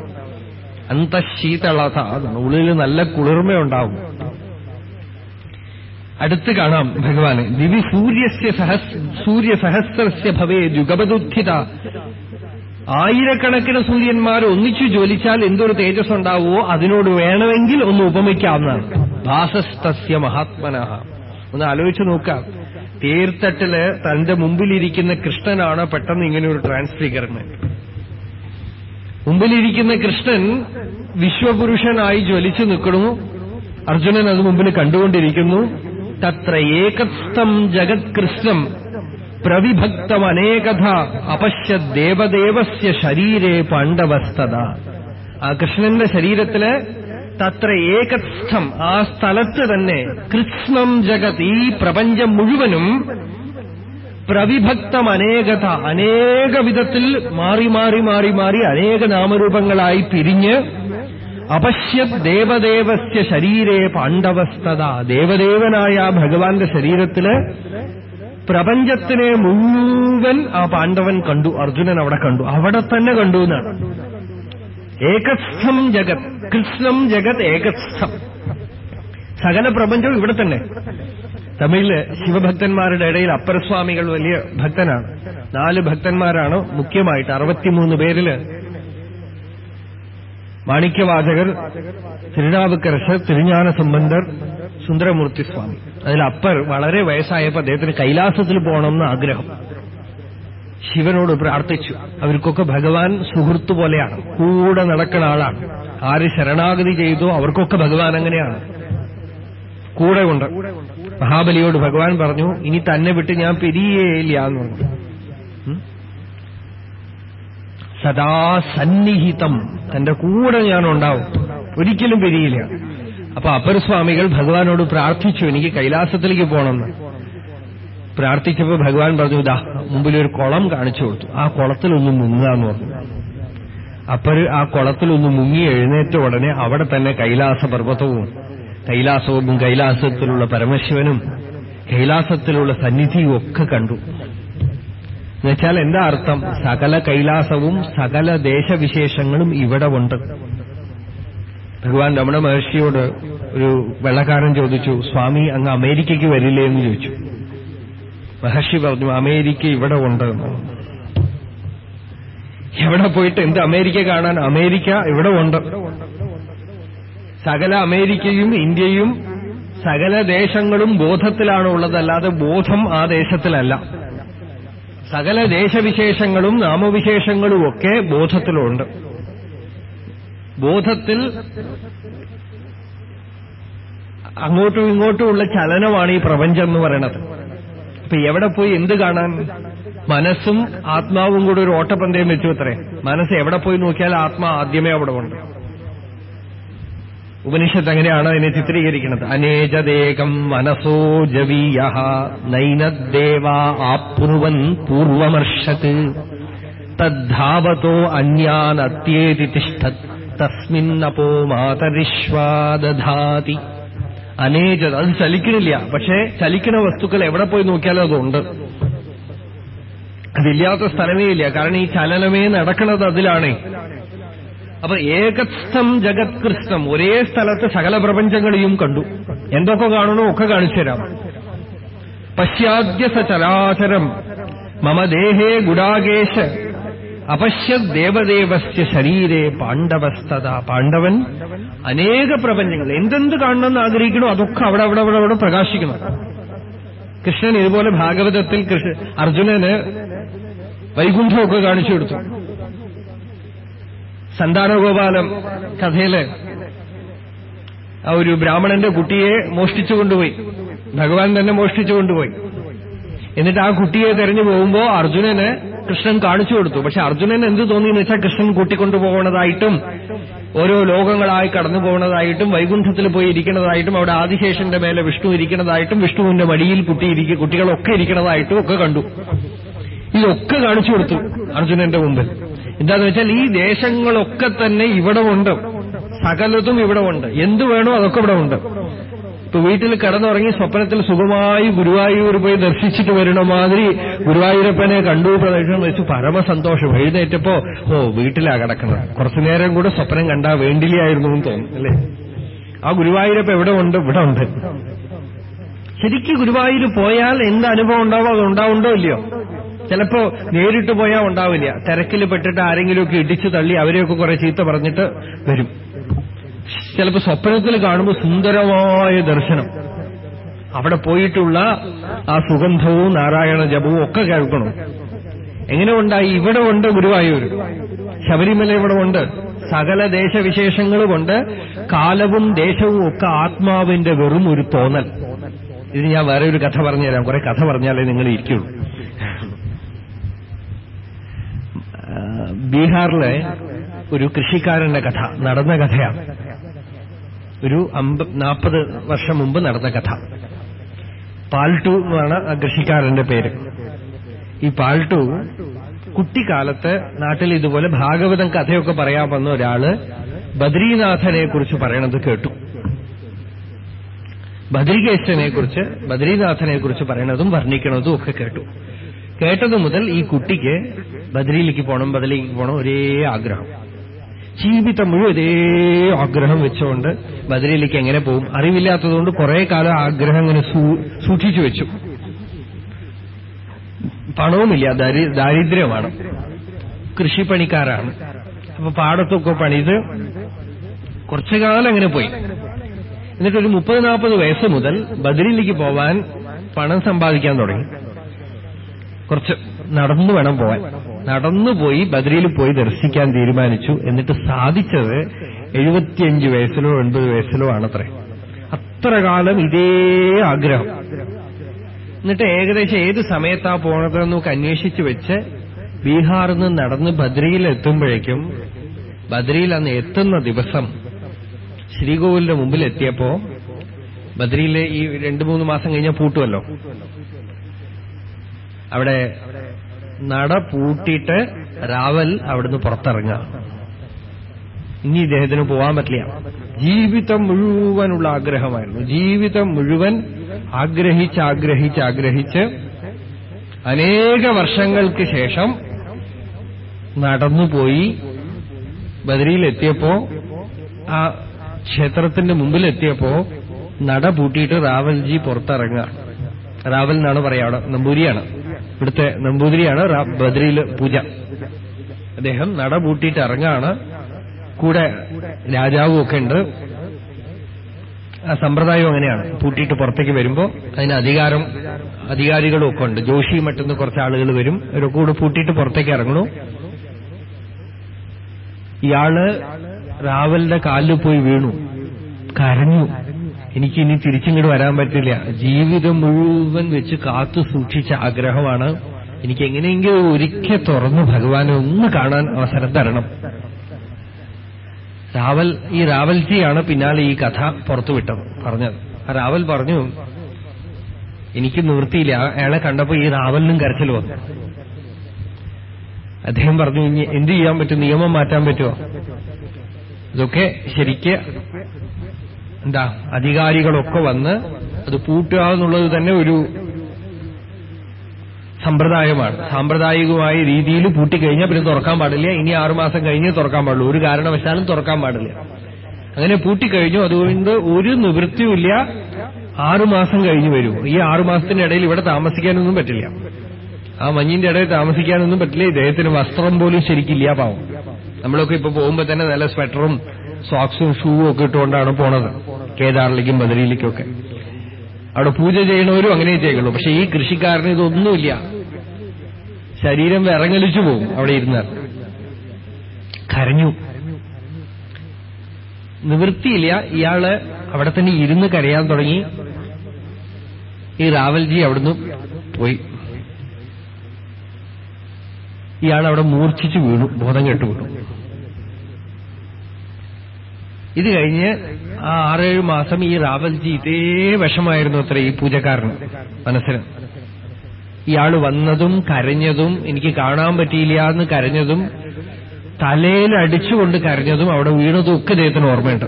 അന്തശീതളത. ഉള്ളിൽ നല്ല കുളിർമയുണ്ടാവും. അടുത്ത് കാണാം ഭഗവാന്. ദിവി സൂര്യസ്യ സഹസ് സൂര്യ സഹസ്രസ്യ ഭവേ യുഗപദുദ്ധിത ആയിരക്കണക്കിന് സൂര്യന്മാർ ഒന്നിച്ചു ജ്വലിച്ചാൽ എന്തൊരു തേജസ് ഉണ്ടാവുമോ അതിനോട് വേണമെങ്കിൽ ഒന്ന് ഉപമിക്കാവുന്നതാണ്. ഭാസസ്തസ്യ മഹാത്മനഹ. ഒന്ന് ആലോചിച്ചു നോക്കാം തീർത്തട്ടിൽ തന്റെ മുമ്പിലിരിക്കുന്ന കൃഷ്ണനാണ് പെട്ടെന്ന് ഇങ്ങനെ ഒരു ട്രാൻസ്ഫിഗർമെന്റ് മുമ്പിലിരിക്കുന്ന കൃഷ്ണൻ വിശ്വപുരുഷനായി ജ്വലിച്ചു നിൽക്കുന്നു. അർജുനൻ അത് മുമ്പിൽ കണ്ടുകൊണ്ടിരിക്കുന്നു. തത്ര ഏകസ്ഥം ജഗത്കൃഷ്ണം പ്രവിഭക്തമനേകഥ അപശ്യ ദേവദേവസ്യ ശരീരേ പാണ്ഡവസ്തത ആ കൃഷ്ണന്റെ ശരീരത്തിൽ തത്ര ഏകസ്ഥം ആ സ്ഥലത്ത് തന്നെ കൃഷ്ണം ജഗത് ഈ പ്രപഞ്ചം മുഴുവനും പ്രവിഭക്തം അനേകത അനേക വിധത്തിൽ മാറി മാറി മാറി മാറി അനേക നാമരൂപങ്ങളായി പിരിഞ്ഞ് അപശ്യത് ദേവദേവസ്യ ശരീരേ പാണ്ഡവസ്തത ദേവദേവനായ ഭഗവാന്റെ ശരീരത്തിൽ പ്രപഞ്ചത്തിനെ മുഴുവൻ ആ പാണ്ഡവൻ കണ്ടു അർജുനൻ അവിടെ കണ്ടു അവിടെ തന്നെ കണ്ടു എന്നാണ്. ഏകസ്ഥം ജഗത് കൃഷ്ണം ജഗത് ഏകസ്ഥം. സകല പ്രപഞ്ചവും ഇവിടെ തന്നെ. തമിഴിൽ ശിവഭക്തന്മാരുടെ ഇടയിൽ അപ്പരസ്വാമികൾ വലിയ ഭക്തനാണ്. നാല് ഭക്തന്മാരാണ് മുഖ്യമായിട്ട് അറുപത്തിമൂന്ന് പേരിൽ. മാണിക്യവാചകർ തിരുനാവുക്കരശർ തിരുഞാന സംബന്ധർ സുന്ദരമൂർത്തി സ്വാമി. അതിൽ അപ്പർ വളരെ വയസ്സായപ്പോൾ അദ്ദേഹത്തിന് കൈലാസത്തിൽ പോകണമെന്ന് ആഗ്രഹം. ശിവനോട് പ്രാർത്ഥിച്ചു. അവർക്കൊക്കെ ഭഗവാൻ സുഹൃത്തു പോലെയാണ്. കൂടെ നടക്കുന്ന ആളാണ്. ആര് ശരണാഗതി ചെയ്തു അവർക്കൊക്കെ ഭഗവാൻ അങ്ങനെയാണ്. കൂടെ ഉണ്ട്. മഹാബലിയോട് ഭഗവാൻ പറഞ്ഞു ഇനി തന്നെ വിട്ട് ഞാൻ പിരിയേയില്ല എന്ന് പറഞ്ഞു. സദാ സന്നിഹിതം. തന്റെ കൂടെ ഞാൻ ഉണ്ടാവും ഒരിക്കലും പിരിയില്ല. അപ്പൊ അപ്പരസ്വാമികൾ ഭഗവാനോട് പ്രാർത്ഥിച്ചു എനിക്ക് കൈലാസത്തിലേക്ക് പോകണമെന്ന്. പ്രാർത്ഥിച്ചപ്പോ ഭഗവാൻ പറഞ്ഞു ഇതാ മുമ്പിൽ ഒരു കുളം കാണിച്ചു കൊടുത്തു. ആ കുളത്തിലൊന്ന് മുങ്ങാന്ന് പറഞ്ഞു. അപ്പർ ആ കുളത്തിലൊന്ന് മുങ്ങി എഴുന്നേറ്റ ഉടനെ അവിടെ തന്നെ കൈലാസ പർവതവും കൈലാസവും കൈലാസത്തിലുള്ള പരമശിവനും കൈലാസത്തിലുള്ള സന്നിധിയും ഒക്കെ കണ്ടു. എന്നുവെച്ചാൽ എന്താ അർത്ഥം? സകല കൈലാസവും സകല ദേശവിശേഷങ്ങളും ഇവിടെ ഉണ്ട്. ഭഗവാൻ രമണ മഹർഷിയോട് ഒരു വെള്ളക്കാരൻ ചോദിച്ചു സ്വാമി അങ്ങ് അമേരിക്കയ്ക്ക് വരില്ലേ? എന്ന് ചോദിച്ചു. മഹർഷി പറഞ്ഞു അമേരിക്ക ഇവിടെ ഉണ്ട്. എവിടെ പോയിട്ട്? എന്ത് അമേരിക്ക കാണാൻ? അമേരിക്ക ഇവിടെ ഉണ്ട്. സകല അമേരിക്കയും ഇന്ത്യയും സകല ദേശങ്ങളും ബോധത്തിലാണ് ഉള്ളതല്ലാതെ ബോധം ആ ദേശത്തിലല്ല. സകല ദേശവിശേഷങ്ങളും നാമവിശേഷങ്ങളും ഒക്കെ ബോധത്തിലുണ്ട്. ബോധത്തിൽ അങ്ങോട്ടും ഇങ്ങോട്ടുമുള്ള ചലനമാണ് ഈ പ്രപഞ്ചം എന്ന് പറയണത് അപ്പൊ എവിടെ പോയി എന്ത് കാണാൻ? മനസ്സും ആത്മാവും കൂടെ ഒരു ഓട്ടപ്പന്തയം വെച്ചു അത്രേ. മനസ്സ് എവിടെ പോയി നോക്കിയാൽ ആത്മാ ആദ്യമേ അവിടെ ഉണ്ട്. ഉപനിഷത്ത് അങ്ങനെയാണ് അതിനെ ചിത്രീകരിക്കുന്നത്. അനേജദേകം മനസോ ജവീയ നൈനദ്ദേവ ആപ്നുവൻ പൂർവമർഷത് തദ്ധാവതോ തിഷ്ഠത്. തസ്മിന്നപോ മാതരിശ്വാദധാതി അനേജത് അത് ചലിക്കണില്ല. പക്ഷേ ചലിക്കുന്ന വസ്തുക്കൾ എവിടെ പോയി നോക്കിയാലും അതുണ്ട്. അതില്ലാത്ത സ്ഥലമേ ഇല്ല. കാരണം ഈ ചലനമേ നടക്കുന്നത് അതിലാണേ. അപ്പൊ ഏകസ്ഥം ജഗത്കൃഷ്ണം ഒരേ സ്ഥലത്ത് സകല പ്രപഞ്ചങ്ങളെയും കണ്ടു. എന്തൊക്കെ കാണണോ ഒക്കെ കാണിച്ചു തരാം. പശ്യാദ്യ സചരാചരം മമ ദേഹേ ഗുഡാകേശ. അപശ്യത് ദേവദേവസ്യ ശരീരെ പാണ്ഡവസ്തത പാണ്ഡവൻ അനേക പ്രപഞ്ചങ്ങൾ എന്തെന്ത് കാണണമെന്ന് ആഗ്രഹിക്കണോ അതൊക്കെ അവിടെ അവിടെ അവിടെ അവിടെ പ്രകാശിക്കണം കൃഷ്ണൻ ഇതുപോലെ ഭാഗവതത്തിൽ അർജുനന് വൈകുണ്ഠമൊക്കെ കാണിച്ചു കൊടുത്തു. സന്താനഗോപാലം കഥയിൽ ആ ഒരു ബ്രാഹ്മണന്റെ കുട്ടിയെ മോഷ്ടിച്ചു കൊണ്ടുപോയി. ഭഗവാൻ തന്നെ മോഷ്ടിച്ചു കൊണ്ടുപോയി. എന്നിട്ട് ആ കുട്ടിയെ തെരഞ്ഞു പോകുമ്പോ അർജുനന് കൃഷ്ണൻ കാണിച്ചു കൊടുത്തു. പക്ഷെ അർജുനൻ എന്ത് തോന്നിയെന്ന് വെച്ചാൽ കൃഷ്ണൻ കൂട്ടിക്കൊണ്ടുപോകണതായിട്ടും ഓരോ ലോകങ്ങളായി കടന്നു പോകുന്നതായിട്ടും വൈകുണ്ഠത്തിൽ പോയി ഇരിക്കുന്നതായിട്ടും അവിടെ ആദിശേഷന്റെ മേലെ വിഷ്ണു ഇരിക്കുന്നതായിട്ടും വിഷ്ണുവിന്റെ മടിയിൽ കുട്ടി കുട്ടികളൊക്കെ ഇരിക്കുന്നതായിട്ടും ഒക്കെ കണ്ടു. ഇതൊക്കെ കാണിച്ചു കൊടുത്തു അർജുനന്റെ മുമ്പിൽ. എന്താന്ന് വെച്ചാൽ ഈ ദേശങ്ങളൊക്കെ തന്നെ ഇവിടെ ഉണ്ട്. സകലതും ഇവിടെ ഉണ്ട്. എന്ത് വേണോ അതൊക്കെ ഇവിടെ ഉണ്ട്. ഇപ്പൊ വീട്ടിൽ കടന്നുറങ്ങി സ്വപ്നത്തിൽ സുഖമായി ഗുരുവായൂർ പോയി ദർശിച്ചിട്ട് വരുന്ന മാതിരി ഗുരുവായൂരപ്പനെ കണ്ടു പ്രദക്ഷിണം വെച്ച് പരമസന്തോഷം. എഴുന്നേറ്റപ്പോ ഓ വീട്ടിലാ കിടക്കുന്നത്. കുറച്ചു നേരം കൂടെ സ്വപ്നം കണ്ടാ വേണ്ടില്ലായിരുന്നു എന്ന് തോന്നും അല്ലേ? ആ ഗുരുവായൂരപ്പ എവിടെ ഉണ്ട്? ഇവിടെ ഉണ്ട്. ശരിക്കും ഗുരുവായൂർ പോയാൽ എന്ത് അനുഭവം ഉണ്ടാവോ? അത് ഉണ്ടാവുണ്ടോ ഇല്ലയോ? ചിലപ്പോ നേരിട്ട് പോയാൽ ഉണ്ടാവില്ല. തിരക്കിൽ പെട്ടിട്ട് ആരെങ്കിലുമൊക്കെ ഇടിച്ചു തള്ളി അവരെയൊക്കെ കുറെ ചീത്ത പറഞ്ഞിട്ട് വരും. ചിലപ്പോ സ്വപ്നത്തിൽ കാണുമ്പോൾ സുന്ദരമായ ദർശനം. അവിടെ പോയിട്ടുള്ള ആ സുഗന്ധവും നാരായണ ജപവും ഒക്കെ കേൾക്കണം. എങ്ങനെ ഉണ്ടായി? ഇവിടെ ഉണ്ട് ഗുരുവായൂർ. ശബരിമല ഇവിടെ ഉണ്ട്. സകല ദേശവിശേഷങ്ങൾ കൊണ്ട് കാലവും ദേശവും ഒക്കെ ആത്മാവിന്റെ വെറും ഒരു തോന്നൽ. ഇത് ഞാൻ വേറെ ഒരു കഥ പറഞ്ഞുതരാം. കുറെ കഥ പറഞ്ഞാലേ നിങ്ങൾ ഇരിക്കുള്ളൂ. ബീഹാറിലെ ഒരു കൃഷിക്കാരന്റെ കഥ നടന്ന കഥയാണ്. ഒരു നാൽപ്പത് വർഷം മുമ്പ് നടന്ന കഥ. പാൽട്ടു എന്നാണ് ആ കൃഷിക്കാരന്റെ പേര്. ഈ പാൽട്ടു കുട്ടിക്കാലത്ത് നാട്ടിൽ ഇതുപോലെ ഭാഗവതം കഥയൊക്കെ പറയാൻ വന്ന ഒരാൾ ബദ്രീനാഥനെ കുറിച്ച് പറയണത് കേട്ടു. ബദ്രികേശനെ കുറിച്ച് ബദ്രീനാഥനെ കുറിച്ച് പറയണതും വർണിക്കണതും ഒക്കെ കേട്ടു. കേട്ടതു മുതൽ ഈ കുട്ടിക്ക് ബദ്രിയിലേക്ക് പോകണം ബദലിലേക്ക് പോകണം ഒരേ ആഗ്രഹം. ജീവിതം മുഴുവൻ ഇതേ ആഗ്രഹം വെച്ചുകൊണ്ട് ബദരിയിലേക്ക് എങ്ങനെ പോകും അറിവില്ലാത്തതുകൊണ്ട് കുറെ കാലം ആഗ്രഹം ഇങ്ങനെ സൂക്ഷിച്ചു വെച്ചു. പണവുമില്ല ദാരിദ്ര്യമാണ്. കൃഷിപ്പണിക്കാരാണ്. അപ്പൊ പാടത്തൊക്കെ പണിത് കുറച്ചു കാലം അങ്ങനെ പോയി. എന്നിട്ട് ഒരു മുപ്പത് നാൽപ്പത് വയസ്സ് മുതൽ ബദരിയിലേക്ക് പോവാൻ പണം സമ്പാദിക്കാൻ തുടങ്ങി. കുറച്ച് നടന്നു വേണം പോവാൻ. നടന്നുപോയി ബദ്രിയിൽ പോയി ദർശിക്കാൻ തീരുമാനിച്ചു. എന്നിട്ട് സാധിച്ചത് എഴുപത്തിയഞ്ച് വയസ്സിലോ എൺപത് വയസ്സിലോ ആണത്രേ. അത്ര കാലം ഇതേ ആഗ്രഹം. എന്നിട്ട് ഏകദേശം ഏത് സമയത്താ പോണതെന്നൊക്കെ അന്വേഷിച്ചു വെച്ച് ബീഹാറിൽ നിന്ന് നടന്ന് ബദ്രിയിൽ എത്തുമ്പോഴേക്കും ബദ്രിയിൽ അന്ന് എത്തുന്ന ദിവസം ശ്രീകോവിലിന്റെ മുമ്പിൽ എത്തിയപ്പോ ബദ്രിയിലെ ഈ രണ്ടു മൂന്ന് മാസം കഴിഞ്ഞാൽ പൂട്ടുമല്ലോ അവിടെ നട പൂട്ടിയിട്ട് രാവൽ അവിടുന്ന് പുറത്തിറങ്ങുക. ഇനി ഇദ്ദേഹത്തിന് പോവാൻ പറ്റില്ല. ജീവിതം മുഴുവനുള്ള ആഗ്രഹമായിരുന്നു. ജീവിതം മുഴുവൻ ആഗ്രഹിച്ച് ആഗ്രഹിച്ച് ആഗ്രഹിച്ച് അനേക വർഷങ്ങൾക്ക് ശേഷം നടന്നുപോയി ബദരിയിലെത്തിയപ്പോ ആ ക്ഷേത്രത്തിന്റെ മുമ്പിലെത്തിയപ്പോ നട പൂട്ടിയിട്ട് റാവൽജി പുറത്തിറങ്ങുക. റാവൽ എന്നാണ് പറയാ നമ്പൂരിയാണ്. ഇവിടുത്തെ നമ്പൂതിരിയാണ് ബദ്രിയിൽ പൂജ. അദ്ദേഹം നട പൂട്ടിയിട്ട് ഇറങ്ങാണ്. കൂടെ രാജാവും ഒക്കെ ഉണ്ട്. ആ സമ്പ്രദായം അങ്ങനെയാണ്. പൂട്ടിയിട്ട് പുറത്തേക്ക് വരുമ്പോ അതിന് അധികാരം അധികാരികളും ഒക്കെ ഉണ്ട്. ജോഷി മറ്റൊന്ന് കുറച്ച് ആളുകൾ വരും. ഇവരൊക്കെ കൂടെ പൂട്ടിയിട്ട് പുറത്തേക്ക് ഇറങ്ങണു. ഇയാൾ റാവലിന്റെ കാലിൽ പോയി വീണു. കരഞ്ഞു. എനിക്ക് ഇനി തിരിച്ചിങ്ങോട്ട് വരാൻ പറ്റില്ല. ജീവിതം മുഴുവൻ വെച്ച് കാത്തു സൂക്ഷിച്ച ആഗ്രഹമാണ്. എനിക്ക് എങ്ങനെയെങ്കിലും ഒരിക്കൽ തുറന്നു ഭഗവാനെ ഒന്ന് കാണാൻ അവസരം തരണം. രാവൽ ഈ രാവൽജിയാണ് പിന്നാലെ ഈ കഥ പുറത്തുവിട്ടത് പറഞ്ഞത്. ആ രാവൽ പറഞ്ഞു എനിക്ക് നിവൃത്തിയില്ല. അയാളെ കണ്ടപ്പോ ഈ രാവലിനും കരച്ചിൽ വന്നു. അദ്ദേഹം പറഞ്ഞു ഇനി എന്ത് ചെയ്യാൻ പറ്റും? നിയമം മാറ്റാൻ പറ്റുമോ? ഇതൊക്കെ ശരിക്ക് എന്താ അധികാരികളൊക്കെ വന്ന് അത് പൂട്ടുക എന്നുള്ളത് തന്നെ ഒരു സമ്പ്രദായമാണ്. സാമ്പ്രദായികമായ രീതിയിൽ പൂട്ടിക്കഴിഞ്ഞാൽ പിന്നെ തുറക്കാൻ പാടില്ല. ഇനി ആറുമാസം കഴിഞ്ഞേ തുറക്കാൻ പാടുള്ളൂ. ഒരു കാരണവശാലും തുറക്കാൻ പാടില്ല. അങ്ങനെ പൂട്ടിക്കഴിഞ്ഞു. അതുകൊണ്ട് ഒരു നിവൃത്തിയുമില്ല ആറുമാസം കഴിഞ്ഞു വരും. ഈ ആറുമാസത്തിന്റെ ഇടയിൽ ഇവിടെ താമസിക്കാനൊന്നും പറ്റില്ല. ആ മഞ്ഞിന്റെ ഇടയിൽ താമസിക്കാനൊന്നും പറ്റില്ല. ഇദ്ദേഹത്തിന് വസ്ത്രം പോലും ശരിക്കില്ല പാവം. നമ്മളൊക്കെ ഇപ്പൊ പോകുമ്പോ തന്നെ നല്ല സ്വെറ്ററും സോക്സും ഷൂവും ഒക്കെ ഇട്ടുകൊണ്ടാണ് പോണത്. കേദാറിലേക്കും ബദരിയിലേക്കും ഒക്കെ അവിടെ പൂജ ചെയ്യണവരും അങ്ങനെ ചെയ്യുള്ളൂ. പക്ഷെ ഈ കൃഷിക്കാരന് ഇതൊന്നുമില്ല. ശരീരം വിറങ്ങലിച്ചു പോകും അവിടെ ഇരുന്നാൽ കരഞ്ഞു. നിവൃത്തിയില്ല. ഇയാൾ അവിടെ തന്നെ ഇരുന്ന് കരയാൻ തുടങ്ങി. ഈ റാവൽജി അവിടുന്ന് പോയി. ഇയാൾ അവിടെ മൂർച്ഛിച്ചു വീണു. ബോധം കെട്ടു വീണു ഇത് കഴിഞ്ഞ് ആ ആറേഴ് മാസം ഈ റാവൽജി ഇതേ വിഷമായിരുന്നു അത്ര ഈ പൂജക്കാരന്. മനസ്സിന് ഇയാൾ വന്നതും കരഞ്ഞതും എനിക്ക് കാണാൻ പറ്റിയില്ല എന്ന് കരഞ്ഞതും തലയിൽ അടിച്ചുകൊണ്ട് കരഞ്ഞതും അവിടെ വീണതും ഒക്കെ ദൈവത്തിന് ഓർമ്മയുണ്ട്.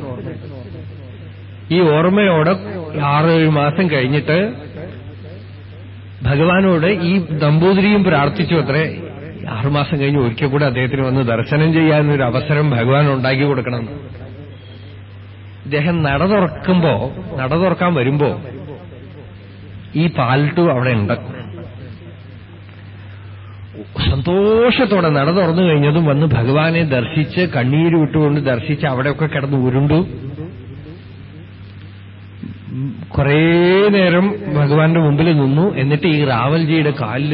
ഈ ഓർമ്മയോടെ ആറേഴ് മാസം കഴിഞ്ഞിട്ട് ഭഗവാനോട് ഈ നമ്പൂതിരിയും പ്രാർത്ഥിച്ചു അത്രേ. ആറുമാസം കഴിഞ്ഞ് ഒരിക്കൽ കൂടെ അദ്ദേഹത്തിന് വന്ന് ദർശനം ചെയ്യാനൊരു അവസരം ഭഗവാൻ ഉണ്ടാക്കി കൊടുക്കണം ഇദ്ദേഹം നട തുറക്കുമ്പോ നട തുറക്കാൻ വരുമ്പോ ഈ പാൽട്ടു അവിടെ ഉണ്ട് സന്തോഷത്തോടെ നട തുറന്നു കഴിഞ്ഞതും വന്ന് ഭഗവാനെ ദർശിച്ച് കണ്ണീര് വിട്ടുകൊണ്ട് ദർശിച്ച് അവിടെയൊക്കെ കിടന്ന് ഉരുണ്ടു. കുറേ നേരം ഭഗവാന്റെ മുമ്പിൽ നിന്നു. എന്നിട്ട് ഈ റാവൽജിയുടെ കാലിൽ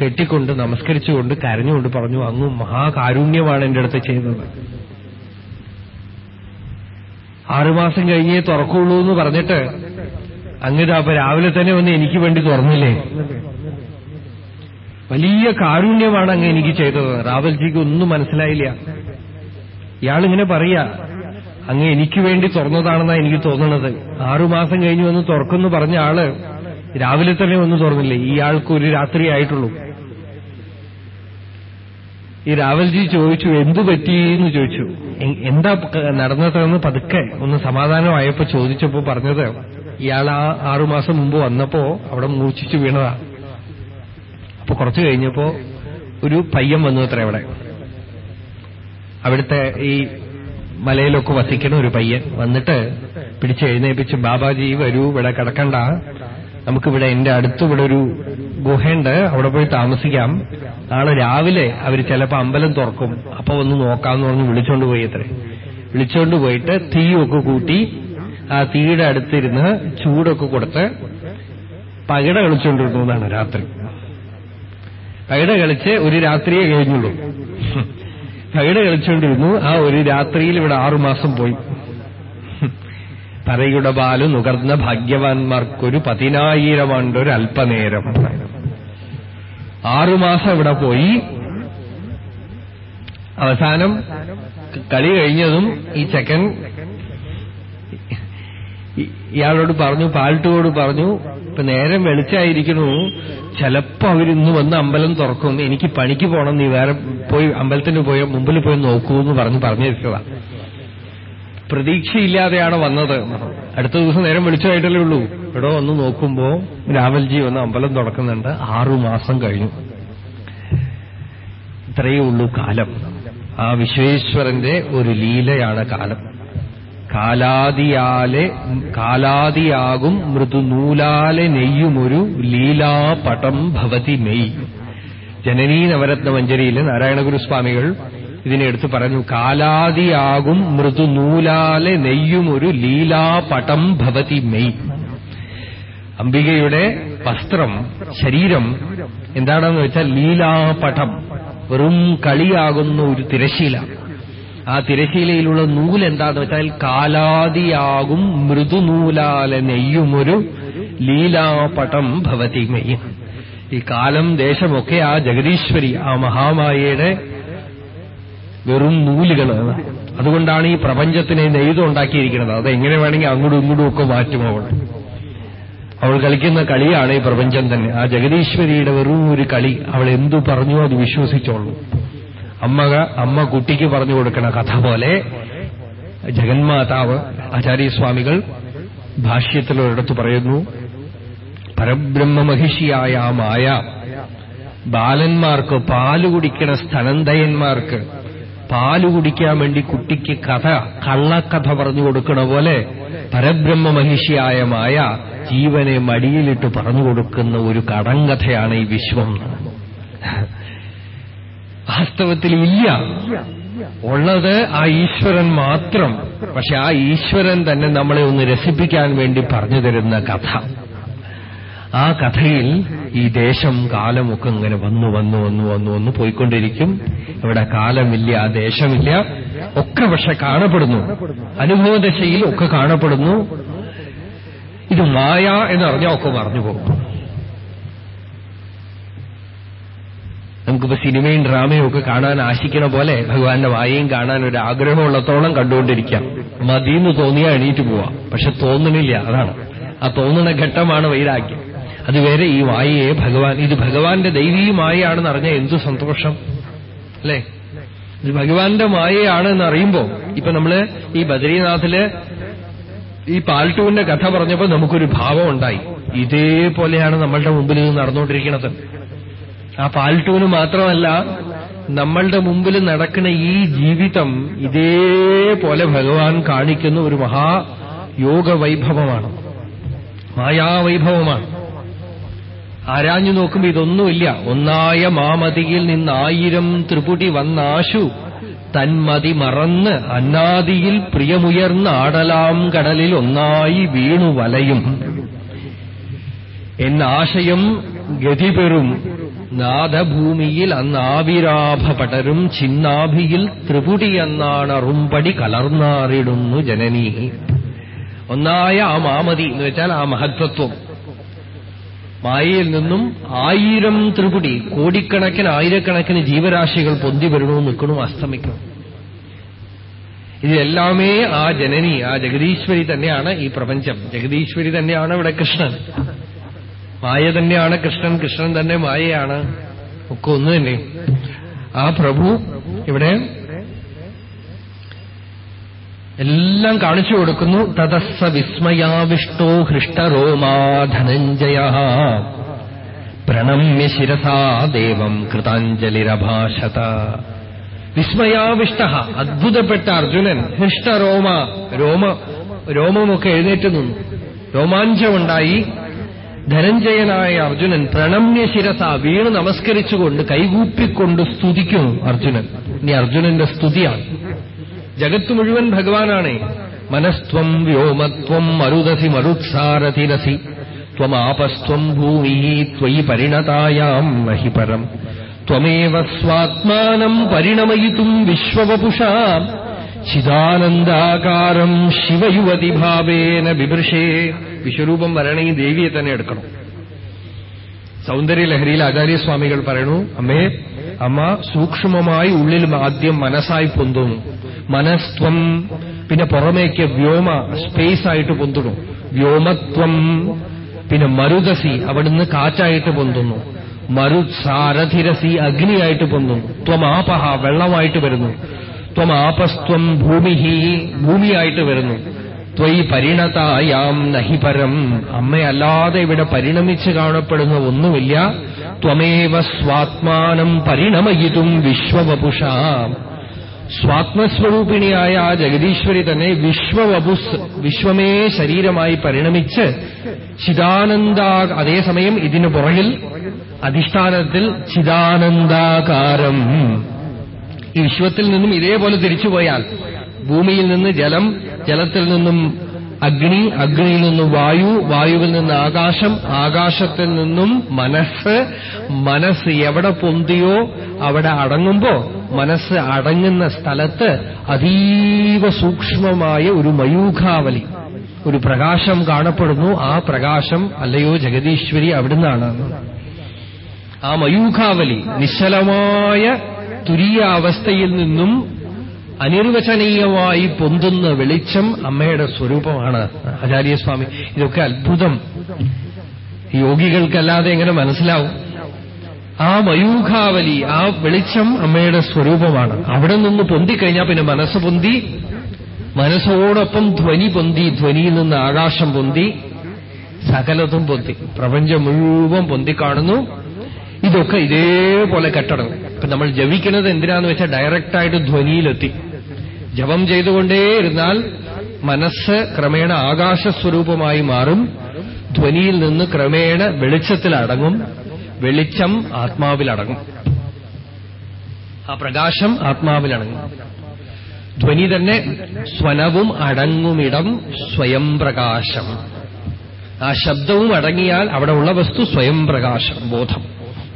കെട്ടിക്കൊണ്ട് നമസ്കരിച്ചുകൊണ്ട് കരഞ്ഞുകൊണ്ട് പറഞ്ഞു അങ്ങ് മഹാകാരുണ്യമാണ് എന്റെ അടുത്ത് ചെയ്തത്. ആറുമാസം കഴിഞ്ഞേ തുറക്കുള്ളൂ എന്ന് പറഞ്ഞിട്ട് അങ്ങ് അപ്പൊ രാവിലെ തന്നെ വന്ന് എനിക്ക് വേണ്ടി തുറന്നില്ലേ? വലിയ കാരുണ്യമാണ് അങ്ങ് എനിക്ക് ചെയ്തത്. റാവൽജിക്ക് ഒന്നും മനസ്സിലായില്ല. ഇയാളിങ്ങനെ പറയാ അങ്ങ് എനിക്ക് വേണ്ടി തുറന്നതാണെന്നാണ് എനിക്ക് തോന്നുന്നത് ആറുമാസം കഴിഞ്ഞ് വന്ന് തുറക്കുന്നു പറഞ്ഞ ആൾ രാവിലെ തന്നെ ഒന്ന് തുറന്നില്ലേ? ഇയാൾക്ക് ഒരു രാത്രി ആയിട്ടുള്ളൂ ഈ രാവൽജി ചോദിച്ചു എന്തു പറ്റി? എന്ന് ചോദിച്ചു. എന്താ നടന്നതെന്ന് പതുക്കെ ഒന്ന് സമാധാനമായപ്പോ ചോദിച്ചപ്പോ പറഞ്ഞത് ഇയാൾ ആ ആറുമാസം മുമ്പ് വന്നപ്പോ അവിടെ മൂർച്ഛിച്ചു വീണതാ. അപ്പൊ കുറച്ചു കഴിഞ്ഞപ്പോ ഒരു പയ്യൻ വന്നു അത്ര അവിടെ. അവിടുത്തെ ഈ മലയിലൊക്കെ വസിക്കണ ഒരു പയ്യൻ വന്നിട്ട് പിടിച്ച് എഴുന്നേപ്പിച്ച് ബാബാജി വരൂ ഇവിടെ കിടക്കണ്ട. നമുക്കിവിടെ എന്റെ അടുത്ത് ഇവിടെ ഒരു ഗുഹയുണ്ട്. അവിടെ പോയി താമസിക്കാം. നാളെ രാവിലെ അവർ ചിലപ്പോ അമ്പലം തുറക്കും. അപ്പൊ ഒന്ന് നോക്കാന്ന് പറഞ്ഞ് വിളിച്ചോണ്ട് പോയി അത്രേ. വിളിച്ചോണ്ട് പോയിട്ട് തീയൊക്കെ കൂട്ടി ആ തീയുടെ അടുത്തിരുന്ന് ചൂടൊക്കെ കൊടുത്ത് പകിട കളിച്ചുകൊണ്ടിരുന്നു എന്നാണ് രാത്രി. പകിട കളിച്ച് ഒരു രാത്രിയെ കഴിഞ്ഞുള്ളൂ. പകിട കളിച്ചുകൊണ്ടിരുന്നു ആ ഒരു രാത്രിയിൽ ഇവിടെ ആറുമാസം പോയി. പറയുടെ ബാലു നുകർന്ന ഭാഗ്യവാന്മാർക്കൊരു പതിനായിരം ആണ്ടൊരു അല്പനേരം ആറുമാസം ഇവിടെ പോയി. അവസാനം കളി കഴിഞ്ഞതും ഈ ചെക്കൻ ഇയാളോട് പറഞ്ഞു പാൽട്ടുവോട് പറഞ്ഞു ഇപ്പൊ നേരം വെളിച്ചായിരിക്കണു ചിലപ്പോ അവരിന്ന് വന്ന് അമ്പലം തുറക്കും. എനിക്ക് പണിക്ക് പോകണം നീ വേറെ പോയി അമ്പലത്തിന് പോയ മുമ്പിൽ പോയി നോക്കൂ എന്ന് പറഞ്ഞ് പറഞ്ഞിരിക്കുക പ്രതീക്ഷയില്ലാതെയാണ് വന്നത്. അടുത്ത ദിവസം നേരം വിളിച്ചതായിട്ടല്ലേ ഉള്ളൂ. ഇവിടെ ഒന്ന് നോക്കുമ്പോ രാവൽജി ഒന്ന് അമ്പലം തുറക്കുന്നുണ്ട്. ആറുമാസം കഴിഞ്ഞു. ഇത്രയേ ഉള്ളൂ കാലം. ആ വിശ്വേശ്വരന്റെ ഒരു ലീലയാണ് കാലം. കാലാദിയാലെ കാലാദിയാകും മൃദുനൂലാലെ നെയ്യുമൊരു ലീലാപടം ഭവതി മെയ്. ജനനീ നവരത്ന മഞ്ചരിയിൽ നാരായണഗുരുസ്വാമികൾ ഇതിനെ എടുത്തു പറഞ്ഞു കാലാദിയാകും മൃദുനൂലാലെ നെയ്യുമൊരു ലീലാപടം ഭവതി മെയ്. അംബികയുടെ വസ്ത്രം ശരീരം എന്താണെന്ന് വെച്ചാൽ ലീലാപടം വെറും കളിയാകുന്ന ഒരു തിരശീല ആ തിരശീലയിലുള്ള നൂൽ എന്താന്ന് വെച്ചാൽ കാലാദിയാകും മൃദുനൂലാലെ നെയ്യുമൊരു ലീലാപടം ഭവതി മെയ്. ഈ കാലം ദേശമൊക്കെ ആ ജഗദീശ്വരി ആ മഹാമായയുടെ വെറും നൂലുകൾ അതുകൊണ്ടാണ് ഈ പ്രപഞ്ചത്തിനെ നെയ്തുണ്ടാക്കിയിരിക്കുന്നത് അത് എങ്ങനെ വേണമെങ്കിൽ അങ്ങോട്ടും ഇങ്ങോട്ടും ഒക്കെ മാറ്റും അവൾ അവൾ കളിക്കുന്ന കളിയാണ് ഈ പ്രപഞ്ചം തന്നെ. ആ ജഗദീശ്വരിയുടെ വെറും ഒരു കളി അവൾ എന്തു പറഞ്ഞു അത് വിശ്വസിച്ചോളൂ. അമ്മ അമ്മ കുട്ടിക്ക് പറഞ്ഞു കൊടുക്കണ കഥ പോലെ ജഗന്മാതാവ് ആചാര്യസ്വാമികൾ ഭാഷ്യത്തിലൊരിടത്ത് പറയുന്നു പരബ്രഹ്മമഹിഷിയായ ആ മായ ബാലന്മാർക്ക് പാൽ കുടിക്കണ സ്ഥനന്തയന്മാർക്ക് പാൽ കുടിക്കാൻ വേണ്ടി കുട്ടിക്ക് കഥ കള്ളക്കഥ പറഞ്ഞു കൊടുക്കണ പോലെ പരബ്രഹ്മ മഹിഷിയായ മായ ജീവനെ മടിയിലിട്ട് പറഞ്ഞു കൊടുക്കുന്ന ഒരു കടങ്കഥയാണ് ഈ വിശ്വം. വാസ്തവത്തിൽ ഇല്ല. ഉള്ളത് ആ ഈശ്വരൻ മാത്രം. പക്ഷെ ആ ഈശ്വരൻ തന്നെ നമ്മളെ ഒന്ന് രസിപ്പിക്കാൻ വേണ്ടി പറഞ്ഞു തരുന്ന കഥ. ആ കഥയിൽ ഈ ദേശം കാലമൊക്കെ ഇങ്ങനെ വന്നു വന്നു വന്നു വന്നു വന്നു പോയിക്കൊണ്ടിരിക്കും. ഇവിടെ കാലമില്ല ദേശമില്ല ഒക്കെ പക്ഷെ കാണപ്പെടുന്നു. അനുഭവദശയിൽ ഒക്കെ കാണപ്പെടുന്നു. ഇത് മായ എന്നറിഞ്ഞാൽ ഒക്കെ മറഞ്ഞു പോകും. നമുക്കിപ്പോ സിനിമയും ഡ്രാമയും ഒക്കെ കാണാൻ ആശിക്കണ പോലെ ഭഗവാന്റെ വായയും കാണാൻ ഒരു ആഗ്രഹമുള്ളത്തോളം കണ്ടുകൊണ്ടിരിക്കാം. മതിയെന്ന് തോന്നിയാൽ എണീറ്റ് പോവാം. പക്ഷെ തോന്നണില്ല അതാണ്. ആ തോന്നുന്ന ഘട്ടമാണ് വൈരാഗ്യം. അതുവരെ ഈ വായയെ ഭഗവാൻ ഇത് ഭഗവാന്റെ ദൈവീയമായാണെന്ന് അറിഞ്ഞാൽ എന്തു സന്തോഷം? അല്ലേ? ഇത് ഭഗവാന്റെ മായയാണെന്ന് അറിയുമ്പോ ഇപ്പൊ നമ്മൾ ഈ ബദ്രീനാഥിൽ ഈ പാൽട്ടൂവിന്റെ കഥ പറഞ്ഞപ്പോ നമുക്കൊരു ഭാവം ഉണ്ടായി. ഇതേപോലെയാണ് നമ്മളുടെ മുമ്പിൽ ഇത് നടന്നുകൊണ്ടിരിക്കുന്നത് ആ പാൽട്ടുവിന് മാത്രമല്ല നമ്മളുടെ മുമ്പിൽ നടക്കുന്ന ഈ ജീവിതം ഇതേപോലെ ഭഗവാൻ കാണിക്കുന്ന ഒരു മഹാ യോഗവൈഭവമാണ് മായാവൈഭവമാണ്. ആരാഞ്ഞു നോക്കുമ്പോ ഇതൊന്നുമില്ല. ഒന്നായ മാമതിയിൽ നിന്ന് ആയിരം ത്രിപുടി വന്നാശു. തന്മതി മറന്ന് അന്നാദിയിൽ പ്രിയമുയർന്ന ആടലാം കടലിൽ ഒന്നായി വീണു വലയും. എന്നാശയം ഗതിപെറും നാദഭൂമിയിൽ അന്നാവിരാഭ പടരും. ചിന്നാഭിയിൽ ത്രിപുടി എന്നാണറുംപടി കലർന്നാറിടുന്നു ജനനീ. ഒന്നായ ആ മാമതി എന്ന് വെച്ചാൽ ആ മഹത്വത്വം. മായയിൽ നിന്നും ആയിരം ത്രിപുടി കോടിക്കണക്കിന് ആയിരക്കണക്കിന് ജീവരാശികൾ പൊന്തി വരണോ നിൽക്കണു? അസ്തമിക്കണം. ഇതെല്ലാമേ ആ ജനനി ആ ജഗദീശ്വരി തന്നെയാണ് ഈ പ്രപഞ്ചം. ജഗദീശ്വരി തന്നെയാണ് ഇവിടെ കൃഷ്ണൻ. മായ തന്നെയാണ് കൃഷ്ണൻ കൃഷ്ണൻ തന്നെ മായയാണ്. ഒക്കെ ഒന്ന് തന്നെ. ആ പ്രഭു ഇവിടെ എല്ലാം കാണിച്ചു കൊടുക്കുന്നു. തതസ്സ വിസ്മയാവിഷ്ടോ ഹൃഷ്ടരോമാ ധനഞ്ജയ. പ്രണമ്യ ശിരസാ ദേവം കൃതാഞ്ജലിരഭാഷത. വിസ്മയാവിഷ്ട അത്ഭുതപ്പെട്ട അർജുനൻ ഹൃഷ്ടരോമ രോമ രോമമൊക്കെ എഴുന്നേറ്റ് നിന്നു. രോമാഞ്ചമുണ്ടായി. ധനഞ്ജയനായ അർജുനൻ പ്രണമ്യ ശിരസ വീണ് നമസ്കരിച്ചുകൊണ്ട് കൈകൂപ്പിക്കൊണ്ട് സ്തുതിക്കുന്നു അർജുനൻ. ഇനി അർജുനന്റെ സ്തുതിയാണ്. ജഗത്ത് മുഴുവൻ ഭഗവാനാണ്. മനസ്ത്വം വ്യോമത്വം മരുദസി മരുത്സാരതിരസി ത്വമാപസ്ത്വം ഭൂമി ത്വയി പരിണതായാം മഹി പരം. ത്വമേവ സ്വാത്മാനം പരിണമയിത്തും വിശ്വവപുഷാ. ചിദാനന്ദാകാരം ശിവയുവതി ഭാവേന വിശ്വരൂപം വരണേ ദേവിയെ തന്നെ എടുക്കണം. സൗന്ദര്യലഹരിയിൽ ആചാര്യസ്വാമികൾ പറയണു അമ്മേ അമ്മ സൂക്ഷ്മമായി ഉള്ളിൽ ആദ്യം മനസ്സായി പൊന്തുന്നു മനസ്ത്വം പിന്നെ പുറമേക്ക് വ്യോമ സ്പേസ് ആയിട്ട് പൊന്തുന്നു. വ്യോമത്വം പിന്നെ മരുദസി അവിടുന്ന് കാറ്റായിട്ട് പൊന്തുന്നു. മരുസാരഥിരസി അഗ്നിയായിട്ട് പൊന്തുന്നു. ത്വമാപഹ വെള്ളമായിട്ട് വരുന്നു. ത്വമാപസ്ത്വം ഭൂമിഹി ഭൂമിയായിട്ട് വരുന്നു. ത്വയി പരിണതായാം നഹി പരം. അമ്മയല്ലാതെ ഇവിടെ പരിണമിച്ച് കാണപ്പെടുന്ന ഒന്നുമില്ല. ത്വമേവ സ്വാത്മാനം പരിണമയിതും വിശ്വവപുഷ. സ്വാത്മസ്വരൂപിണിയായ ആ ജഗദീശ്വരി തന്നെ വിശ്വവപുസ് വിശ്വമേ ശരീരമായി പരിണമിച്ച് ചിദാനന്ദ അതേസമയം ഇതിനു പുറകിൽ അധിഷ്ഠാനത്തിൽ ചിദാനന്ദാകാരം. ഈ വിശ്വത്തിൽ നിന്നും ഇതേപോലെ തിരിച്ചുപോയാൽ ഭൂമിയിൽ നിന്ന് ജലം ജലത്തിൽ നിന്നും അഗ്നി അഗ്നിയിൽ നിന്നും വായു വായുവിൽ നിന്ന് ആകാശം ആകാശത്തിൽ നിന്നും മനസ്സ്. മനസ്സ് എവിടെ പൊന്തിയോ അവിടെ അടങ്ങുമ്പോ മനസ്സ് അടങ്ങുന്ന സ്ഥലത്ത് അതീവ സൂക്ഷ്മമായ ഒരു മയൂഖാവലി ഒരു പ്രകാശം കാണപ്പെടുന്നു. ആ പ്രകാശം അല്ലയോ ജഗദീശ്വരി അവിടുന്നാണ്. ആ മയൂഖാവലി നിശ്ചലമായ തുരീയ അവസ്ഥയിൽ നിന്നും അനിർവചനീയമായി പൊന്തുന്ന വെളിച്ചം അമ്മയുടെ സ്വരൂപമാണ് ആചാര്യസ്വാമി. ഇതൊക്കെ അത്ഭുതം. യോഗികൾക്കല്ലാതെ എങ്ങനെ മനസ്സിലാവും? ആ മയൂഖാവലി ആ വെളിച്ചം അമ്മയുടെ സ്വരൂപമാണ്. അവിടെ നിന്ന് പൊന്തിക്കഴിഞ്ഞാൽ പിന്നെ മനസ്സ് പൊന്തി മനസ്സോടൊപ്പം ധ്വനി പൊന്തി ധ്വനിയിൽ നിന്ന് ആകാശം പൊന്തി സകലതും പൊന്തി. പ്രപഞ്ചം മുഴുവൻ പൊന്തിക്കാണുന്നു. ഇതൊക്കെ ഇതേപോലെ കെട്ടടങ്ങും. ഇപ്പൊ നമ്മൾ ജപിക്കുന്നത് എന്തിനാന്ന് വെച്ചാൽ ഡയറക്റ്റായിട്ട് ധ്വനിയിലെത്തി. ജപം ചെയ്തുകൊണ്ടേയിരുന്നാൽ മനസ്സ് ക്രമേണ ആകാശസ്വരൂപമായി മാറും. ധ്വനിയിൽ നിന്ന് ക്രമേണ വെളിച്ചത്തിലടങ്ങും. വെളിച്ചം ആത്മാവിലടങ്ങും. ആ പ്രകാശം ആത്മാവിലടങ്ങും. ധ്വനി തന്നെ സ്വനവും അടങ്ങുമിടം സ്വയം പ്രകാശം. ആ ശബ്ദവും അടങ്ങിയാൽ അവിടെ ഉള്ള വസ്തു സ്വയം പ്രകാശം ബോധം.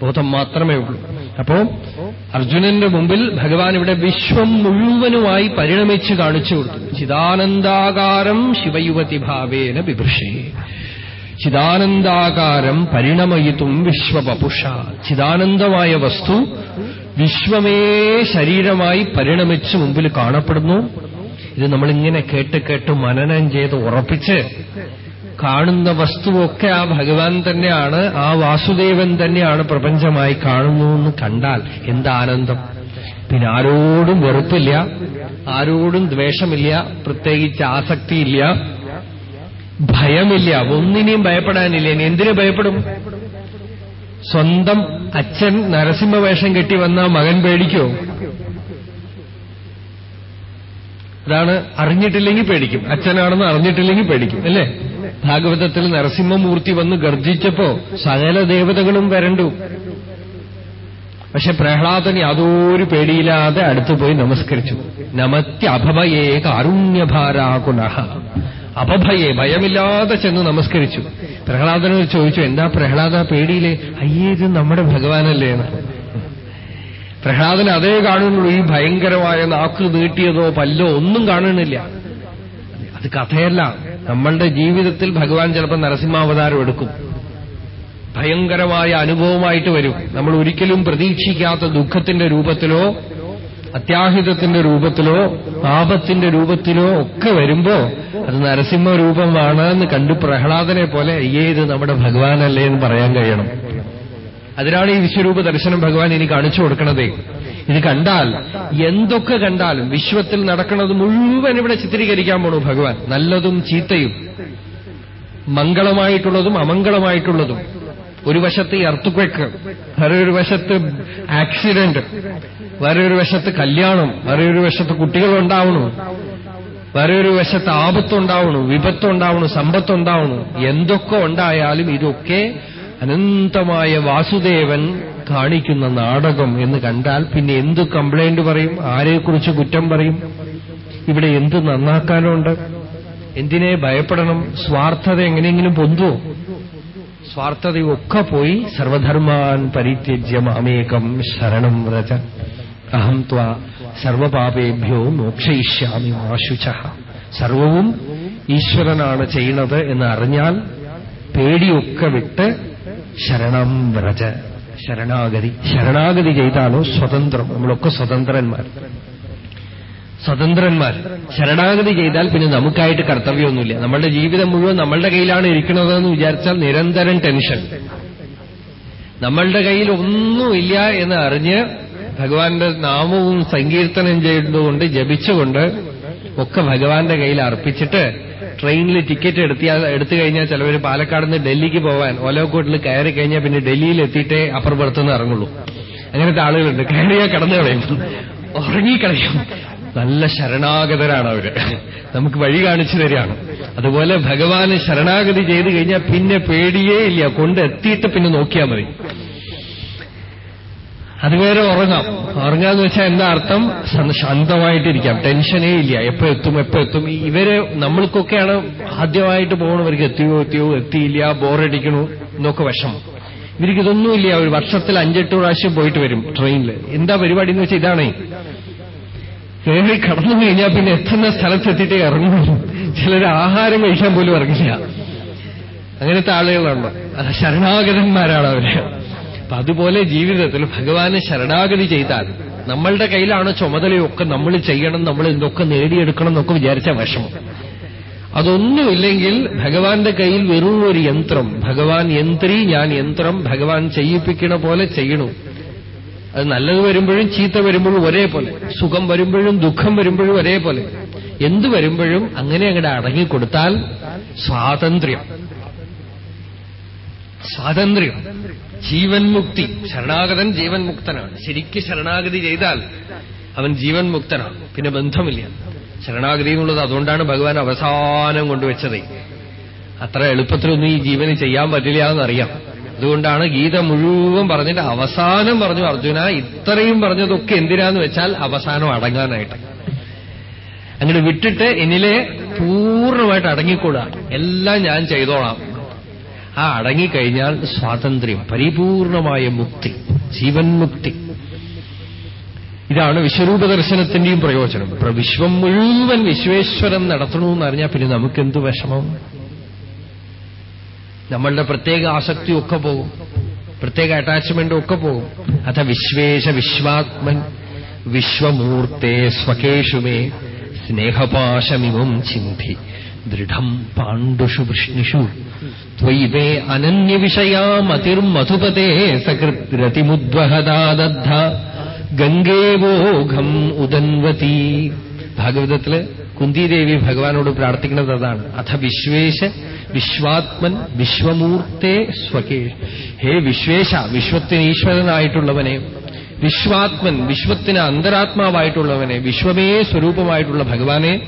ബോധം മാത്രമേ ഉള്ളൂ. അപ്പോ അർജുനന്റെ മുമ്പിൽ ഭഗവാൻ ഇവിടെ വിശ്വം മുഴുവനുമായി പരിണമിച്ച് കാണിച്ചു കൊടുത്തു. ചിദാനന്ദാകാരം ശിവയുവതി ഭാവേന ബിഭൃഷേ. ചിദാനന്ദാകാരം പരിണമയിത്തും വിശ്വപപുഷ ചിദാനന്ദമായ വസ്തു വിശ്വമേ ശരീരമായി പരിണമിച്ച് മുമ്പിൽ കാണപ്പെടുന്നു. ഇത് നമ്മളിങ്ങനെ കേട്ട് കേട്ട് മനനം ചെയ്ത് ഉറപ്പിച്ച് കാണുന്ന വസ്തുവൊക്കെ ആ ഭഗവാൻ തന്നെയാണ് ആ വാസുദേവൻ തന്നെയാണ് പ്രപഞ്ചമായി കാണുന്നു എന്ന് കണ്ടാൽ എന്താനന്ദം? പിന്നെ ആരോടും വെറുപ്പില്ല ആരോടും ദ്വേഷമില്ല പ്രത്യേകിച്ച് ആസക്തിയില്ല ഭയമില്ല ഒന്നിനെയും ഭയപ്പെടാനില്ല. ഇനി എന്തിനു ഭയപ്പെടും? സ്വന്തം അച്ഛൻ നരസിംഹവേഷം കെട്ടി വന്ന മകൻ പേടിക്കോ? അതാണ് അറിഞ്ഞിട്ടില്ലെങ്കിൽ പേടിക്കും. അച്ഛനാണെന്ന് അറിഞ്ഞിട്ടില്ലെങ്കിൽ പേടിക്കും അല്ലേ? ഭാഗവതത്തിൽ നരസിംഹമൂർത്തി വന്ന് ഗർജിച്ചപ്പോ സകല ദേവതകളും വരണ്ടു. പക്ഷെ പ്രഹ്ലാദൻ യാതൊരു പേടിയില്ലാതെ അടുത്തു പോയി നമസ്കരിച്ചു. നമത്യഭവയേ കാരുണ്യഭാരാകുണ അപഭയെ ഭയമില്ലാതെ ചെന്ന് നമസ്കരിച്ചു. പ്രഹ്ലാദനോട് ചോദിച്ചു എന്താ പ്രഹ്ലാദ പേടിയില്ലേ? അയ്യേ ഇത് നമ്മുടെ ഭഗവാനല്ലേ പ്രഹ്ലാദൻ അതേ കാണുന്നുള്ളൂ ഈ ഭയങ്കരമായ നാക്ക് നീട്ടിയതോ പല്ലോ ഒന്നും കാണുന്നില്ല. അത് കഥയല്ല. നമ്മളുടെ ജീവിതത്തിൽ ഭഗവാൻ ചിലപ്പോൾ നരസിംഹാവതാരം എടുക്കും. ഭയങ്കരമായ അനുഭവമായിട്ട് വരും. നമ്മൾ ഒരിക്കലും പ്രതീക്ഷിക്കാത്ത ദുഃഖത്തിന്റെ രൂപത്തിലോ അത്യാഹിതത്തിന്റെ രൂപത്തിലോ പാപത്തിന്റെ രൂപത്തിലോ ഒക്കെ വരുമ്പോ അത് നരസിംഹ രൂപമാണ് എന്ന് കണ്ടു പ്രഹ്ലാദനെ പോലെ അയ്യേ ഇത് നമ്മുടെ ഭഗവാനല്ലേ എന്ന് പറയാൻ കഴിയണം. അതിനാണ് ഈ വിശ്വരൂപ ദർശനം ഭഗവാൻ ഇനി കാണിച്ചു കൊടുക്കണതേ. ഇത് കണ്ടാൽ എന്തൊക്കെ കണ്ടാലും വിശ്വത്തിൽ നടക്കുന്നത് മുഴുവൻ ഇവിടെ ചിത്രീകരിക്കാൻ പോണു ഭഗവാൻ. നല്ലതും ചീത്തയും. മംഗളമായിട്ടുള്ളതും അമംഗളമായിട്ടുള്ളതും. ഒരു വശത്ത് ഈ അർത്തുക്വെക്ക് വേറൊരു വശത്ത് ആക്സിഡന്റ് വേറൊരു വശത്ത് കല്യാണം വേറൊരു വശത്ത് കുട്ടികളുണ്ടാവണു വേറൊരു വശത്ത് ആപത്തുണ്ടാവണു വിപത്തുണ്ടാവണു സമ്പത്തുണ്ടാവണു എന്തൊക്കെ ഉണ്ടായാലും ഇതൊക്കെ അനന്തമായ വാസുദേവൻ കാണിക്കുന്ന നാടകം എന്ന് കണ്ടാൽ പിന്നെ എന്ത് കംപ്ലൈന്റ് പറയും? ആരെക്കുറിച്ച് കുറ്റം പറയും? ഇവിടെ എന്ത് നന്നാക്കാനുണ്ട്? എന്തിനെ ഭയപ്പെടണം? സ്വാർത്ഥത എങ്ങനെയെങ്കിലും പൊന്തുവോ സ്വാർത്ഥതയൊക്കെ പോയി സർവധർമാൻ പരിത്യജ്യ മാമേകം ശരണം വ്രജ. അഹം ത്വാ സർവപാപേഭ്യോ മോക്ഷയിഷ്യാമി മാശുച. സർവവും ഈശ്വരനാണ് ചെയ്യുന്നത് എന്ന് അറിഞ്ഞാൽ പേടിയൊക്കെ വിട്ട് ശരണം വ്രജ. ശരണാഗതി. ശരണാഗതി ചെയ്താലോ സ്വതന്ത്രം. നമ്മളൊക്കെ സ്വതന്ത്രന്മാർ. സ്വതന്ത്രന്മാർ. ശരണാഗതി ചെയ്താൽ പിന്നെ നമുക്കായിട്ട് കർത്തവ്യമൊന്നുമില്ല. നമ്മളുടെ ജീവിതം മുഴുവൻ നമ്മളുടെ കയ്യിലാണ് ഇരിക്കുന്നതെന്ന് വിചാരിച്ചാൽ നിരന്തരം ടെൻഷൻ. നമ്മളുടെ കയ്യിൽ ഒന്നുമില്ല എന്ന് അറിഞ്ഞ് ഭഗവാന്റെ നാമവും സങ്കീർത്തനം ചെയ്തുകൊണ്ട് ജപിച്ചുകൊണ്ട് ഒക്കെ ഭഗവാന്റെ കയ്യിൽ അർപ്പിച്ചിട്ട് ട്രെയിനിൽ ടിക്കറ്റ് എടുത്തിയാൽ എടുത്തു കഴിഞ്ഞാൽ ചിലവർ പാലക്കാട് നിന്ന് ഡൽഹിക്ക് പോവാൻ ഓലോക്കോട്ടിൽ കയറി കഴിഞ്ഞാൽ പിന്നെ ഡൽഹിയിൽ എത്തിയിട്ടേ അപ്പുറപ്പുറത്തുനിന്ന് ഇറങ്ങുള്ളൂ. അങ്ങനത്തെ ആളുകളുണ്ട്. കയറിയാൽ കടന്നു കളയും. ഉറങ്ങിക്കളയും നല്ല ശരണാഗതരാണ് അവർ. നമുക്ക് വഴി കാണിച്ചു തരികയാണ്. അതുപോലെ ഭഗവാന് ശരണാഗതി ചെയ്തു കഴിഞ്ഞാൽ പിന്നെ പേടിയേ ഇല്ല. കൊണ്ടെത്തിയിട്ട് പിന്നെ നോക്കിയാൽ മതി. അതുവരെ ഉറങ്ങാം. ഉറങ്ങാന്ന് വെച്ചാൽ എന്താ അർത്ഥം? ശാന്തമായിട്ടിരിക്കാം. ടെൻഷനേ ഇല്ല. എപ്പോ എത്തും എപ്പോ എത്തും. ഇവർ നമ്മൾക്കൊക്കെയാണ് ആദ്യമായിട്ട് പോകണവർക്ക് എത്തിയോ എത്തിയോ എത്തിയില്ല ബോറടിക്കണു എന്നൊക്കെ വിഷമം. ഇവർക്ക് ഇതൊന്നുമില്ല ഒരു വർഷത്തിൽ അഞ്ചെട്ട് പ്രാവശ്യം പോയിട്ട് വരും ട്രെയിനിൽ എന്താ പരിപാടി എന്ന് വെച്ചാൽ ഇതാണേ. കയറി കടന്നു കഴിഞ്ഞാൽ പിന്നെ എത്തുന്ന സ്ഥലത്തെത്തിയിട്ടേ ഇറങ്ങുള്ളൂ. ചിലർ ആഹാരം കഴിക്കാൻ പോലും ഇറങ്ങില്ല. അങ്ങനത്തെ ആളുകളുണ്ട് ശരണാഗതന്മാരാണ് അവർ. അപ്പൊ അതുപോലെ ജീവിതത്തിൽ ഭഗവാന് ശരണാഗതി ചെയ്താൽ നമ്മളുടെ കയ്യിലാണ് ചുമതലയൊക്കെ നമ്മൾ ചെയ്യണം നമ്മൾ എന്തൊക്കെ നേടിയെടുക്കണം എന്നൊക്കെ വിചാരിച്ച വിഷമം. അതൊന്നുമില്ലെങ്കിൽ ഭഗവാന്റെ കയ്യിൽ വെറും ഒരു യന്ത്രം ഭഗവാൻ യന്ത്രി ഞാൻ യന്ത്രം ഭഗവാൻ ചെയ്യിപ്പിക്കണ പോലെ ചെയ്യണു. അത് നല്ലത് വരുമ്പോഴും ചീത്ത വരുമ്പോഴും ഒരേ പോലെ സുഖം വരുമ്പോഴും ദുഃഖം വരുമ്പോഴും ഒരേപോലെ. എന്തു വരുമ്പോഴും അങ്ങനെ അങ്ങോട്ട് അടങ്ങിക്കൊടുത്താൽ സ്വാതന്ത്ര്യം. സ്വാതന്ത്ര്യം. ജീവൻ മുക്തി ശരണാഗതൻ ജീവൻ മുക്തനാണ് ശരിക്ക് ശരണാഗതി ചെയ്താൽ അവൻ ജീവൻ മുക്തനാണ് പിന്നെ ബന്ധമില്ല. ശരണാഗതി എന്നുള്ളത് അതുകൊണ്ടാണ് ഭഗവാൻ അവസാനം കൊണ്ടുവച്ചത്. അത്ര എളുപ്പത്തിലൊന്നും ഈ ജീവന് ചെയ്യാൻ പറ്റില്ല എന്നറിയാം. അതുകൊണ്ടാണ് ഗീത മുഴുവൻ പറഞ്ഞിട്ട് അവസാനം പറഞ്ഞു അർജുന ഇത്രയും പറഞ്ഞതൊക്കെ എന്തിനാന്ന് വെച്ചാൽ അവസാനം അടങ്ങാനായിട്ട്. അങ്ങനെ വിട്ടിട്ട് എന്നിലെ പൂർണമായിട്ട് അടങ്ങിക്കൂടാ. എല്ലാം ഞാൻ ചെയ്തോളാം. ആ അടങ്ങിക്കഴിഞ്ഞാൽ സ്വാതന്ത്ര്യം പരിപൂർണമായ മുക്തി ജീവൻ മുക്തി. ഇതാണ് വിശ്വരൂപ ദർശനത്തിന്റെയും പ്രയോജനം വിശ്വം മുഴുവൻ വിശ്വേശ്വരം നടത്തണമെന്ന് അറിഞ്ഞാൽ പിന്നെ നമുക്കെന്ത് വിഷമം? നമ്മളുടെ പ്രത്യേക ആസക്തിയൊക്കെ പോകും. പ്രത്യേക അറ്റാച്ച്മെന്റും ഒക്കെ പോകും. അഥ വിശ്വേശ വിശ്വാത്മൻ വിശ്വമൂർത്തേ സ്വകേഷുമേ സ്നേഹപാശമിവും ചിന്തി. ദൃഢം പാണ്ഡുഷു വൃഷ്ണിഷു. അനന്യവിഷയാ അനന്യവിഷയാമതിർമധുപതേ സകൃതിമുദ്വഹദാദദ്ധ ഗംഗേവോഘം ഉദൻവതി. ഭാഗവതത്തിൽ കുന്തിദേവി ഭഗവാനോട് പ്രാർത്ഥിക്കുന്നത് അതാണ്. അഥ വിശ്വേശ വിശ്വാത്മൻ വിശ്വമൂർത്തെ സ്വകേ. ഹേ വിശ്വേശ വിശ്വത്തിന് ഈശ്വരനായിട്ടുള്ളവനെ വിശ്വാത്മൻ വിശ്വത്തിന് അന്തരാത്മാവായിട്ടുള്ളവനെ. വിശ്വമേ സ്വരൂപമായിട്ടുള്ള ഭഗവാനെ.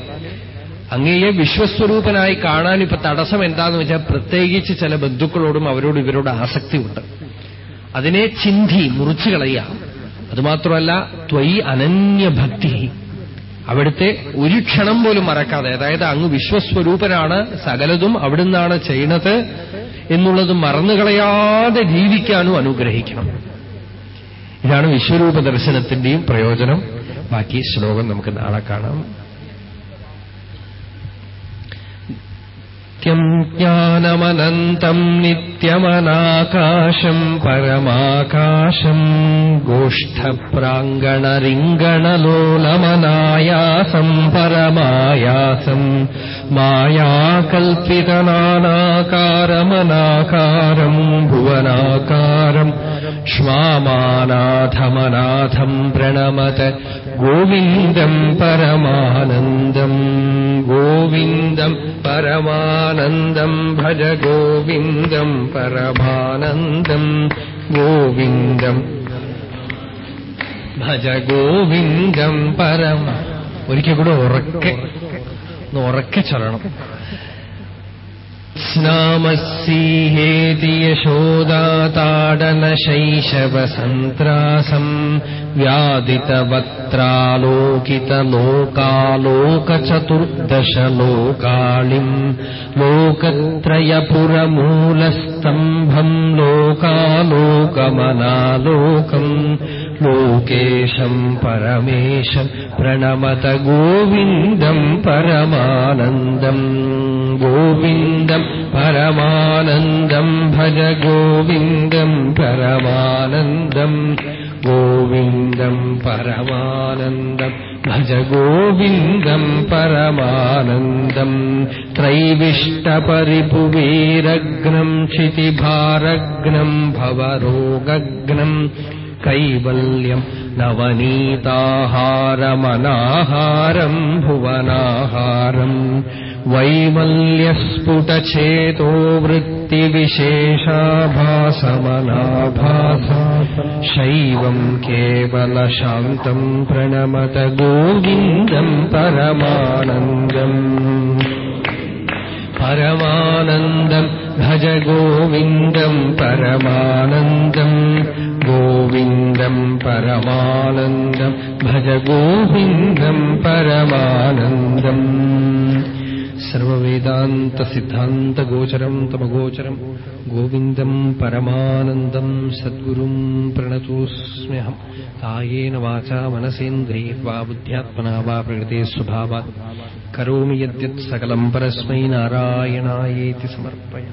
അങ്ങയെ വിശ്വസ്വരൂപനായി കാണാൻ ഇപ്പൊ തടസ്സം എന്താന്ന് വെച്ചാൽ പ്രത്യേകിച്ച് ചില ബന്ധുക്കളോടും അവരോട് ഇവരോട് ആസക്തിയുണ്ട്. അതിനെ ചിന്തി മുറിച്ചു കളയുക. അതുമാത്രമല്ല ത്വയി അനന്യഭക്തി അവിടുത്തെ ഒരു ക്ഷണം പോലും മറക്കാതെ അതായത് അങ്ങ് വിശ്വസ്വരൂപനാണ് സകലതും അവിടുന്നാണ് ചെയ്യണത് എന്നുള്ളത് മറന്നുകളയാതെ ജീവിക്കാനും അനുഗ്രഹിക്കണം. ഇതാണ് വിശ്വരൂപ ദർശനത്തിന്റെയും പ്രയോജനം. ബാക്കി ശ്ലോകം നമുക്ക് നാളെ കാണാം. नित्यम् ज्ञानमनन्तम् नित्यमनाकाशम् परमाकाशम् गोष्ठप्राङ्गणरिङ्गणलोलमनायासम् परमायासम् मायाकल्पितनानाकारमनाकारम् भुवनाकारम् ക്ഷ്മാമാനാഥമനാഥം പ്രണമത ഗോവിന്ദം പരമാനന്ദം. ഗോവിന്ദം പരമാനന്ദം ഭജ ഗോവിന്ദം പരമാനന്ദം. ഗോവിന്ദം ഭജ ഗോവിന്ദം പരമ. ഒരിക്കൽ കൂടെ ഉറക്കെ ഉറക്കെ ചൊല്ലണം. स्नामस्येति यशोदाताडनशैशवसन्त्रासम् व्यादितवत्रालोकितलोकालोकचतुर्दशलोकालिम् लोकत्रयपुरमूलस्तम्भम् लोकालोकमनालोकम् लोकेशम् परमेशम् प्रणमत गोविन्दम् परमानन्दम् गोविन्दम् परमानन्दम् भज गोविन्दम् परमानन्दम् गोविन्दम् परमानन्दम् भज गोविन्दम् परमानन्दम् त्रैविष्टपरिपुवीरग्नम् क्षितिभारग्नम् भवरोगग्नम् कैवल्यम् नवनीताहारमनाहारम् भुवनाहारम् वैमल्यस्फुटचेतो वृत्तिविशेषाभासमनाभासा शैवम् केवलशान्तम् प्रणमत गोविन्दम् परमानन्दम् परमानन्दम् भज गोविन्दम् परमानन्दम् गोविन्दम् परमानन्दम् भज गोविन्दम् परमानन्दम्। सर्ववेदान्तसिद्धान्तगोचरम् तमगोचरम् गोविन्दम् परमानन्दम् सद्गुरुम् प्रणतोऽस्म्यहम् कायेन वाचा मनसेन्द्रियः वा बुद्ध्यात्मना वा प्रणते स्वभाव करोमि यद्यत् सकलम् परस्मै नारायणायेति समर्पया